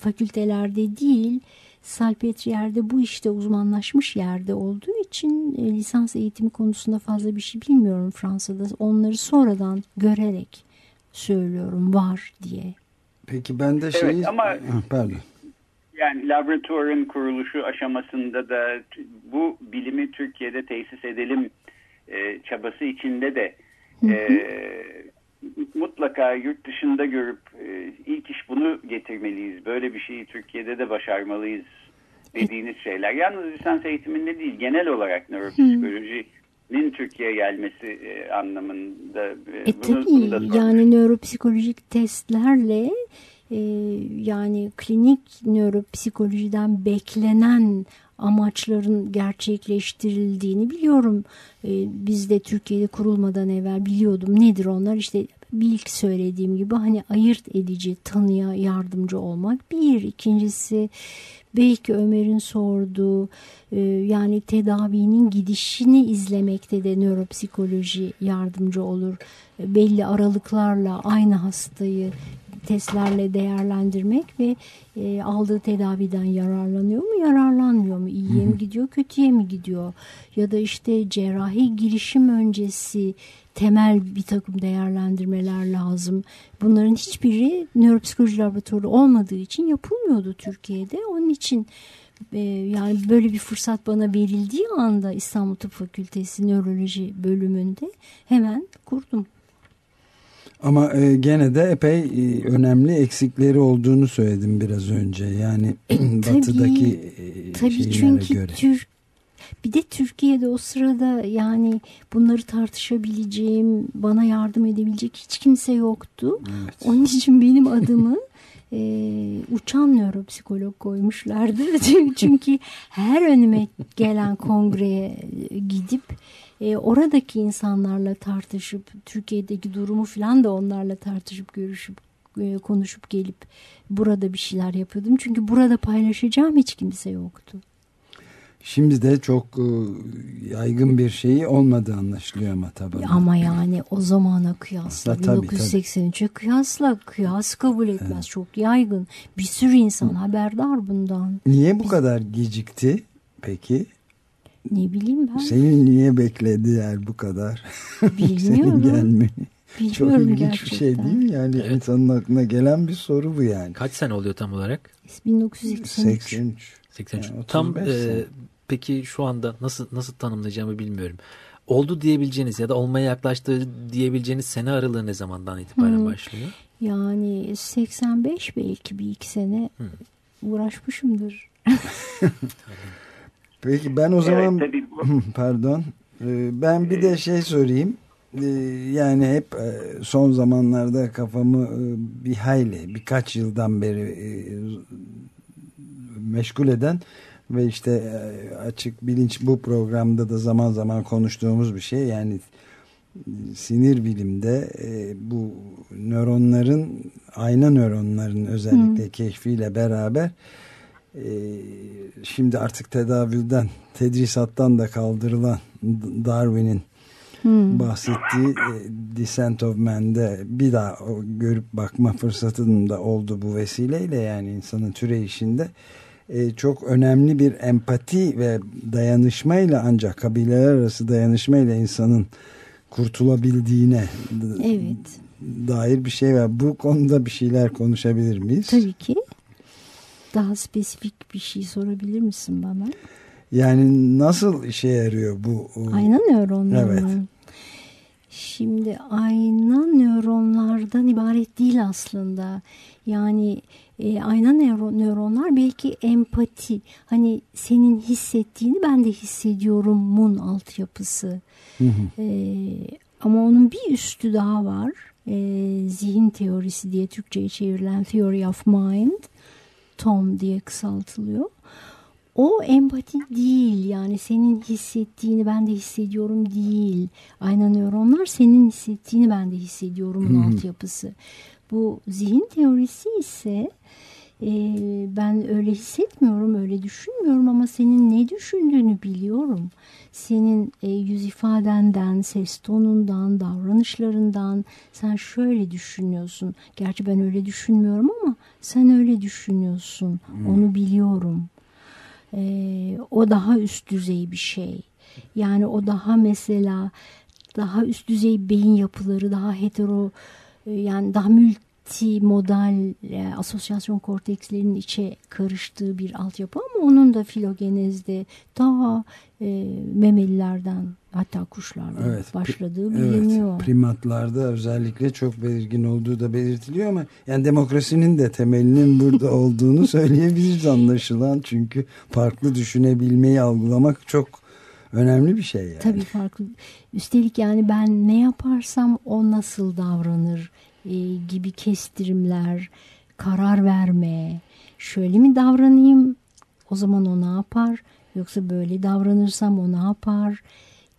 fakültelerde değil, Salpetrier'de bu işte uzmanlaşmış yerde olduğu için e, lisans eğitimi konusunda fazla bir şey bilmiyorum Fransa'da. Onları sonradan görerek söylüyorum var diye. Peki ben de Evet, şeyi... ama- Ha, Pardon. Yani laboratuvarın kuruluşu aşamasında da bu bilimi Türkiye'de tesis edelim e, çabası içinde de e, mutlaka yurt dışında görüp e, ilk iş bunu getirmeliyiz. Böyle bir şeyi Türkiye'de de başarmalıyız dediğiniz şeyler. Yalnız lisans eğitiminde değil genel olarak nöropsikolojinin Türkiye'ye gelmesi e, anlamında. E, E tabii yani nöropsikolojik testlerle e, yani klinik nöropsikolojiden beklenen amaçların gerçekleştirildiğini biliyorum. E, biz de Türkiye'de kurulmadan evvel biliyordum. Nedir onlar? İşte ilk söylediğim gibi hani ayırt edici, tanıya yardımcı olmak. Bir, ikincisi belki Ömer'in sorduğu e, yani tedavinin gidişini izlemekte de nöropsikoloji yardımcı olur. Belli aralıklarla aynı hastayı testlerle değerlendirmek ve e, aldığı tedaviden yararlanıyor mu yararlanmıyor mu iyiye mi gidiyor kötüye mi gidiyor ya da işte cerrahi girişim öncesi temel bir takım değerlendirmeler lazım. Bunların hiçbiri nöropsikoloji laboratuvarı olmadığı için yapılmıyordu Türkiye'de. Onun için e, yani böyle bir fırsat bana verildiği anda İstanbul Tıp Fakültesi Nöroloji bölümünde hemen kurdum. Ama e, gene de epey e, önemli eksikleri olduğunu söyledim biraz önce. Yani batıdaki e, Tabii çünkü göre. Türk bir de Türkiye'de o sırada yani bunları tartışabileceğim, bana yardım edebilecek hiç kimse yoktu. Evet. Onun için benim adımı e, uçan nöropsikolog koymuşlardı. Çünkü her önüme gelen kongreye gidip e, oradaki insanlarla tartışıp Türkiye'deki durumu falan da onlarla tartışıp görüşüp e, konuşup gelip burada bir şeyler yapıyordum. Çünkü burada paylaşacağım hiç kimse yoktu. Şimdi de çok e, yaygın bir şeyi olmadığı anlaşılıyor ama tabii. Ama yani o zamana kıyasla Ha, tabii, 1983'e kıyasla kıyas kabul etmez. Çok yaygın. Bir sürü insan haberdar bundan. Niye bu kadar gecikti peki? Ne bileyim ben. Seni niye beklediler bu kadar? Bilmiyorum. Senin gelmeni. Çok Bilmiyorum ilginç gerçekten. bir şey değil mi? Yani Evet. insanın aklına gelen bir soru bu yani. Kaç sene oluyor tam olarak? 1983. 83. 83. Yani tam 35 e, peki şu anda nasıl nasıl tanımlayacağımı bilmiyorum. oldu diyebileceğiniz ya da olmaya yaklaştığı diyebileceğiniz sene aralığı ne zamandan itibaren hmm. başlıyor? Yani 85 belki bir iki sene hmm. uğraşmışımdır. Peki ben o zaman evet, pardon. Ee, ben bir de şey sorayım. Ee, yani hep e, son zamanlarda kafamı e, bir hayli birkaç yıldan beri e, meşgul eden ve işte açık bilinç bu programda da zaman zaman konuştuğumuz bir şey. Yani sinir bilimde bu nöronların ayna nöronların özellikle Hı. keşfiyle beraber şimdi artık tedavülden tedrisattan da kaldırılan Darwin'in hmm. bahsettiği e, Descent of Man'de bir daha görüp bakma fırsatının da oldu bu vesileyle yani insanın türeyişinde e, çok önemli bir empati ve dayanışmayla ancak kabileler arası dayanışmayla insanın kurtulabildiğine evet. dair bir şey var. Bu konuda bir şeyler konuşabilir miyiz? Tabii ki. Daha spesifik bir şey sorabilir misin bana? Yani nasıl işe yarıyor bu? Ayna nöronları Evet. Şimdi ayna nöronlardan ibaret değil aslında. Yani e, ayna nöro, nöronlar belki empati. Hani senin hissettiğini ben de hissediyorum mun altyapısı. Hı hı. E, ama onun bir üstü daha var. E, zihin teorisi diye Türkçe'ye çevrilen Theory of Mind. TOM diye kısaltılıyor o empati değil yani senin hissettiğini ben de hissediyorum değil. Ayna nöronlar senin hissettiğini ben de hissediyorum hmm. altyapısı. Bu zihin teorisi ise e, ben öyle hissetmiyorum öyle düşünmüyorum ama senin ne düşündüğünü biliyorum. Senin e, yüz ifadenden, ses tonundan, davranışlarından sen şöyle düşünüyorsun. Gerçi ben öyle düşünmüyorum ama sen öyle düşünüyorsun. Hmm. Onu biliyorum. E, o daha üst düzey bir şey. Yani o daha mesela daha üst düzey beyin yapıları, daha hetero e, yani daha multimodal e, asosyasyon kortekslerinin içe karıştığı bir altyapı ama onun da filogenezde daha e, memelilerden hatta kuşlardan evet, başladığı biliniyor. Evet, primatlarda özellikle çok belirgin olduğu da belirtiliyor ama yani demokrasinin de temelinin burada olduğunu söyleyebiliriz anlaşılan. Çünkü farklı düşünebilmeyi algılamak çok önemli bir şey yani. Tabii farklı. Üstelik yani ben ne yaparsam o nasıl davranır e, gibi kestirimler, karar verme, şöyle mi davranayım? O zaman o ne yapar? Yoksa böyle davranırsam o ne yapar?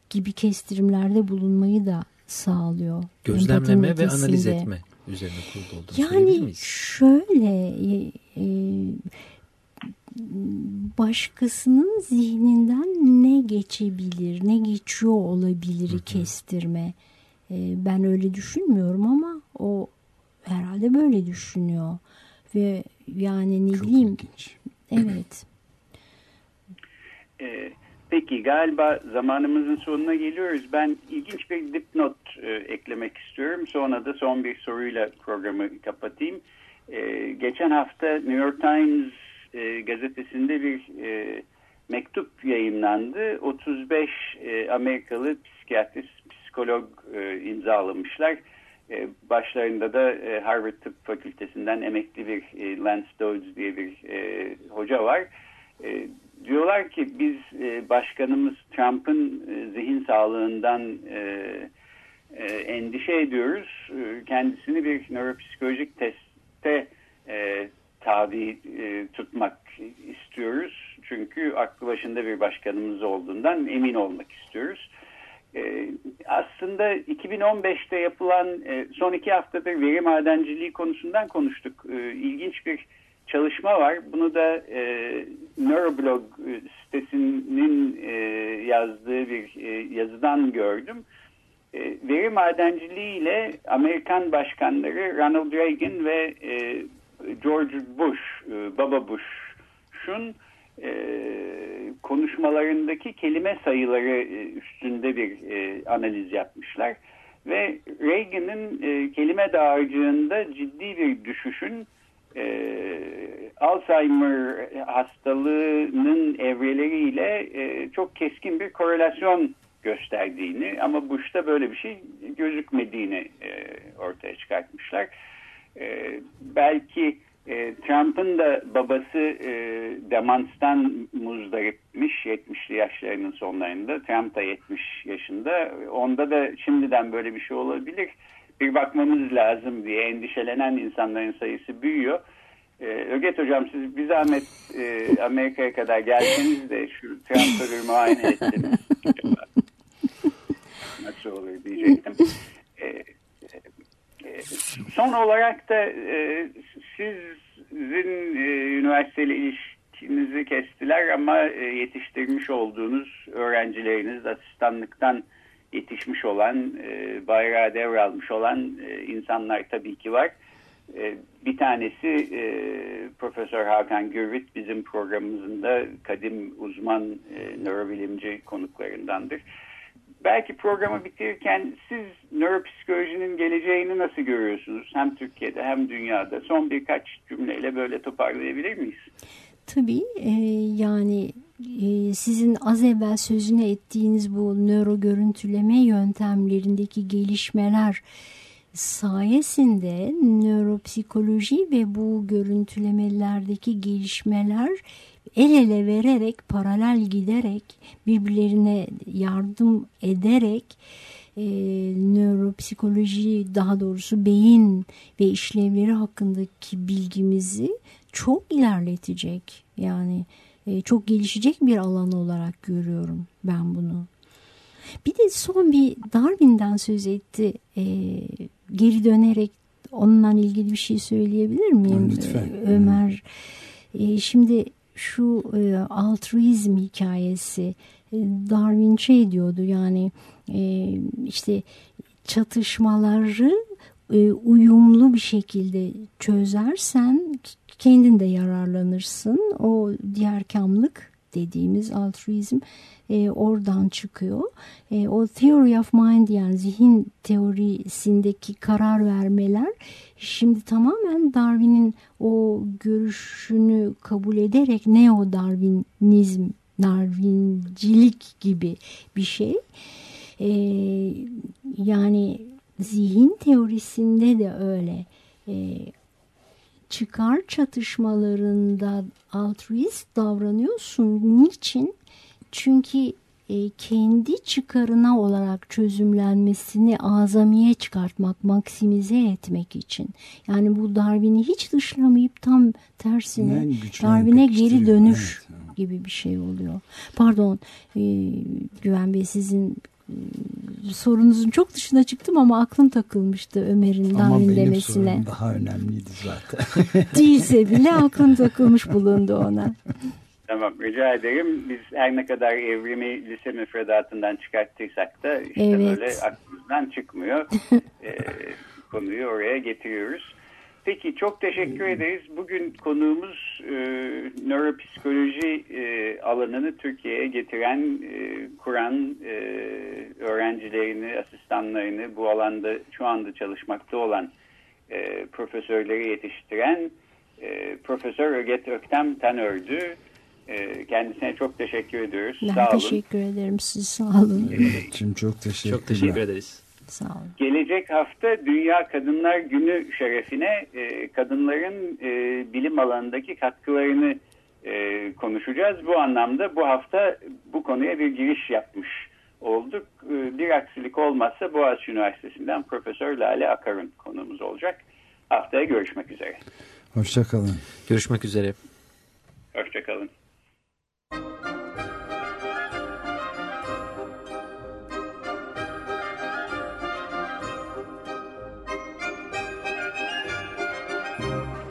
Gibi kestirimlerde bulunmayı da sağlıyor. Gözlemleme ve analiz etme üzerine kurulu olduğunu Yani şöyle e, e, başkasının zihninden ne geçebilir, ne geçiyor olabilir hı hı. Kestirme. E, ben öyle düşünmüyorum ama o herhalde böyle düşünüyor. Ve yani ne Çok diyeyim. Ilginç. Evet. Ee, Peki galiba zamanımızın sonuna geliyoruz. Ben ilginç bir dipnot e, eklemek istiyorum. Sonra da son bir soruyla programı kapatayım. E, geçen hafta New York Times e, gazetesinde bir e, mektup yayınlandı. 35 e, Amerikalı psikiyatrist, psikolog e, imzalamışlar. E, başlarında da e, Harvard Tıp Fakültesinden emekli bir e, Lance Dodds diye bir e, hoca var. E, diyorlar ki biz e, başkanımız Trump'ın e, zihin sağlığından e, e, endişe ediyoruz. E, kendisini bir nöropsikolojik testte e, tabi e, tutmak istiyoruz. Çünkü aklı başında bir başkanımız olduğundan emin olmak istiyoruz. E, aslında 2015'te yapılan e, son iki haftadır veri madenciliği konusundan konuştuk. E, ilginç bir çalışma var. Bunu da e, Neuroblog sitesinin e, yazdığı bir e, yazıdan gördüm. Veri madenciliği ile Amerikan başkanları Ronald Reagan ve George Bush, e, Baba Bush'un e, konuşmalarındaki kelime sayıları e, üstünde bir e, analiz yapmışlar. Ve Reagan'ın e, kelime dağarcığında ciddi bir düşüşün e, Alzheimer hastalığının evreleriyle e, çok keskin bir korelasyon gösterdiğini ama Bush'ta böyle bir şey gözükmediğini e, ortaya çıkartmışlar. E, belki e, Trump'ın da babası e, demanstan muzdaripmiş 70'li yaşlarının sonlarında. Trump da 70 yaşında. Onda da şimdiden böyle bir şey olabilir. Bir bakmamız lazım diye endişelenen insanların sayısı büyüyor. Ee, Öget Hocam siz bir zahmet e, Amerika'ya kadar gelseniz de şu Trump'ı muayene etseniz. Nasıl olur diyecektim. Ee, e, son olarak da e, sizin e, üniversiteyle ilişkinizi kestiler ama e, yetiştirmiş olduğunuz öğrencileriniz asistanlıktan yetişmiş olan, e, bayrağı devralmış olan e, insanlar tabii ki var. E, bir tanesi e, Profesör Hakan Gürvit bizim programımızın da kadim uzman e, nörobilimci konuklarındandır. Belki programı bitirirken siz nöropsikolojinin geleceğini nasıl görüyorsunuz? Hem Türkiye'de hem dünyada. Son birkaç cümleyle böyle toparlayabilir miyiz? Tabii e, yani e, sizin az evvel sözüne ettiğiniz bu nöro görüntüleme yöntemlerindeki gelişmeler sayesinde nöropsikoloji ve bu görüntülemelerdeki gelişmeler el ele vererek, paralel giderek, birbirlerine yardım ederek e, nöropsikoloji daha doğrusu beyin ve işlevleri hakkındaki bilgimizi çok ilerletecek. Yani e, çok gelişecek bir alan olarak görüyorum ben bunu. Bir de son bir Darwin'den söz etti. E, geri dönerek onunla ilgili bir şey söyleyebilir miyim? Lütfen. Ömer. E, şimdi şu e, altruizm hikayesi e, Darwin şey diyordu yani e, işte çatışmaları e, uyumlu bir şekilde çözersen kendin de yararlanırsın. O diğer kamlık dediğimiz altruizm e, oradan çıkıyor. E, o theory of mind yani zihin teorisindeki karar vermeler şimdi tamamen Darwin'in o görüşünü kabul ederek neo-Darwinizm, Darwincilik gibi bir şey. E, yani zihin teorisinde de öyle. E, çıkar çatışmalarında altruist davranıyorsun. Niçin? Çünkü e, kendi çıkarına olarak çözümlenmesini azamiye çıkartmak, maksimize etmek için. Yani bu Darwin'i hiç dışlamayıp tam tersine Darwin'e geri dönüş evet. gibi bir şey oluyor. Pardon e, Güven Bey sizin sorunuzun çok dışına çıktım ama aklım takılmıştı Ömer'in Darwin demesine. Ama benim daha önemliydi zaten. Değilse bile aklım takılmış bulundu ona. Tamam rica ederim. Biz her ne kadar evrimi lise müfredatından çıkarttıysak da işte evet. böyle aklımızdan çıkmıyor. ee, konuyu oraya getiriyoruz. Peki çok teşekkür ederiz. Bugün konuğumuz e, nöropsikoloji e, alanını Türkiye'ye getiren, e, kuran e, öğrencilerini, asistanlarını bu alanda şu anda çalışmakta olan e, profesörleri yetiştiren e, Profesör Öget Öktem Tanördü. E, kendisine çok teşekkür ediyoruz. Ben sağ teşekkür olun. ederim. Siz sağ olun. Evet, çok teşekkür, çok teşekkür ederiz. Sağ olun. Gelecek hafta Dünya Kadınlar Günü şerefine e, kadınların e, bilim alanındaki katkılarını e, konuşacağız. Bu anlamda bu hafta bu konuya bir giriş yapmış olduk. E, bir aksilik olmazsa Boğaziçi Üniversitesi'nden Profesör Lale Akar'ın konuğumuz olacak. Haftaya görüşmek üzere. Hoşçakalın. Görüşmek üzere. Hoşçakalın.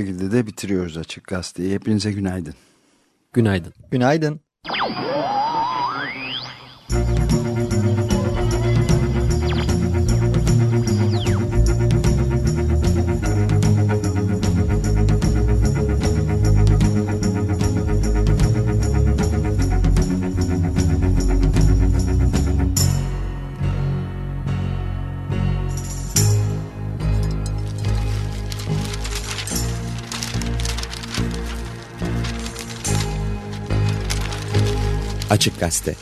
Şekilde de bitiriyoruz Açık Gazete'yi. Hepinize günaydın. Günaydın. Günaydın. Açık Gazete